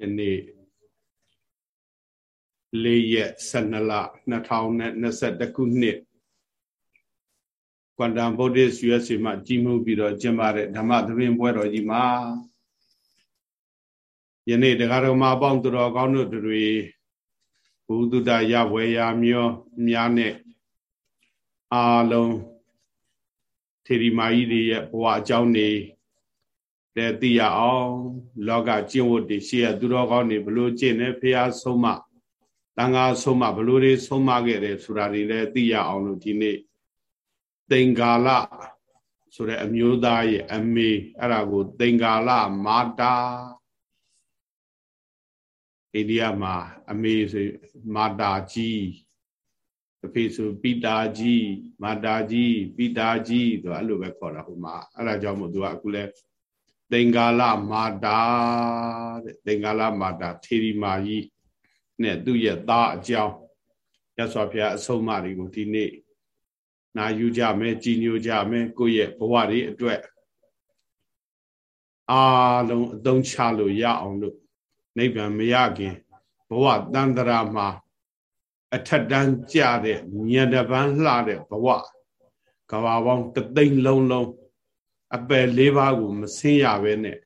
ယနေ့၄ရက်12လ2021ခုနှစ်ကွန်တမ်ဗုဒ္ဓစ် USA မှာကြီးမှုပြီးတော့ကျင်းပတဲ့ဓမ္မသဘင်ပွဲတော်ကြီးမှာယနေ့တရားတော်မှာပေါင်းသူတော်ကောင်းတို့တွေဘုဒ္ဓတရဝေယာမျောများနဲ့အာလုံးထေရီမာကြီးတွေရဲ့ဘဝအကြောင်းတွေ တဲ့သိရအောင်လောကကျင့်ဝတ်တွေရှေ့ရသူတော်ကောင်းတွေဘလို့ကျင့်နေဖះဆုံးမတန်ခါဆုံးမဘလို့တွေဆုံးမခဲ့တယ်ဆိုတာတွေလည်းသိရအောင်လို့ဒီနေ့သင်္ကာလဆိုတဲ့အမျိုးသားရဲ့အမေအဲ့ဒါကိုသင်္ကာလမာတာအိန္ဒိယမှာအမေဆိုမာတာကြီးအဖေဆိုပိတာကြီးမာတာကြီးပိတာကြီးသူအဲ့လိုပဲခေါ်တာဟိုမှာအဲ့ဒါကြောင့်မို့သူကအခုလဲ သင်္ကာလမာတာတဲ့သင်္ကာလမာတာထေရီမာကြီးနဲ့သူ့ရဲ့သားအကြောင်းရသော်ဘုရားအဆုံးအမတွေကိုဒီနေ့နာယူကြမယ်ကြည်ညိုကြမယ်ကိုယ့်ရဲ့ဘဝတွေအတွက်အားလုံးအသုံးချလို့ရအောင်လို့နိဗ္ဗာန်မရခင်ဘဝတန်တရာမှာအထက်တန်းကြတဲ့ညံတပန်းလှတဲ့ဘဝကဘာပေါင်းတသိန်းလုံးလုံး အပယ်လေးပါးကိုမဆင်းရပဲနဲ့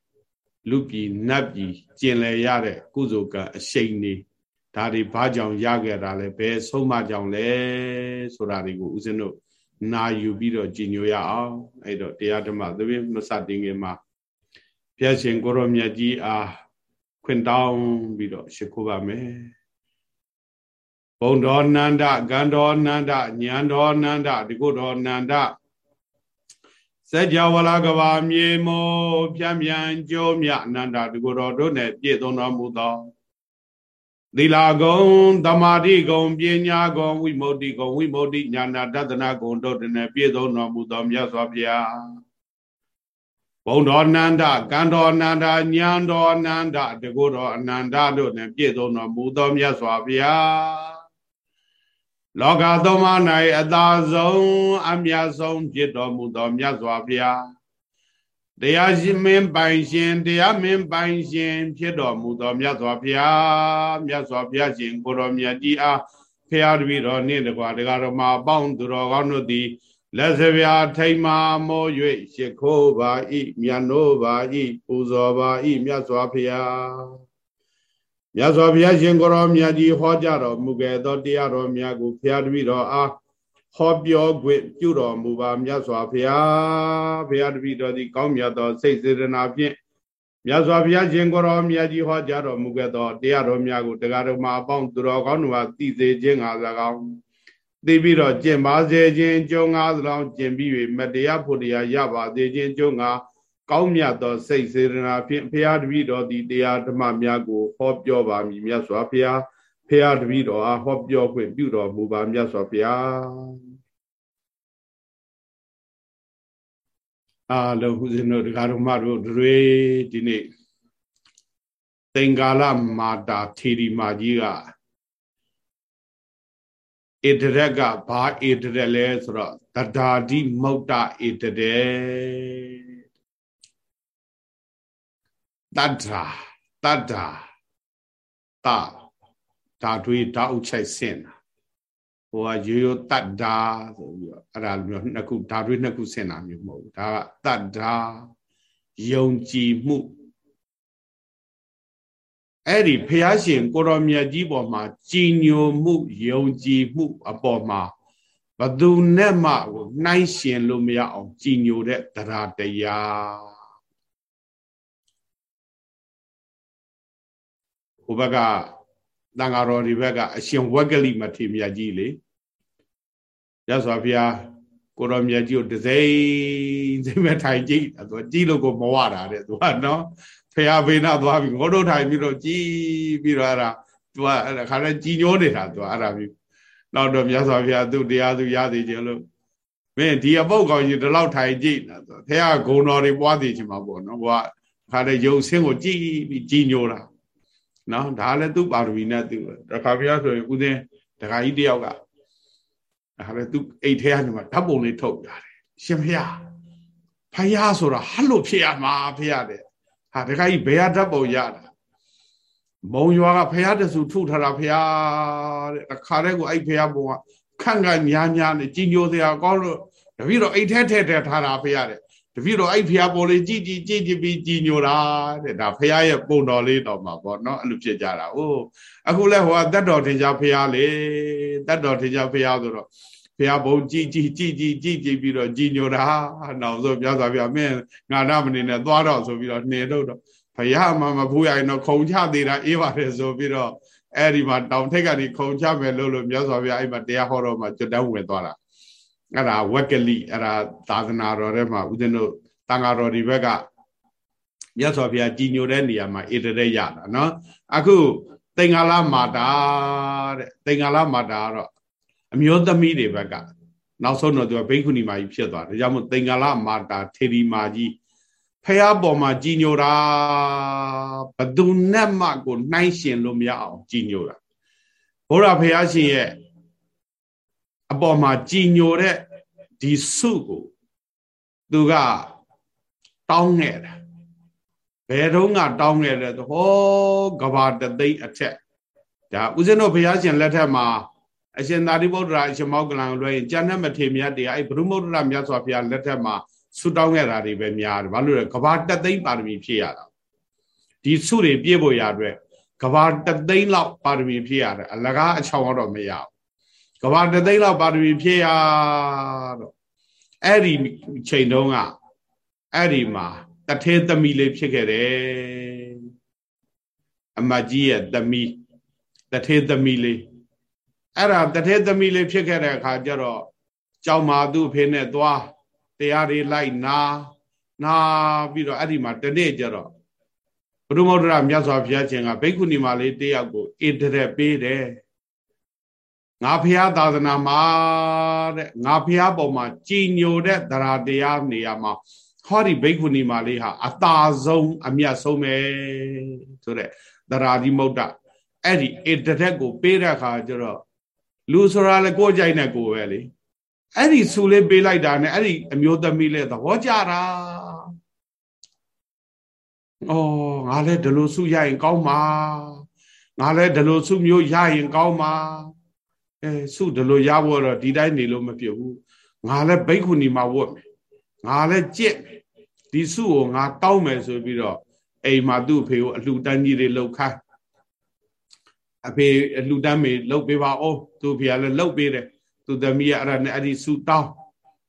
လူပြည်နတ်ပြည်ကျင်လည်ရတဲ့ကုသိုလ်ကံအရှိန်နေဒါတွေဘာကြောင့်ရခဲ့တာလဲဘယ်ဆုံးမကြောင့်လဲဆိုတာတွေကိုဦးဇင်းတို့နာယူပြီးတော့ကြည်ညိုရအောင်အဲ့တော့တရားဓမ္မသဘင်မစတင်ခင်မှာဘုရားရှင်ကိုရောမြတ်ကြီးအားခွင့်တောင်းပြီးတော့ရှိခိုးပါမယ်ဘုံတော်နန္ဒဂန္တော်နန္ဒညံတော်နန္ဒဒီကုတော်နန္ဒ စัจ java လာကဘာမြေမောပြန့်ပြန်ကြိုးမြအနန္တဒီကုတော်တို့နဲ့ပြည့်စုံတော်မူသောသီလာကုံသမာဓိကုံပညာကုံဝိမု ക്തി ကုံဝိမု ക്തി ညာနာတဒနာကုံတို့နဲ့ပြည့်စုံတော်မူသောမြတ်စွာဘုရားဘုံတော်နန္ဒကံတော်နန္ဒညံတော်နန္ဒတကုတော်အနန္တတို့နဲ့ပြည့်စုံတော်မူသောမြတ်စွာဘုရား လောကသုံးပါး၌အသာဆုံးအမြတ်ဆုံးဖြစ်တော်မူသောမြတ်စွာဘုရားတရားရှင်မင်းပိုင်ရှင်တရားမင်းပိုင်ရှင် ဖြစ်တော်မူသောမြတ်စွာဘုရားမြတ်စွာဘုရားရှင်ကိုတော်မြတ်ကြီးအားဖရာတပည့်တော်နှင့်တကွာတရားတော်မှာအပေါင်းသူတော်ကောင်းတို့သည်လက်စပြာထိမ္မာမော၍ရှ िख ိုးပါဤမြတ်နိုးပါဤပူဇော်ပါဤမြတ်စွာဘုရား မြတ်စွာဘုရားရှင်ကိုရောမြတ်ကြီးဟောကြားတော်မူခဲ့သောတရားတော်များကိုဖျားတပည့်တော်အားဟောပြောခွင့်ပြုတော်မူပါမြတ်စွာဘုရားဘုရားတပည့်တော်သည်ကောင်းမြတ်သောစိတ်စေတနာဖြင့်မြတ်စွာဘုရားရှင်ကိုရောမြတ်ကြီးဟောကြားတော်မူခဲ့သောတရားတော်များကိုတရားတော်မှာအပေါင်းသူတော်ကောင်းတို့ဟာသိစေခြင်းငါ၎င်းသိပြီးတော့ကျင့်ပါစေခြင်းကြုံငါသလောက်ကျင့်ပြီး၍မတရားဖို့တရားရပါစေခြင်းကြုံငါ ကောင်းမြတ်သောစိတ်စေတနာဖြင့်ဘုရားတပည့်တော်သည်တရားဓမ္မများကိုဟောပြောပါမည်မြတ်စွာဘုရားဘုရားတပည့်တော်အားဟောပြောခွင့်ပြုတော်မူပါမြတ်စွာဘုရားအာလုံးဟုစဉ်တို့ဒကာတော်မတို့တွေဒီနေ့သင်္ကာလမာတာထေရီမာကြီးကဣတရက်ကဘာဣတရက်လဲဆိုတော့တဒါတိမௌတ္တဣတရက် တတ္ထာတတ္ထာတဓာတွေးဓာတ်ဥချိုက်ဆင့်တာဟိုကရိုးရိုးတတ္တာဆိုပြီးတော့အဲ့ဒါမျိုးနှစ်ခုဓာတွေးနှစ်ခုဆင့်တာမျိုးမဟုတ်ဘူးဒါကတတ္တာယုံကြည်မှုအဲ့ဒီဖះရှင်ကိုရောမြတ်ကြီးပေါ်မှာကြည်ညိုမှုယုံကြည်မှုအပေါ်မှာဘသူနဲ့မှနှိုင်းရှင်လို့မရအောင်ကြည်ညိုတဲ့တရားတရား ဟိုဘက်ကတန်ဃာတော်ဒီဘက်ကအရှင်ဝက်ကလိမထေမြတ်ကြီးလေရသော်ဘုရားကိုတော်မြတ်ကြီးကိုတစိမ့်စိမ့်မဲ့ထိုင်ကြည့်သူကြည့်လို့ကိုမဝတာတဲ့သူကနော်ဖရာဘေနာသွားပြီးငေါတို့ထိုင်ပြီးတော့ကြည်ပြီးတော့အဲ့ဒါသူကအဲ့ခါလဲကြည်ညိုနေတာသူကအဲ့ဒါမျိုးနောက်တော့မြတ်စွာဘုရားသူတရားသူရသေးခြင်းလို့မင်းဒီအပုတ်ကောင်ကြီးဒီလောက်ထိုင်ကြည့်တာဆိုဖရာဂုံတော်တွေပွားသေးချင်မှာပေါ့နော်ဘုရားခါလဲယုံဆင်းကိုကြည်ပြီးကြည်ညိုတာ နော်ဒါလည်းသူ့ပါရမီနဲ့သူတခါဘုရားဆိုရင်ဦးသိန်းတခါကြီးတယောက်ကဒါလည်းသူအိတ်ထဲကနေမှဓာတ်ပုံလေးထုတ်ပြတယ်ရှင်ဘုရားဖယားဆိုတာဟတ်လို့ဖြစ်ရမှာဖယားတဲ့ဟာတခါကြီးဘယ်ဟာဓာတ်ပုံရတာမုံရွာကဖះတဆူထုထားတာဖះတဲ့အခါတည်းကိုအဲ့ဖះဘုံကခန့်ခန့်ညာညာနဲ့ကြီးညိုစရာကောင်းလို့တပည့်တော်အိတ်ထဲထဲထဲထားတာဖះတဲ့ တပည့်တော်အဲ့ဖះပေါ်လေးကြည်ကြည်ကြည်ကြည်ပြီးကြီးညိုတာတဲ့ဒါဖះရဲ့ပုံတော်လေးတော်မှာပေါ့နော်အဲ့လိုဖြစ်ကြတာအိုးအခုလဲဟိုကတတ်တော်ထင်ကြဖះလေတတ်တော်ထင်ကြဖះဆိုတော့ဘုရားဘုံကြည်ကြည်ကြည်ကြည်ကြည်ကြည်ပြီးတော့ကြည်ညိုတာနောက်ဆိုပြသွားပြမင်းငါနာမနေနဲ့သွားတော့ဆိုပြီးတော့နှင်တော့တော့ဘုရားမှမဖူးရရင်တော့ခုံချသေးတာအေးပါတယ်ဆိုပြီးတော့အဲ့ဒီမှာတောင်ထိပ်ကနေခုံချမယ်လို့လို့မြတ်စွာဘုရားအဲ့မှာတရားဟောတော့မှကျွတ်တန်းဝင်သွားတာ အဲ့ဒါဝက်ကလိအဲ့ဒါသာသနာတော်ထဲမှာဦးဇင်းတို့တန်ဃာတော်ဒီဘက်ကမြတ်စွာဘုရားကြည်ညိုတဲ့နေရာမှာဣတရက်ရတာနော်အခုသင်္ဃာလမာတာတဲ့သင်္ဃာလမာတာကတော့အမျိုးသမီးတွေဘက်ကနောက်ဆုံးတော့သူကဘိက္ခုနီမာကြီးဖြစ်သွားတယ်ဒါကြောင့်မို့သင်္ကာလမာတာထေရီမာကြီးဖះပေါ်မှာကြီးညိုတာဘသူနဲ့မှကိုနှိုင်းရှင်လို့မရအောင်ကြီးညိုတာဘုရားဖះရှင်ရဲ့ အပေါ်မှာကြီးညိုတဲ့ဒီစုကိုသူကတောင်းခဲ့တာဘယ်တော့ကတောင်းခဲ့လဲဟောကဘာတသိအထက်ဒါဦးဇင်းတို့ဘုရားရှင်လက်ထက်မှာအရှင်သာရိပုတ္တရာအရှင်မောကလံလွှဲရင်ကျန်တဲ့မထေမြတ်တရားအဲ့ဘုရုမုဒ္ဒရာမြတ်စွာဘုရားလက်ထက်မှာဆုတောင်းခဲ့တာတွေပဲများတယ်ဘာလို့လဲကဘာတသိမ့်ပါရမီဖြည့်ရတာဒီဆုတွေပြည့်ဖို့ရအတွက်ကဘာတသိမ့်လောက်ပါရမီဖြည့်ရတယ်အလကားအချောင်တော့မရဘူး ကဘာတသိမ့်လောက်ပါရမီဖြည့်ရတော့အဲ့ဒီချိန်တုန်းကအဲ့ဒီမှာတထဲသမီးလေးဖြစ်ခဲ့တယ်အမကြီးရဲ့သမီးတထဲသမီးလေးအဲ့ဒါတထဲသမီးလေးဖြစ်ခဲ့တဲ့အခါကျတော့ကြောင်မာသူ့ဖေနဲ့သွားတရားတွေလိုက်နာနာပြီးတော့အဲ့ဒီမှာတနေ့ကျတော့ဘုရုမௌဒရမြတ်စွာဘုရားရှင်ကဘိက္ခုနီမလေးတယောက်ကိုဣတရက်ပေးတယ် ငါဖះသာသနာမှာတဲ့ငါဖះပေါ်မှာကြည်ညိုတဲ့တရားတရားနေရာမှာဟောဒီဘိက္ခုနီမလေးဟာအသာဆုံးအမြတ်ဆုံးပဲဆိုတဲ့တရားဒီမုဒ္ဒအဲ့ဒီဣတရက်ကို ပေးတဲ့အခါကျတော့လူဆိုတာလေကိုယ်ကြိုက်တဲ့ကိုယ်ပဲလေအဲ့ဒီဆူလေးပေးလိုက်တာနဲ့အဲ့ဒီအမျိုးသမီးလေးသဘောကျတာအော်ငါလည်းဒီလိုဆုရရင်ကောင်းမှာငါလည်းဒီလိုဆုမျိုးရရင်ကောင်းမှာ အဲဆုဒီလိုရဖို့တော့ဒီတိုင်းနေလို့မဖြစ်ဘူးငါလည်းဘိက္ခုနီမှာဝတ်မယ်ငါလည်းကြက်ဒီဆုကိုငါတောင်းမယ်ဆိုပြီးတော့အိမ်မှာသူ့အဖေကိုအလှူတန်းကြီးတွေလှုပ်ခိုင်းအဖေလှူတန်းမေလှုပ်ပေးပါအောင်သူ့ဖေကလည်းလှုပ်ပေးတယ်သူသမီးကအဲ့ဒါနဲ့အဲ့ဒီဆူတောင်း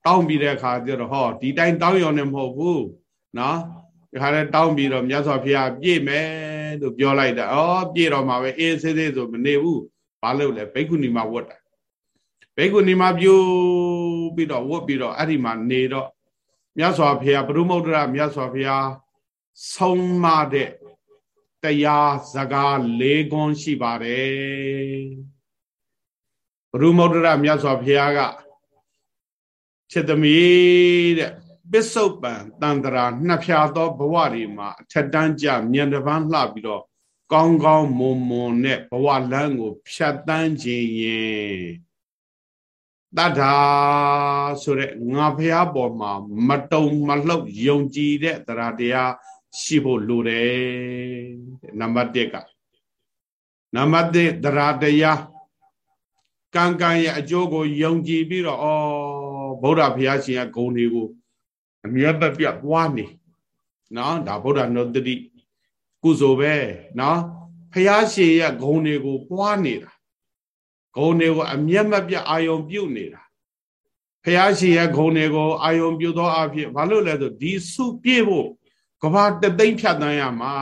တောင်းပြီးတဲ့အခါကျတော့ဟောဒီတိုင်းတောင်းရုံနဲ့မဟုတ်ဘူးနော်ဒီခါလဲတောင်းပြီးတော့မြတ်စွာဘုရားပြည့်မယ်လို့ပြောလိုက်တာဩပြည့်တော့မှာပဲအေးသေးသေးဆိုမနေဘူး ဘာလို့လဲဘိက္ခုနီမှာဝတ်တာဘိက္ခုနီမှာပြိုးပြီးတော့ဝတ်ပြီးတော့အဲ့ဒီမှာနေတော့မြတ်စွာဘုရားဘုရုမုဒ္ဒရာမြတ်စွာဘုရားဆုံးမတဲ့တရားစကား၄ခွန်းရှိပါတယ်ဘုရုမௌဒရမြတ်စွာဘုရားကချက်သမီးတဲ့ပစ္စုပန်တန်တရာနှစ်ဖြာသောဘဝတွေမှာအထက်တန်းကြမြန်တပန်းလှပြီးတော့ ကောင်းကောင်းမွန်မွန်နဲ့ဘဝလမ်းကို ဖြတ်တန်းခြင်းရင်တတ္ထာဆိုတဲ့ငါဖះပေါ်မှာမတုံမလှုပ်ယုံကြည်တဲ့တရားတရားရှိဖို့လိုတယ်နံပါတ်1ကနံပါတ်2တရားတရားကံကံရဲ့အကျိုးကိုယုံကြည်ပြီးတော့ဩဗုဒ္ဓဘုရားရှင်ရဲ့ဂုဏ်တွေကိုအမြတ်ပြတ်ပွားနေနော်ဒါဗုဒ္ဓနုတ္တိ ကုသိုလ်ပဲနော်ဘုရားရှင်ရဲ့ဂုဏ်တွေကိုပွားနေတာဂုဏ်တွေကိုအမျက်မပြတ်အာယုံပြုတ်နေတာဘုရားရှင်ရဲ့ဂုဏ်တွေကိုအာယုံပြုတ်သောအဖြစ်ဘာလို့လဲဆိုဒီစုပြည့်ဖို့ကဘာတသိမ့်ဖြတ်တန်းရမှာ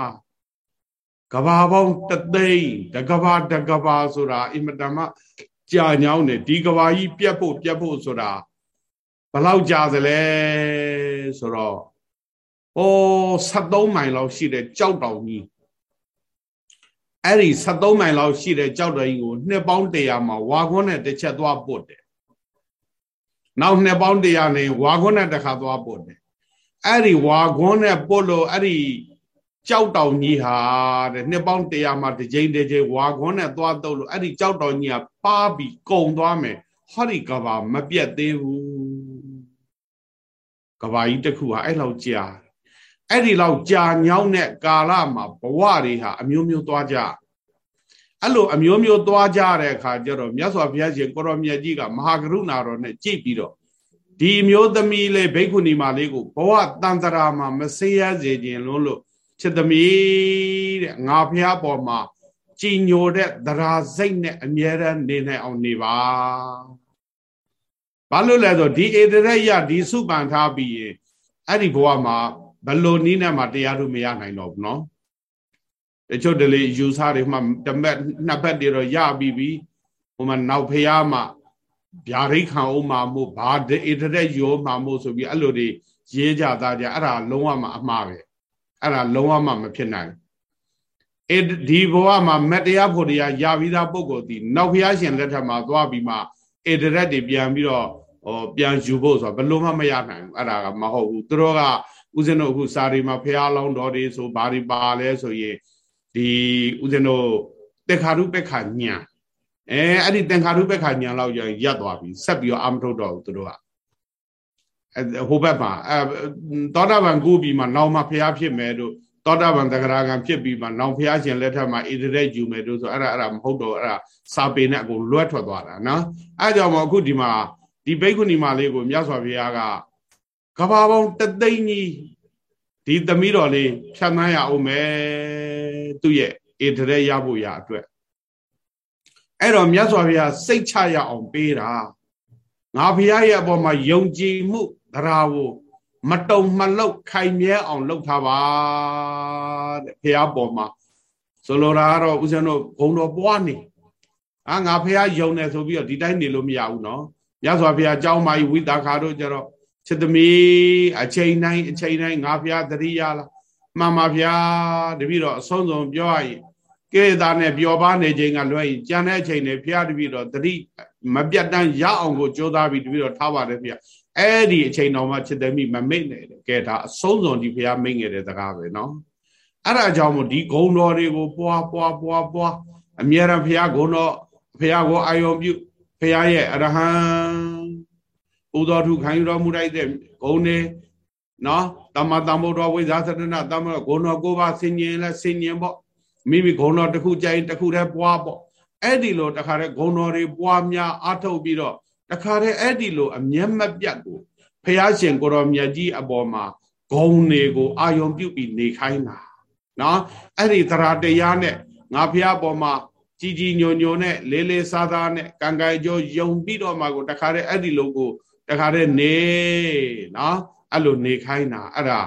ကဘာပေါင်းတသိမ့်တကဘာတကဘာဆိုတာအင်မတန်မှကြာညောင်းတယ်ဒီကဘာကြီးပြတ်ဖို့ပြတ်ဖို့ဆိုတာဘလောက်ကြာသလဲဆိုတော့ ဩ73မိုင်လောက်ရှိတဲ့ကြောက်တောင်ကြီးအဲ့ဒီ73မိုင်လောက်ရှိတဲ့ကြောက်တော်ကြီးကိုနှစ်ပေါင်း100မှာဝါခွန်းနဲ့တစ်ချက်သွားပုတ်တယ်နောက်နှစ်ပေါင်း100နဲ့ဝါခွန်းနဲ့တစ်ခါသွားပုတ်တယ်အဲ့ဒီဝါခွန်းနဲ့ပုတ်လို့အဲ့ဒီကြောက်တောင်ကြီးဟာတဲ့နှစ်ပေါင်း100မှာတစ်ကြိမ်တစ်ကြိမ်ဝါခွန်းနဲ့သွားတုပ်လို့အဲ့ဒီကြောက်တောင်ကြီးကပါပြီးကုံသွားမယ်ဟောဒီကဘာမပြတ်သေးဘူးကဘာကြီးတစ်ခုဟာအဲ့လောက်ကြာ အဲ့ဒီလောက်ကြာညောင်းတဲ့ကာလမှာဘဝတွေဟာအမျိုးမျိုးသွားကြအဲ့လိုအမျိုးမျိုးသွားကြတဲ့အခါကျတော့မြတ်စွာဘုရားရှင်ကိုရောမြတ်ကြီးကမဟာကရုဏာတော်နဲ့ကြည်ပြီးတော့ဒီမျိုးသမီးလေးဘိက္ခုနီမလေးကိုဘဝတန်တရာမှာမဆေးရစေခြင်းလို့လို့ချစ်သမီးတဲ့ငါဖះပေါ်မှာကြည်ညိုတဲ့သရာစိတ်နဲ့အမြဲတမ်းနေနိုင်အောင်နေပါဘာလို့လဲဆိုဒီဧတရရဒီစုပန်ထားပြီးရင်အဲ့ဒီဘဝမှာ ဘလို့နီးနဲ့မှတရားတို့မရနိုင်တော့ဘူးเนาะတချို့တလေယူဆတွေမှတမက်နှစ်ဘက်တွေတော့ရပြီးပြီဟိုမှာနောက်ဖះမှာဗျာဒိတ်ခံအောင်မှာမို့ဘာဧတရက်ရောမှာမို့ဆိုပြီးအဲ့လိုတွေရေးကြသားကြအဲ့ဒါလုံးဝမအမှားပဲအဲ့ဒါလုံးဝမမဖြစ်နိုင်အဲဒီဘဝမှာမတရားဖို့တရားရပြီးသားပုံကိုဒီနောက်ဖျားရှင်လက်ထက်မှာသွားပြီးမှဧတရက်တွေပြန်ပြီးတော့ဟောပြန်ယူဖို့ဆိုတာဘယ်လိုမှမရနိုင်ဘူးအဲ့ဒါကမဟုတ်ဘူးသူတို့က ဦးဇင်းတို့အခုစာရီမှာဖျားလောင်းတော်တွေဆိုဘာတွေပါလဲဆိုရင်ဒီဦးဇင်းတို့တေခါရုပက္ခညာအဲအဲ့ဒီသင်္ခါရုပ္ပခညာလောက်ရရက်သွားပြီဆက်ပြီးတော့အာမထုတ်တော့ဘူးသူတို့ကအဲဟိုဘက်မှာအဲသောတာပန်ကူပြီးမှနောက်မှဖျားဖြစ်မယ်တို့သောတာပန်တဂရကံဖြစ်ပြီးမှနောက်ဖျားရှင်လက်ထက်မှာဣတိရက်ယူမယ်တို့ဆိုအဲ့ဒါအဲ့ဒါမဟုတ်တော့အဲ့ဒါစာပေနဲ့အကုန်လွတ်ထွက်သွားတာနော်အဲကြောင့်မို့အခုဒီမှာဒီဘိက္ခုနီမလေးကိုမြတ်စွာဘုရားက ကဘာပေါင်းတသိန်းကြီးဒီသမီးတော်လေးဖြတ်သန်းရအောင်မယ်သူ့ရဲ့ဣတိရက်ရဖို့ရအတွက်အဲ့တော့မြတ်စွာဘုရားစိတ်ချရအောင်ပေးတာငါဘုရားရဲ့အပေါ်မှာယုံကြည်မှုတရားကိုမတုံမလုတ်ခိုင်မြဲအောင်လုပ်ထားပါတဲ့ဘုရားပေါ်မှာဆိုလိုတာကတော့ဦးဇင်းတို့ဂုံတော်ပွားနေအာငါဘုရားယုံတယ်ဆိုပြီးတော့ဒီတိုင်းနေလို့မရဘူးเนาะမြတ်စွာဘုရားအကြောင်းမာကြီးဝိတာခါတို့ကြတော့ ချက်သမီးအချိန်တိုင်းအချိန်တိုင်းငါဘုရားတတိယလားမှန်ပါဗျာတပည့်တော်အဆုံးစုံပြောရရင်ကိလေသာနဲ့ပျော်ပါနေခြင်းကလွဲရင်ကြံတဲ့အချိန်နဲ့ဖျားတပြီတော့တတိမပြတ်တမ်းရအောင်ကိုကြိုးစားပြီးတပြီတော့ထားပါတယ်ဖျားအဲ့ဒီအချိန်တော်မှချက်သမီးမမိတ်နဲ့ကဲဒါအဆုံးစွန်ဒီဖျားမိတ်ငယ်တဲ့စကားပဲနော်အဲ့ဒါကြောင့်မို့ဒီဂုံတော်တွေကိုပွားပွားပွားပွားအမြဲတမ်းဖျားဂုံတော်ဖျားကိုအာယုံပြုဖျားရဲ့အရဟံ ဥတော်ထုခံယူတော်မူလိုက်တဲ့ဂုံတွေနော်တမ္မာတမ္ဗုဒ္ဓဝိဇာသရဏတမ္မာဂုံတော်ကိုပါဆင်ញင်လဲဆင်ញင်ပေါ့မိမိဂုံတော်တစ်ခုကြိုင်တစ်ခုတည်းပွားပေါ့အဲ့ဒီလိုတခါတည်းဂုံတော်တွေပွားများအထုတ်ပြီးတော့တခါတည်းအဲ့ဒီလိုအမျက်မပြတ်ကိုဖះရှင်ကိုတော်မြတ်ကြီးအပေါ်မှာဂုံတွေကိုအာယုံပြုတ်ပြီးနေခိုင်းတာနော်အဲ့ဒီသရတရားနဲ့ငါဖះပေါ်မှာကြည်ကြည်ညိုညိုနဲ့လေးလေးစားစားနဲ့ကံကံကြောယုံပြီးတော့မှကိုတခါတည်းအဲ့ဒီလိုကို တခါတည်းနေနော်အဲ့လိုနေခိုင်းတာအဲ့ဒါ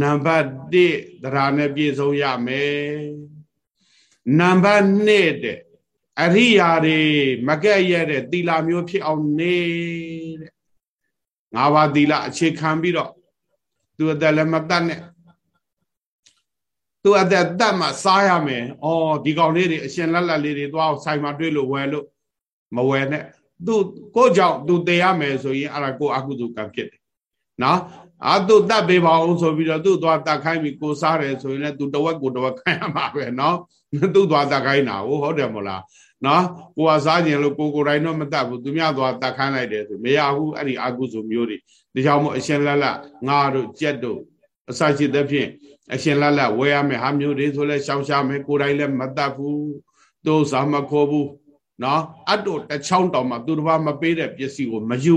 နံပါတ်1သရနဲ့ပြည့်စုံရမယ်နံပါတ်2တဲ့အရိယာတွေမကဲ့ရဲ့တဲ့သီလမျိုးဖြစ်အောင်နေတဲ့ငါးပါးသီလအခြေခံပြီးတော့သူအသက်လည်းမတတ်နဲ့သူအသက်တတ်မှစားရမယ်။အော်ဒီကောင်လေးတွေအရှင်လက်လက်လေးတွေသွားဆိုင်မှာတွေ့လို့ဝယ်လို့မဝယ်နဲ့ သူကိုကြောင့်သူတည်ရမယ်ဆိုရင်အဲ့ဒါကိုအကုသိုလ်ကံဖြစ်တယ်။နော်အာသူတတ်ပေးပါအောင်ဆိုပြီးတော့သူ့သွားတတ်ခိုင်းပြီးကိုစားတယ်ဆိုရင်လည်းသူတဝက်ကိုတဝက်ခိုင်းရမှာပဲနော်သူ့သွားတတ်ခိုင်းတာဟုတ်ဟုတ်တယ်မို့လားနော်ကိုကစားခြင်းလို့ကိုကိုယ်တိုင်တော့မတတ်ဘူးသူများသွားတတ်ခိုင်းလိုက်တယ်ဆိုမရဘူးအဲ့ဒီအာကုစုမျိုးတွေဒါကြောင့်မို့အရှင်လတ်လငါတို့ကြက်တို့အစရှိသဖြင့်အရှင်လတ်လဝဲရမယ်ဟာမျိုးတွေဆိုလဲရှောင်ရှားမယ်ကိုယ်တိုင်လည်းမတတ်ဘူးသူစားမခေါ်ဘူး နော်အတုတစ်ချောင်းတောင်မှသူတစ်ပါးမပေးတဲ့ပစ္စည်းကိုမယူ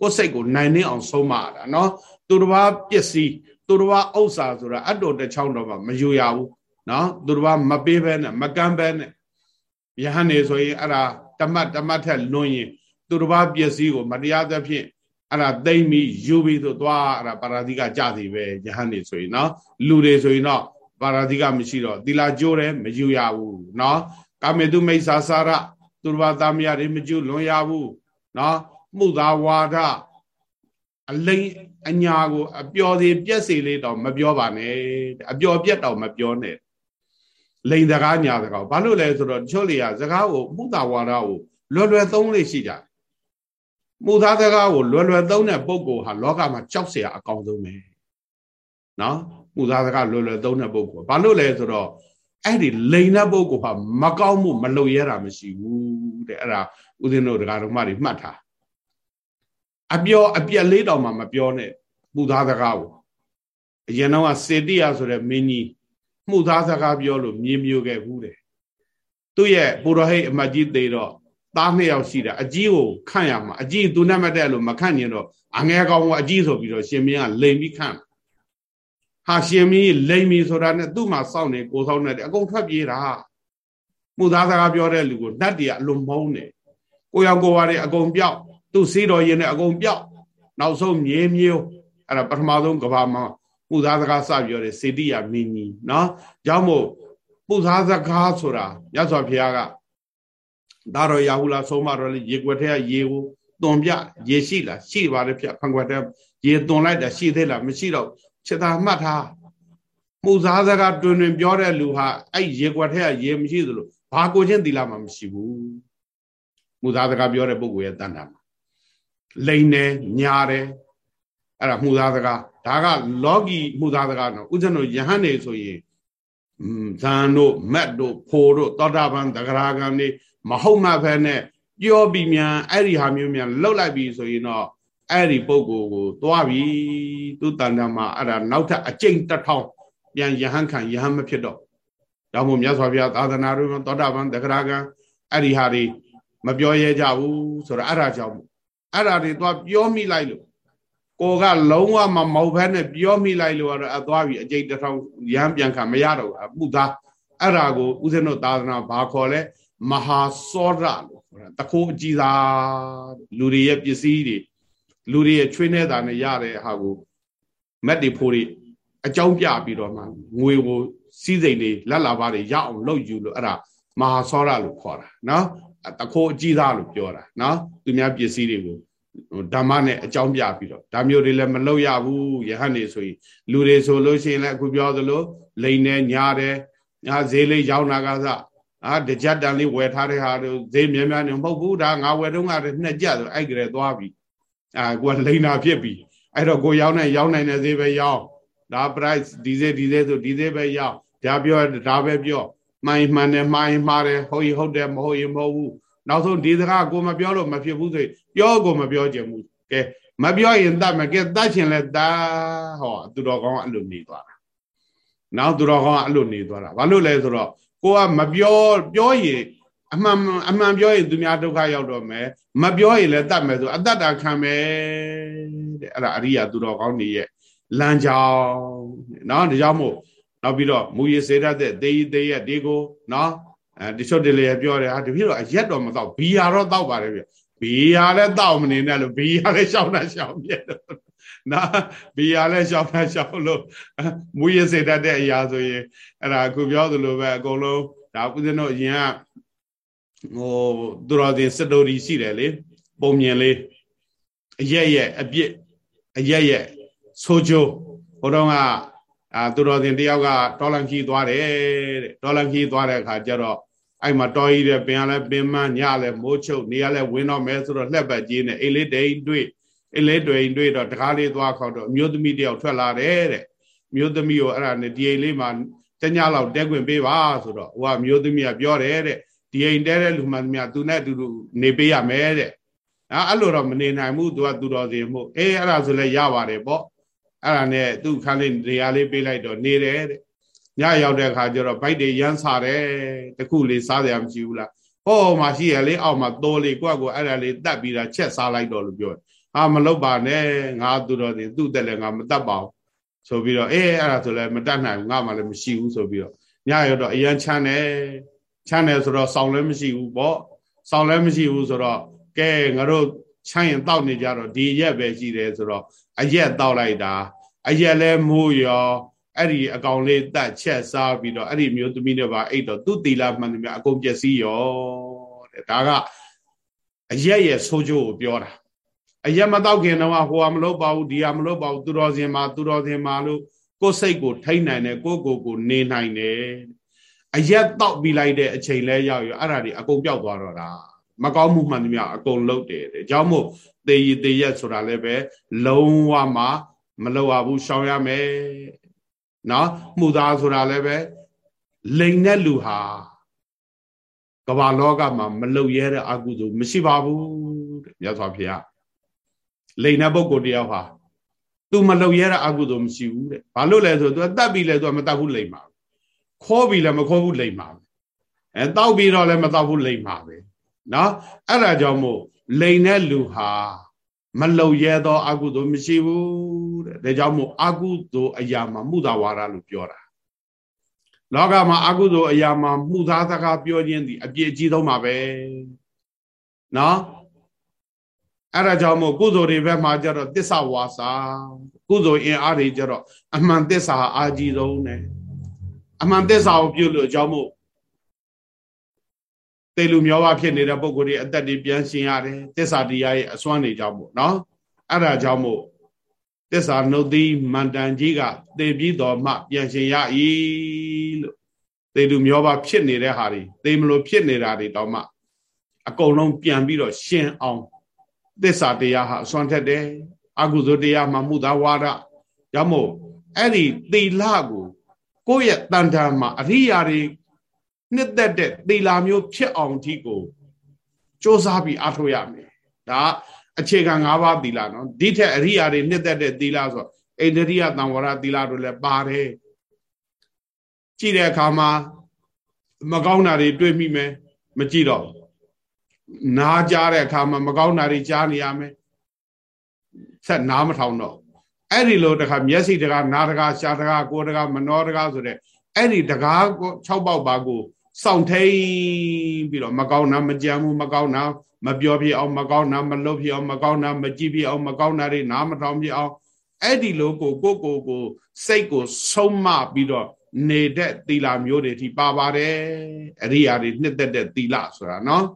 ကိုယ်စိတ်ကိုနိုင်နေအောင်ဆုံးမတာနော်သူတစ်ပါးပစ္စည်းသူတစ်ပါးဥစ္စာဆိုတာအတော်တစ်ချောင်းတော့မှမယူရဘူးနော်သူတစ်ပါးမပေးဘဲနဲ့မကမ်းဘဲနဲ့ယဟန်နေဆိုရင်အဲ့ဒါတမတ်တမတ်ထက်လွန်ရင်သူတစ်ပါးပစ္စည်းကိုမတရားသဖြင့်အဲ့ဒါသိမ့်ပြီးယူပြီးဆိုသွားအဲ့ဒါပါရာဇိကကြစီပဲယဟန်နေဆိုရင်နော်လူတွေဆိုရင်တော့ပါရာဇိကမရှိတော့သီလာကျိုးတယ်မယူရဘူးနော်ကာမေတုမိစ္ဆာစာရ သူတစ်ပါးသားမယားတွေမကျူလွန်ရဘူးနော်မှုသာဝါဒအလိမ်အညာကိုအပျော်စီပြက်စီလေးတော့မပြောပါနဲ့အပျော်ပြက်တော့မပြောနဲ့လိန်စကားညာစကားဘာလို့လဲဆိုတော့တချို့လေကစကားကိုမှုသာဝါဒကိုလွယ်လွယ်သုံးလေးရှိကြမှုသားစကားကိုလွယ်လွယ်သုံးတဲ့ပုဂ္ဂိုလ်ဟာလောကမှာကြောက်เสียအကောင်းဆုံးပဲနော်မှုသားစကားလွယ်လွယ်သုံးတဲ့ပုဂ္ဂိုလ်ဘာလို့လဲဆိုတော့ အဲ့ဒီလိန်တဲ့ပုဂ္ဂိုလ်ဟာမကောင်းမှုမလုပ်ရတာမရှိဘူးတဲ့အဲ့ဒါဦးဇင်းတို့တရားတော်မှတွေမှတ်ထားအပြောအပြက်လေးတောင်မှမပြောနဲ့ပူသားစကားကိုအရင်တော့စေတိယဆိုတဲ့မင်းကြီးမှုသားစကားပြောလို့မြင်မျိုးခဲ့ဘူးတယ်သူ့ရဲ့ပုရောဟိတ်အမတ်ကြီးသေးတော့သားနှစ်ယောက်ရှိတာအကြီးကိုခန့်ရမှာအကြီးသူနဲ့မတက်လို့မခန့်ရင်တော့အငယ်ကောင်ကအကြီးဆိုပြီးတော့ရှင်မင်းကလိန်ပြီးခန့် ဟာရှင်မင်းလိန်ပြီဆိုတာနဲ့သူ့မှာစောင့်နေကိုစောင့်နေတယ်အကုန်ထွက်ပြေးတာမှုသားစကားပြောတဲ့လူကိုနှက်တည်းအလွန်မုန်းတယ်ကိုရောင်ကိုဝါတွေအကုန်ပြောက်သူ့စီးတော်ရင်နဲ့အကုန်ပြောက်နောက်ဆုံးမြေမျိုးအဲ့ဒါပထမဆုံးကဘာမှာပူဇာစကားစပြောတယ်စေတိယမင်းကြီးနော်ကြောင့်မို့ပူဇာစကားဆိုတာရသော်ဘုရားကဒါတော့ရဟုလားဆုံးမတော့လေရေွက်ထဲကရေကိုသွန်ပြရေရှိလားရှိပါတယ်ဖြတ်ဖန်ခွက်ထဲရေသွန်လိုက်တာရှိသေးလားမရှိတော့ ချက်သားမှတ်ထားပူဇာစကားတွင်တွင်ပြောတဲ့လူဟာအဲ့ရေွက်ထဲကရေမရှိသလိုဘာကိုချင်းသီလာမှမရှိဘူးပူဇာစကားပြောတဲ့ပုဂ္ဂိုလ်ရဲ့တန်တာမှာလိန်တယ်ညာတယ်အဲ့ဒါမှုသားစကားဒါကလောကီမှုသားစကားနော်ဥစ္စံတို့ယဟန်နေဆိုရင်ဇန်တို့မက်တို့ဖိုတို့သောတာပန်တဂရာဂံနေမဟုတ်မှဖဲနဲ့ပြောပြီးမြန်အဲ့ဒီဟာမျိုးမြန်လှုပ်လိုက်ပြီဆိုရင်တော့ အဲ့ဒီပုံကိုကိုသွားပြီသူတန်တမှာအဲ့ဒါနောက်ထပ်အကျိန်တစ်ထောင်ပြန်ယဟန်ခံယဟန်မဖြစ်တော့ဒါမှမဟုတ်မြတ်စွာဘုရားသာသနာတော်သောတာပန်တဂရာဂံအဲ့ဒီဟာတွေမပြောရဲကြဘူးဆိုတော့အဲ့ဒါကြောင့်အဲ့ဒါတွေသွားပြောမိလိုက်လို့ကိုကလုံးဝမမဟုတ်ဘဲနဲ့ပြောမိလိုက်လို့ကတော့အသွားပြီအကျိတ်တစ်ထောင်ရမ်းပြန်ခံမရတော့ဘူးအမှုသားအဲ့ဒါကိုဦးဇင်းတို့သာသနာဘာခေါ်လဲမဟာစောရလို့ခေါ်တာတခိုးအကြီးသားလူတွေရဲ့ပစ္စည်းတွေ လူတွေရဲ့ချွေးနေတာနဲ့ရတဲ့ဟာကိုမက်တွေဖိုးတွေအကြောင်းပြပြီးတော့မှငွေကိုစီးစိမ်တွေလက်လာပါတွေရအောင်လုပ်ယူလို့အဲ့ဒါမဟာစောရလို့ခေါ်တာနော်တခိုးအကြီးသားလို့ပြောတာနော်သူများပစ္စည်းတွေကိုဓမ္မနဲ့အကြောင်းပြပြီးတော့ဒါမျိုးတွေလည်းမလုပ်ရဘူးယဟန်နေဆိုရင်လူတွေဆိုလို့ရှိရင်လည်းအခုပြောသလိုလိန်နဲ့ညာတယ်ညာဈေးလေးရောက်နာကစားအာတကြက်တန်လေးဝယ်ထားတဲ့ဟာတို့ဈေးမြဲမြဲနေမဟုတ်ဘူးဒါငါဝယ်တော့ငါတည်းနှစ်ကြက်ဆိုအဲ့ကလေးသွားပြီ အာကိုကလိန်နာဖြစ်ပြီအဲ့တော့ကိုရောက်နိုင်ရောက်နိုင်တဲ့ဈေးပဲရောက်ဒါ price ဒီဈေးဒီဈေးဆိုဒီဈေးပဲရောက်ဒါပြောဒါပဲပြောမှန်မှန်တယ်မှားမှားတယ်ဟုတ်ရင်ဟုတ်တယ်မဟုတ်ရင်မဟုတ်ဘူးနောက်ဆုံးဒီစကားကိုမပြောလို့မဖြစ်ဘူးဆိုရင်ပြောကိုမပြောချင်ဘူးကဲမပြောရင်တတ်မယ်ကဲတတ်ချင်လဲတတ်ဟောသူတော်ကောင်းအဲ့လိုနေသွားတာနောက်သူတော်ကောင်းအဲ့လိုနေသွားတာဘာလို့လဲဆိုတော့ကိုကမပြောပြောရင် အမှန်အမှန်ပြောရင်သူများဒုက္ခရောက်တော့မယ်မပြောရင်လည်းတတ်မယ်ဆိုအတ္တတာခံမယ်တဲ့အဲ့ဒါအရိယာသူတော်ကောင်းတွေရဲ့လမ်းကြောင်းနော်ဒါကြောင့်မို့နောက်ပြီးတော့မူရစေတတ်တဲ့တေးသေးရဲ့ဒီကိုနော်အဲဒီချွတ်တလေပြောတယ်ဟာတပည့်တော့အရက်တော့မတော့ဘီယာတော့တောက်ပါတယ်ဗျဘီယာလည်းတောက်မနေနဲ့လို့ဘီယာလည်းရှောင်းတာရှောင်းပြက်တော့နော်ဘီယာလည်းရှောင်းတာရှောင်းလို့မူရစေတတ်တဲ့အရာဆိုရင်အဲ့ဒါအခုပြောသလိုပဲအကုန်လုံးဒါဥစဉ်တို့အရင်က ဟိုသူတော်စင်စတိုရီရှိတယ်လေပုံမြင်လေးအရက်ရဲ့အပြစ်အရက်ရဲ့ဆိုးကျိုးဟိုတော့ကအာသူတော်စင်တယောက်ကဒေါ်လန်ခီသွားတယ်တဲ့ဒေါ်လန်ခီသွားတဲ့အခါကျတော့အဲ့မှာတော်ကြီးတဲ့ပင်ကလည်းပင်မညလည်းမိုးချုပ်နေရလည်းဝင်းတော့မဲဆိုတော့လှက်ပတ်ကြီးနဲ့အိလေးတိန်တွေ့အိလေးတွေ့တွေ့တော့တကားလေးသွားခေါက်တော့အမျိုးသမီးတယောက်ထွက်လာတယ်တဲ့မျိုးသမီးကိုအဲ့ဒါနဲ့ဒီအိမ်လေးမှာတညလောက်တဲခွင့်ပေးပါဆိုတော့ဟိုကမျိုးသမီးကပြောတယ်တဲ့ ဒီအိမ်တဲတဲ့လူမှန်များသူနဲ့အတူတူနေပေးရမယ်တဲ့အဲအဲ့လိုတော့မနေနိုင်ဘူးသူကသူတော်စင်မှုအေးအဲ့ဒါဆိုလဲရပါတယ်ပေါ့အဲ့ဒါနဲ့သူ့ခန်းလေးနေရာလေးပေးလိုက်တော့နေတယ်တဲ့ညရောက်တဲ့အခါကျတော့ဗိုက်တွေရမ်းစားတယ်တခုလေးစားစရာမရှိဘူးလားဟောမှရှိရလေအောက်မှာတိုးလေးကိုယ့်ကိုအဲ့ဒါလေးတတ်ပြီးတာချက်စားလိုက်တော့လို့ပြောတယ်ဟာမလုပ်ပါနဲ့ငါသူတော်တင်သူ့တက်လည်းငါမတတ်ပါဘူးဆိုပြီးတော့အေးအဲ့ဒါဆိုလည်းမတတ်နိုင်ဘူးငါမှလည်းမရှိဘူးဆိုပြီးတော့ညရောက်တော့အရန်ချမ်းတယ် ချမ်းတယ်ဆိုတော့စောင်းလည်းမရှိဘူးပေါ့စောင်းလည်းမရှိဘူးဆိုတော့ကဲငါတို့ချမ်းရင်တောက်နေကြတော့ဒီရက်ပဲရှိတယ်ဆိုတော့အရက်တောက်လိုက်တာအရက်လဲမိုးရောအဲ့ဒီအကောင်လေးတတ်ချက်စားပြီးတော့အဲ့ဒီမျိုးသမီးတွေပါအဲ့တော့သူ့တီလာမှန်တယ်များအကုန်ပျက်စီးရောတဲ့ဒါကအရက်ရဲ့ဆိုးကျိုးကိုပြောတာအရက်မတော့ခင်တော့ဟိုကမလုပ်ပါဘူးဒီကမလုပ်ပါဘူးသူတော်စင်မှာသူတော်စင်မှာလို့ကိုယ်စိတ်ကိုထိမ့်နိုင်တယ်ကိုယ်ကိုယ်ကိုနေနိုင်တယ် အရက်တောက်ပြီးလိုက်တဲ့အချိန်လဲရောက်ရအဲ့ဒါဒီအကုန်ပြောက်သွားတော့တာမကောင်းမှုမှန်သမျှအကုန်လုံးတယ်တဲ့ကြောင့်မို့သေရသေရက်ဆိုတာလည်းပဲလုံးဝမှမလုပ်ရဘူးရှောင်ရမယ်နော်မှုသားဆိုတာလည်းပဲလိန်တဲ့လူဟာကမ္ဘာလောကမှာမလုံရဲတဲ့အကုသိုလ်မရှိပါဘူးတဲ့မြတ်စွာဘုရားလိန်တဲ့ပုဂ္ဂိုလ်တယောက်ဟာသူမလုံရဲတဲ့အကုသိုလ်မရှိဘူးတဲ့ဘာလို့လဲဆိုသူကတတ်ပြီးလဲသူကမတတ်ဘူးလိမ့်ပါ ခေါ်ပြီးလဲမခေါ်ဘူးလိမ့်ပါအဲတောက်ပြီးတော့လည်းမတောက်ဘူးလိမ့်ပါပဲနော်အဲ့ဒါကြောင့်မို့လိန်တဲ့လူဟာမလုံရဲသောအကုသိုလ်မရှိဘူးတဲ့ဒါကြောင့်မို့အကုသိုလ်အရာမှာမှုသာဝါဒလို့ပြောတာလောကမှာအကုသိုလ်အရာမှာမှုသားစကားပြောခြင်းဒီအပြည့်အကြီးဆုံးပါပဲနော်အဲ့ဒါကြောင့်မို့ကုသိုလ်တွေဘက်မှာကျတော့တစ္ဆဝါစာကုသိုလ်အင်အားတွေကျတော့အမှန်တစ္ဆာအာကြီးဆုံးနဲ့ အမှန်တစ္ဆာကိုပြုလို့အကြောင်းမို့တေလူမျောပါဖြစ်နေတဲ့ပုံကိုယ်တွေအသက်တွေပြန်ရှင်ရတယ်တစ္ဆာတရားရဲ့အစွမ်းတွေကြောင့်မို့နော်အဲ့ဒါကြောင့်မို့တစ္ဆာနှုတ်သီးမန္တန်ကြီးကသေပြီးတော်မှပြန်ရှင်ရ၏လို့သေလူမျောပါဖြစ်နေတဲ့ဟာတွေသေမလို့ဖြစ်နေတာတွေတောင်မှအကုန်လုံးပြန်ပြီးတော့ရှင်အောင်သစ္စာတရားဟာအစွမ်းထက်တယ်အကုသိုလ်တရားမှာမှုသာဝါဒကြောင့်မို့အဲ့ဒီသီလကို ကိုယ့်ရဲ့တန်တန်မှာအရိယာတွေနှစ်သက်တဲ့သီလမျိုးဖြစ်အောင်ဒီကိုစ조사ပြီးအားထုတ်ရမယ်ဒါအခြေခံ၅ပါးသီလနော်ဒီထက်အရိယာတွေနှစ်သက်တဲ့သီလဆိုအိန္ဒြိယတံဝရသီလတို့လည်းပါတယ်ကြည့်တဲ့အခါမှာမကောင်းတာတွေတွေ့မိမယ်မကြည့်တော့နားကြားတဲ့အခါမှာမကောင်းတာတွေကြားနေရမယ်ဆက်နားမထောင်တော့ အဲ့ဒီလိုတခါမျက်စိတကားနားတကားရှားတကားကိုယ်တကားမနှောတကားဆိုတဲ့အဲ့ဒီတကား6ပေါက်ပါကိုစောင့်ထိန်ပြီးတော့မကောင်းတာမကြမ်းဘူးမကောင်းတာမပြောပြအောင်မကောင်းတာမလုပ်ပြအောင်မကောင်းတာမကြည့်ပြအောင်မကောင်းတာတွေနားမထောင်ပြအောင်အဲ့ဒီလိုကိုကိုကိုကိုစိတ်ကိုဆုံးမပြီးတော့နေတဲ့သီလမျိုးတွေထိပါပါတယ်အရိယာတွေနှစ်သက်တဲ့သီလဆိုတာနော်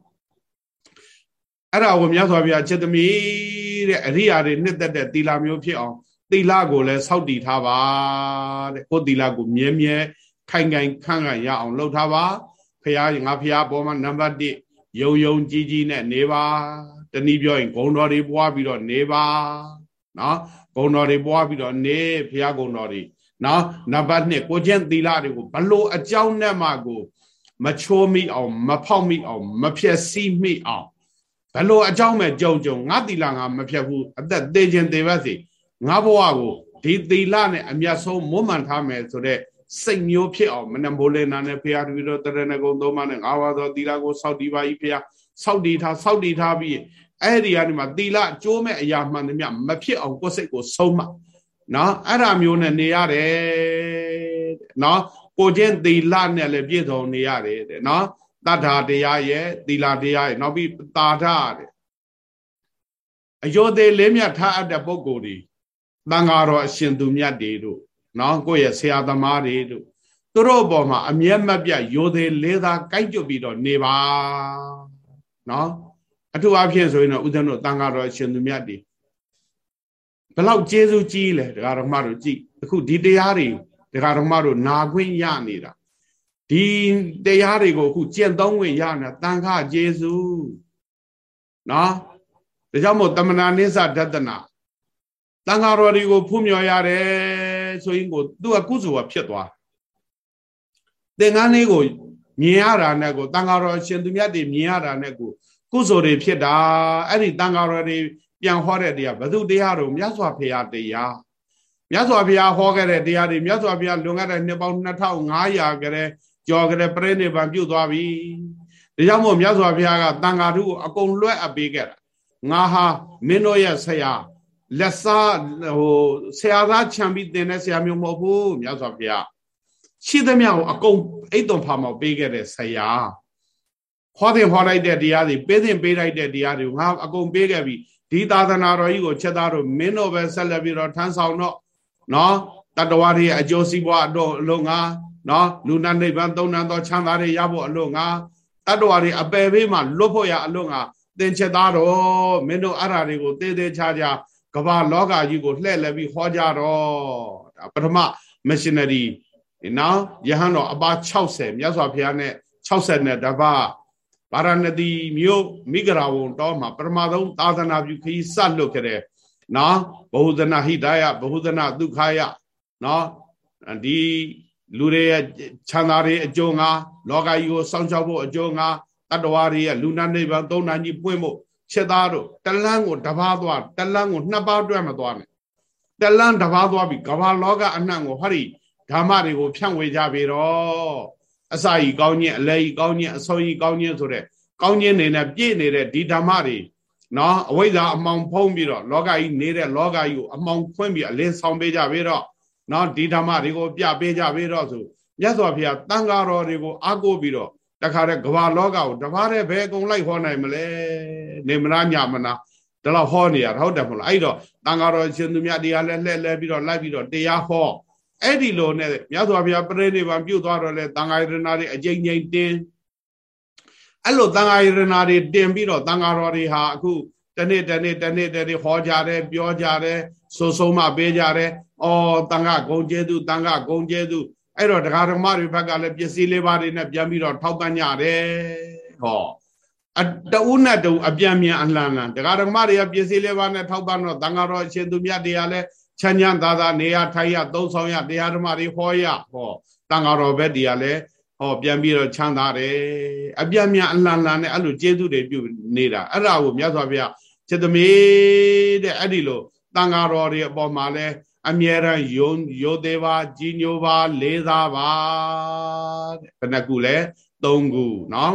အဲ့ဒါကိုမြတ်စွာဘုရားချက်သမီးတဲ့အရိယာတွေနှစ်သက်တဲ့သီလမျိုးဖြစ်အောင် သီလကိုလည်းစောင့်တည်ထားပါတဲ့ကိုသီလကိုမြဲမြဲခိုင်ခိုင်ခန့်ခန့်ရအောင်လုပ်ထားပါဖះငါဖះပေါ်မှာနံပါတ်1ယုံယုံကြည်ကြည်နဲ့နေပါတနည်းပြောရင်ဂုံတော်တွေပွားပြီးတော့နေပါနော်ဂုံတော်တွေပွားပြီးတော့နေဖះဂုံတော်တွေနော်နံပါတ်2ကိုချင်းသီလတွေကိုဘလို့အကြောင်းနဲ့မှကိုမချိုးမိအောင်မဖောက်မိအောင်မဖြက်စီးမိအောင်ဘလို့အကြောင်းမဲ့ကြုံကြုံငါသီလငါမဖြတ်ဘူးအသက်သေးခြင်းသေးပါစေ ငါဘဝကိုဒီသီလနဲ့အမျက်ဆုံးမွမ်းမံထားမယ်ဆိုတဲ့စိတ်မျိုးဖြစ်အောင်မနမိုးလေနာနဲ့ဖရာတပည့်တော်တရဏဂုံသုံးပါးနဲ့ငါးပါးသောသီလကိုစောင့်တည်ပါ၏ဖရာစောင့်တည်ထားစောင့်တည်ထားပြီးအဲ့ဒီကနေမှသီလအကျိုးမဲ့အရာမှန်သမျှမဖြစ်အောင်ကိုယ်စိတ်ကိုဆုံးမနော်အဲ့ဒါမျိုးနဲ့နေရတယ်နော်ကိုချင်းသီလနဲ့လည်းပြည့်စုံနေရတယ်တဲ့နော်တတ္ထာတရားရဲ့သီလတရားရဲ့နောက်ပြီးတာထတဲ့အယောသေးလေးမြတ်ထားအပ်တဲ့ပုဂ္ဂိုလ်ဒီ တန်ဃာတော်အရှင်သူမြတ်တွေတို့နော်ကိုယ့်ရဲ့ဆရာသမားတွေတို့သူတို့ဘောမှာအမျက်မပြတ်ယောသေးလေးသာကြိုက်ကြပြီးတော့နေပါနော်အထူးအဖြစ်ဆိုရင်တော့ဦးဇင်းတို့တန်ဃာတော်အရှင်သူမြတ်တွေဘလောက်ကျေးဇူးကြီးလဲဒကာတော်မတို့ကြည်အခုဒီတရားတွေဒကာတော်မတို့နာခွင့်ရနေတာဒီတရားတွေကိုအခုကျင့်သုံးဝင်ရနေတာတန်ခကျေးဇူးနော်ဒါကြောင့်မို့တမနာနိစ္စဒတနာ တန်ခါတော်တွေကိုဖူးမြော်ရတယ်ဆိုရင်ကိုသူကကုစုကဖြစ်သွားသင်္ကန်းလေးကိုမြင်ရတာနဲ့ကိုတန်ခါတော်ရှင်သူမြတ်တွေမြင်ရတာနဲ့ကိုကုစုတွေဖြစ်တာအဲ့ဒီတန်ခါတော်တွေပြန်ဟောတဲ့တရားဘု து တရားတို့မြတ်စွာဘုရားတရားမြတ်စွာဘုရားဟောခဲ့တဲ့တရားတွေမြတ်စွာဘုရားလွန်ခဲ့တဲ့နှစ်ပေါင်း2500ကလေးကြော်ကြတဲ့ပြိဋိဘံပြုတ်သွားပြီဒါကြောင့်မို့မြတ်စွာဘုရားကတန်ဃာထုကိုအကုန်လွှဲအပ်ပေးခဲ့တာငါဟာမင်းတို့ရဲ့ဆရာ လက်စားဟိုဆရာသားခြံပြီးတင်တဲ့ဆရာမျိုးမဟုတ်ဘူးမြတ်စွာဘုရားရှိသမျှကိုအကုန်အိတ်တော်ဖာမောက်ပေးခဲ့တဲ့ဆရာဟောတဲ့ဟောလိုက်တဲ့တရားတွေပေးတဲ့ပေးလိုက်တဲ့တရားတွေကိုငါအကုန်ပေးခဲ့ပြီဒီသာသနာတော်ကြီးကိုချက်သားတို့မင်းတို့ပဲဆက်လက်ပြီးတော့ထမ်းဆောင်တော့နော်တတဝါတွေအကျိုးစီးပွားတော့အလုံးငါနော်လူနာနိဗ္ဗာန်သုံးနံသောချမ်းသာတွေရဖို့အလို့ငါတတ္တဝါတွေအပယ်ဘေးမှာလွတ်ဖို့ရအလို့ငါသင်ချက်သားတော့မင်းတို့အဲ့ဓာတွေကိုတေးသေးချာချာ ကမ္ဘာလောကကြီးကိုလှည့်လည်ပြီးဟောကြတော့ဒါပထမ missionary နော်ယဟန်တော်အပါ60မြတ်စွာဘုရားနဲ့60နဲ့တပါဗာရာဏသီမြို့မိဂရာဝံတော်မှာပထမဆုံးသာသနာပြုခရီးစလွတ်ခဲ့တဲ့နော်ဘ ഹു ဒနာဟိတယဘ ഹു ဒနာဒုက္ခယနော်ဒီလူတွေရဲ့ချမ်းသာတွေအကျိုးငါလောကကြီးကိုစောင့်ရှောက်ဖို့အကျိုးငါတတ္တဝါတွေရဲ့လူနာနိဗ္ဗာန်သုံးနာကြီးပွင့်ဖို့ ချက်သားတို့တလန်းကိုတပါးသွားတလန်းကိုနှစ်ပါးတွဲမသွားနဲ့တလန်းတပါးသွားပြီကဘာလောကအနှံ့ကိုဟောဒီဓမ္မတွေကိုဖြန့်ဝေကြပြီတော့အစာကြီးကောင်းခြင်းအလဲကြီးကောင်းခြင်းအဆုံးကြီးကောင်းခြင်းဆိုတဲ့ကောင်းခြင်းနေနဲ့ပြည့်နေတဲ့ဒီဓမ္မတွေနော်အဝိဇ္ဇာအမောင်ဖုံးပြီးတော့လောကကြီးနေတဲ့လောကကြီးကိုအမောင်ဖွင့်ပြီးအလင်းဆောင်ပေးကြပြီတော့နော်ဒီဓမ္မတွေကိုပြပေးကြပြီတော့ဆိုမြတ်စွာဘုရားတန်ဃာတော်တွေကိုအားကိုးပြီးတော့ တခါတည်းကဘာလောကကိုတပါးတည်းဘယ်အကုန်လိုက်ဟောနိုင်မလဲနေမနာညမနာဒါတော့ဟောနေရဟုတ်တယ်မဟုတ်လားအဲ့တော့တန်ဃာတော်ရှင်သူမြတ်တရားလဲလှဲ့လဲပြီးတော့လိုက်ပြီးတော့တရားဟောအဲ့ဒီလိုနဲ့မြတ်စွာဘုရားပြိဋိဘံပြုတ်သွားတော့လဲတန်ဃာရဏတွေအကျိန်ကျိန်တင်းအဲ့လိုတန်ဃာရဏတွေတင်ပြီးတော့တန်ဃာတော်တွေဟာအခုတနေ့တနေ့တနေ့တနေ့ဟောကြတယ်ပြောကြတယ်ဆိုဆုံးမပေးကြတယ်အော်တန်ဃာဂုံကျေးသူတန်ဃာဂုံကျေးသူ အဲ့တော့တရားဓမ္မတွေဘက်ကလည်းပစ္စည်းလေးပါးတွေနဲ့ပြန်ပြီးတော့ထောက်ပံ့ကြတယ်ဟောအတူနဲ့တူအပြန်မြန်အလှန်လှန်တရားဓမ္မတွေကပစ္စည်းလေးပါးနဲ့ထောက်ပံ့တော့တန်ဃာတော်အရှင်သူမြတ်တွေကလည်းချမ်းချမ်းသာသာနေရထိုင်ရသုံးဆောင်ရတရားဓမ္မတွေဟောရဟောတန်ဃာတော်ဘက်တွေကလည်းဟောပြန်ပြီးတော့ချမ်းသာတယ်အပြန်မြန်အလှန်လှန်နဲ့အဲ့လိုကျေးဇူးတွေပြုနေတာအဲ့ဒါကိုမြတ်စွာဘုရားစေတမေတဲ့အဲ့ဒီလိုတန်ဃာတော်တွေအပေါ်မှာလဲ အမြဲတမ်းယုံယုတ်သေးပါကြီးညိုပါလေးစားပါတဲ့ဘယ်နှခုလဲ၃ခုเนาะ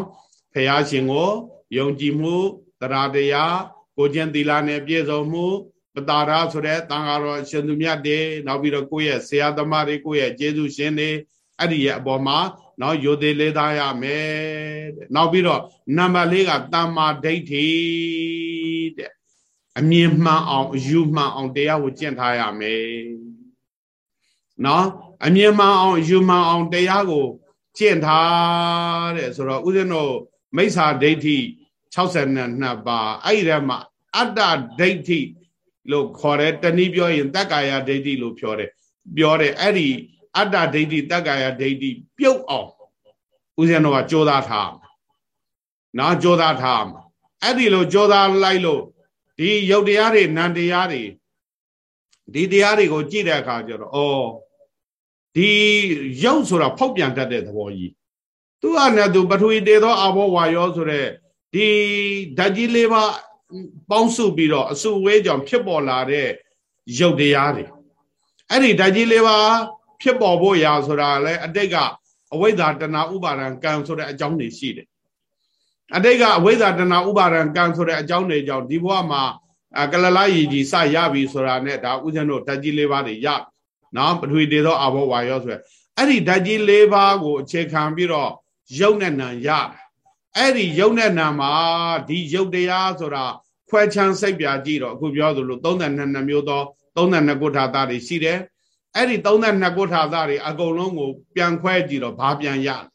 ဖះရှင်ကိုယုံကြည်မှုတရားတရားကိုကျင့်သီလနဲ့ပြည့်စုံမှုပတာရဆိုတဲ့တန်ဃာတော်ရှင်သူမြတ်တွေနောက်ပြီးတော့ကိုယ့်ရဲ့ဆရာသမားတွေကိုယ့်ရဲ့ကျေးဇူးရှင်တွေအဲ့ဒီရဲ့အပေါ်မှာနော်ယုတ်သေးလေးသားရမယ်တဲ့နောက်ပြီးတော့နံပါတ်၄ကတမ္မာဒိဋ္ဌိတဲ့ အမြင်မှန်အောင်အယူမှန်အောင်တရားကိုကျင့်ထားရမယ်နော်အမြင်မှန်အောင်အယူမှန်အောင်တရားကိုကျင့်ထားတဲ့ဆိုတော့ဥစဉ်တို့မိစ္ဆာဒိဋ္ဌိ62ပါအဲ့ဒီထဲမှာအတ္တဒိဋ္ဌိလို့ခေါ်တယ်တနည်းပြောရင်တက္ကာယဒိဋ္ဌိလို့ပြောတယ်ပြောတယ်အဲ့ဒီအတ္တဒိဋ္ဌိတက္ကာယဒိဋ္ဌိပြုတ်အောင်ဥစဉ်တို့ကကြိုးစားထားနော်ကြိုးစားထားအဲ့ဒီလိုကြိုးစားလိုက်လို့ ဒီယုတ်တရားတွေနံတရားတွေဒီတရားတွေကိုကြည့်တဲ့အခါကျတော့ဩဒီယုတ်ဆိုတာဖောက်ပြန်တတ်တဲ့သဘောကြီးသူကလည်းသူပထဝီတေသောအဘောဝါယောဆိုတဲ့ဒီဓာတ်ကြီးလေးပါပေါင်းစုပြီးတော့အစုဝဲကြောင့်ဖြစ်ပေါ်လာတဲ့ယုတ်တရားတွေအဲ့ဒီဓာတ်ကြီးလေးပါဖြစ်ပေါ်ဖို့ရာဆိုတာလည်းအတိတ်ကအဝိဇ္ဇာတဏှာဥပါဒံကံဆိုတဲ့အကြောင်းတွေရှိတယ် အတိတ်ကအဝိဇ္ဇာတဏှာဥပါဒံကံဆိုတဲ့အကြောင်းတွေကြောင့်ဒီဘဝမှာကလလရည်ကြီးစရပြီဆိုတာနဲ့ဒါဥစဉ်တို့ဓာတ်ကြီး၄ပါးတွေရနော်ပထဝီတေသောအဘောဝါယောဆိုရယ်အဲ့ဒီဓာတ်ကြီး၄ပါးကိုအခြေခံပြီးတော့ယုတ်နဲ့နံရအဲ့ဒီယုတ်နဲ့နံမှာဒီယုတ်တရားဆိုတာခွဲချမ်းစိတ်ပြကြည့်တော့အခုပြောသလို32မျိုးသော32ကုဋ္ဌာသားတွေရှိတယ်အဲ့ဒီ32ကုဋ္ဌာသားတွေအကုန်လုံးကိုပြန်ခွဲကြည့်တော့ဘာပြန်ရလဲ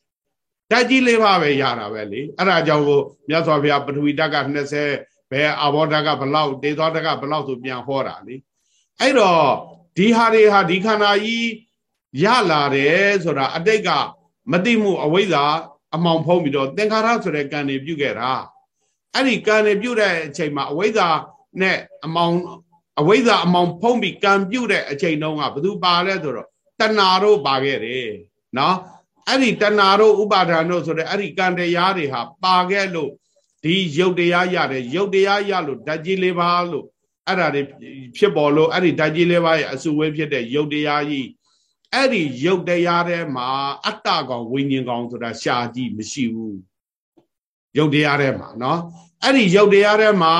ဓာတ်ကြီးလေးပါပဲရတာပဲလေအဲ့ဒါကြောင့်ကိုမြတ်စွာဘုရားပထဝီဓာတ်က20ဘယ်အဘောဓာတ်ကဘလောက်ဒေသောဓာတ်ကဘလောက်ဆိုပြန်ဟောတာလေအဲ့တော့ဒီဟာတွေဟာဒီခန္ဓာကြီးရလာတယ်ဆိုတာအတိတ်ကမသိမှုအဝိဇ္ဇာအမောင်ဖုံးပြီးတော့သင်္ခါရဆိုတဲ့ကံတွေပြုခဲ့တာအဲ့ဒီကံတွေပြုတဲ့အချိန်မှာအဝိဇ္ဇာနဲ့အမောင်အဝိဇ္ဇာအမောင်ဖုံးပြီးကံပြုတဲ့အချိန်တုန်းကဘယ်သူပါလဲဆိုတော့တဏှာတို့ပါခဲ့တယ်နော် အဲ့ဒီတဏှာတို့ဥပါဒာတို့ဆိုတဲ့အဲ့ဒီကံတရားတွေဟာပါခဲ့လို့ဒီယုတ်တရားရတယ်ယုတ်တရားရလို့ဓာတ်ကြီးလေးပါလို့အဲ့ဒါတွေဖြစ်ပေါ်လို့အဲ့ဒီဓာတ်ကြီးလေးပါရဲ့အစုဝေးဖြစ်တဲ့ယုတ်တရားကြီးအဲ့ဒီယုတ်တရားထဲမှာအတ္တကောင်ဝိညာဉ်ကောင်ဆိုတာရှားကြီးမရှိဘူးယုတ်တရားထဲမှာနော်အဲ့ဒီယုတ်တရားထဲမှာ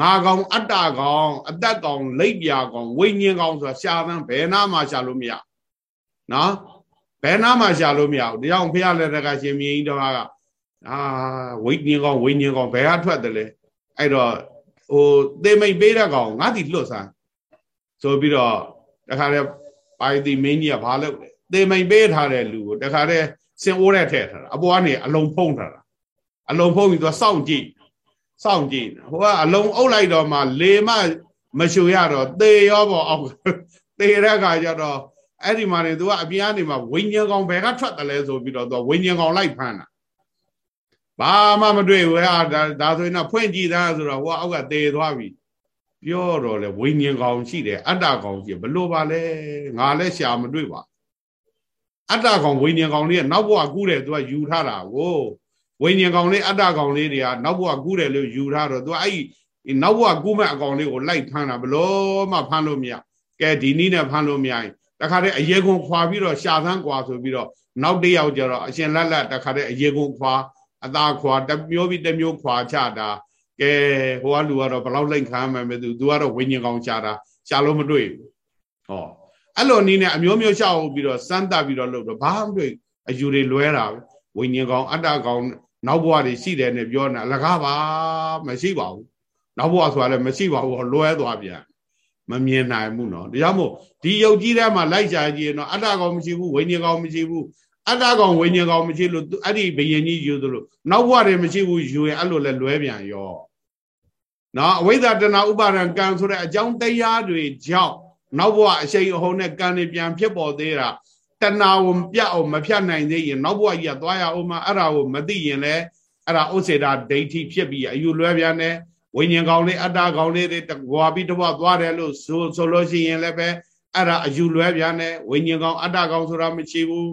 ငါကောင်အတ္တကောင်အသက်ကောင်လိပ်ပြာကောင်ဝိညာဉ်ကောင်ဆိုတာရှားသန်းဘယ်နာမှရှာလို့မရနော် ဘယ်နာမှရှာလို့မရဘူးတရားဘုရားလက်ထက်ကရှင်မြင်းတော်ကအာဝိညာဉ်ကောင်ဝိညာဉ်ကောင်ဘယ်ဟာထွက်တယ်လဲအဲ့တော့ဟိုသေမိတ်ပေးတဲ့ကောင်ငါတိလွတ်ဆန်းဆိုပြီးတော့တခါတည်းပိုင်တိမင်းကြီးကဘာလုပ်လဲသေမိတ်ပေးထားတဲ့လူကိုတခါတည်းစင်အိုးတဲ့ထည့်ထားတာအပေါ်ကနေအလုံးဖုံးထားတာအလုံးဖုံးပြီးသူကစောင့်ကြည့်စောင့်ကြည့်ဟိုကအလုံးအုပ်လိုက်တော့မှလေမမရှူရတော့သေရောပေါ့အောက်သေတဲ့အခါကျတော့ အဲ့ဒီမှာနေသူကအပြင်ကနေမှဝိညာဉ်ကောင်ဘယ်ကထွက်တယ်လဲဆိုပြီးတော့သူဝိညာဉ်ကောင်လိုက်ဖမ်းတာဘာမှမတွေ့ဘူးဟာဒါဒါဆိုရင်တော့ဖွင့်ကြည့်သားဆိုတော့ဟိုအောက်ကသေသွားပြီပြောတော့လေဝိညာဉ်ကောင်ရှိတယ်အတ္တကောင်ရှိဘလို့ပါလဲငါလည်းရှာမတွေ့ပါအတ္တကောင်ဝိညာဉ်ကောင်လေးကနောက်ဘဝကူးတယ်သူကယူထားတာကိုဝိညာဉ်ကောင်လေးအတ္တကောင်လေးတွေကနောက်ဘဝကူးတယ်လို့ယူထားတော့သူကအဲ့ဒီနောက်ဘဝကူးမဲ့အကောင်လေးကိုလိုက်ဖမ်းတာဘလို့မှဖမ်းလို့မရကဲဒီနည်းနဲ့ဖမ်းလို့မရရင် တခါတည်းအရေကုန်ခွာပြီးတော့ရှာသန်းကွာဆိုပြီးတော့နောက်တစ်ယောက်ကျတော့အရှင်လက်လက်တခါတည်းအရေကုန်ခွာအသာခွာတမျိုးပြီးတမျိုးခွာချတာကဲဟိုကလူကတော့ဘလောက်လိမ့်ခံမှမယ်သူသူကတော့ဝိညာဉ်ကောင်ရှာတာရှာလို့မတွေ့ဘူးဟောအဲ့လိုနည်းနဲ့အမျိုးမျိုးရှာပြီးတော့စမ်းသပ်ပြီးတော့လုပ်တော့ဘာမှမတွေ့အယူတွေလွဲတာဝိညာဉ်ကောင်အတ္တကောင်နောက်ဘဝတွေရှိတယ်နဲ့ပြောနေအလကားပါမရှိပါဘူးနောက်ဘဝဆိုတာလည်းမရှိပါဘူးလွဲသွားပြန် မမြင်နိုင်ဘူးနော်ဒါကြောင့်မို့ဒီယုတ်ကြီးထဲမှာလိုက်ရှာကြည့်ရင်တော့အတ္တကောင်မရှိဘူးဝိညာဉ်ကောင်မရှိဘူးအတ္တကောင်ဝိညာဉ်ကောင်မရှိလို့အဲ့ဒီဘယင်ကြီးယူသလိုနောက်ဘဝတွေမရှိဘူးယူရင်အဲ့လိုလဲလွဲပြန်ရောနော်အဝိဇ္ဇာတဏဥပါဒံကံဆိုတဲ့အကြောင်းတရားတွေကြောင့်နောက်ဘဝအရှိန်အဟုန်နဲ့ကံတွေပြန်ဖြစ်ပေါ်သေးတာတဏှာကိုပြတ်အောင်မဖြတ်နိုင်သေးရင်နောက်ဘဝကြီးကသွားရအောင်မအဲ့ဒါကိုမသိရင်လည်းအဲ့ဒါဥစ္စေတာဒိဋ္ဌိဖြစ်ပြီးအယူလွဲပြန်တယ် ဝိညာဉ်ကောင်လေးအတ္တကောင်လေးတွေဘဝပြီးတဘဝသွားတယ်လို့ဆိုဆိုလို့ရှိရင်လည်းပဲအဲ့ဒါအယူလွဲပြန်တယ်ဝိညာဉ်ကောင်အတ္တကောင်ဆိုတာမရှိဘူး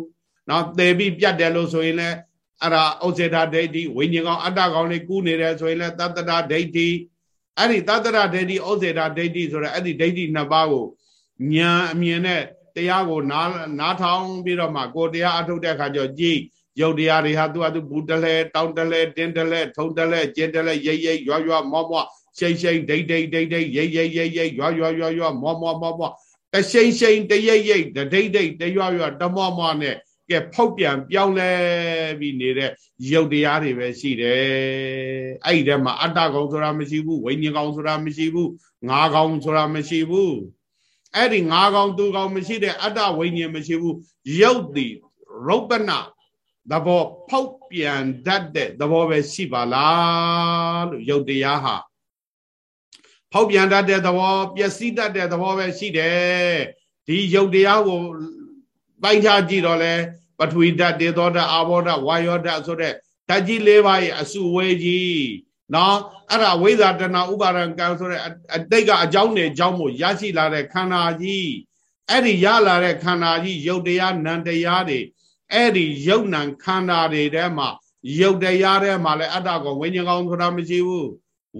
နော်သေပြီးပြတ်တယ်လို့ဆိုရင်လည်းအဲ့ဒါဥစ္စေတာဒိဋ္ဌိဝိညာဉ်ကောင်အတ္တကောင်လေးကူးနေတယ်ဆိုရင်လည်းတတ္တရာဒိဋ္ဌိအဲ့ဒီတတ္တရာဒိဋ္ဌိဥစ္စေတာဒိဋ္ဌိဆိုတဲ့အဲ့ဒီဒိဋ္ဌိနှစ်ပါးကိုညာအမြင်နဲ့တရားကိုနားနားထောင်ပြီးတော့မှကိုတရားအထုတ်တဲ့အခါကျတော့ကြည် ရုပ်တရားတွေဟာသူကသူဘူးတလဲတောင်းတလဲတင်းတလဲထုံတလဲကျင်းတလဲရိပ်ရိပ်ရွရွမောမောရှိတ်ရှိတ်ဒိတ်ဒိတ်ဒိတ်ဒိတ်ရိပ်ရိပ်ရိပ်ရိပ်ရွရွရွရွမောမောမောမောတရှိန်ရှိန်တရိပ်ရိပ်ဒိတ်ဒိတ်တရွရွတမောမောနဲ့ကဲဖောက်ပြန်ပြောင်းလဲပြီးနေတဲ့ရုပ်တရားတွေပဲရှိတယ်အဲ့ဒီထဲမှာအတ္တကောင်ဆိုတာမရှိဘူးဝိညာဉ်ကောင်ဆိုတာမရှိဘူးငါးကောင်ဆိုတာမရှိဘူးအဲ့ဒီငါးကောင်သူကောင်မရှိတဲ့အတ္တဝိညာဉ်မရှိဘူးရုပ်တည်ရုပ်ပန သဘောဖောက်ပြန်တတ်တဲ့သဘောပဲရှိပါလားလို့ရုပ်တရားဟာဖောက်ပြန်တတ်တဲ့သဘောပျက်စီးတတ်တဲ့သဘောပဲရှိတယ်ဒီရုပ်တရားကိုပိုင်းခြားကြည့်တော့လဲပထဝီဓာတ်ဒေသောဓာတ်အာဘောဓာတ်ဝါယောဓာတ်ဆိုတဲ့ဓာတ်ကြီး၄ပါးရဲ့အစုဝေးကြီးနော်အဲ့ဒါဝိဇာတဏဥပါဒံကံဆိုတဲ့အတိတ်ကအကြောင်းနဲ့အကြောင်းမို့ရရှိလာတဲ့ခန္ဓာကြီးအဲ့ဒီရလာတဲ့ခန္ဓာကြီးယုတ်တရားနံတရားတွေ အဲ့ဒီယုတ်နံခန္ဓာတွေထဲမှာယုတ်တရားထဲမှာလည်းအတ္တကိုဝိညာဉ်ကောင်းဆိုတာမရှိဘူး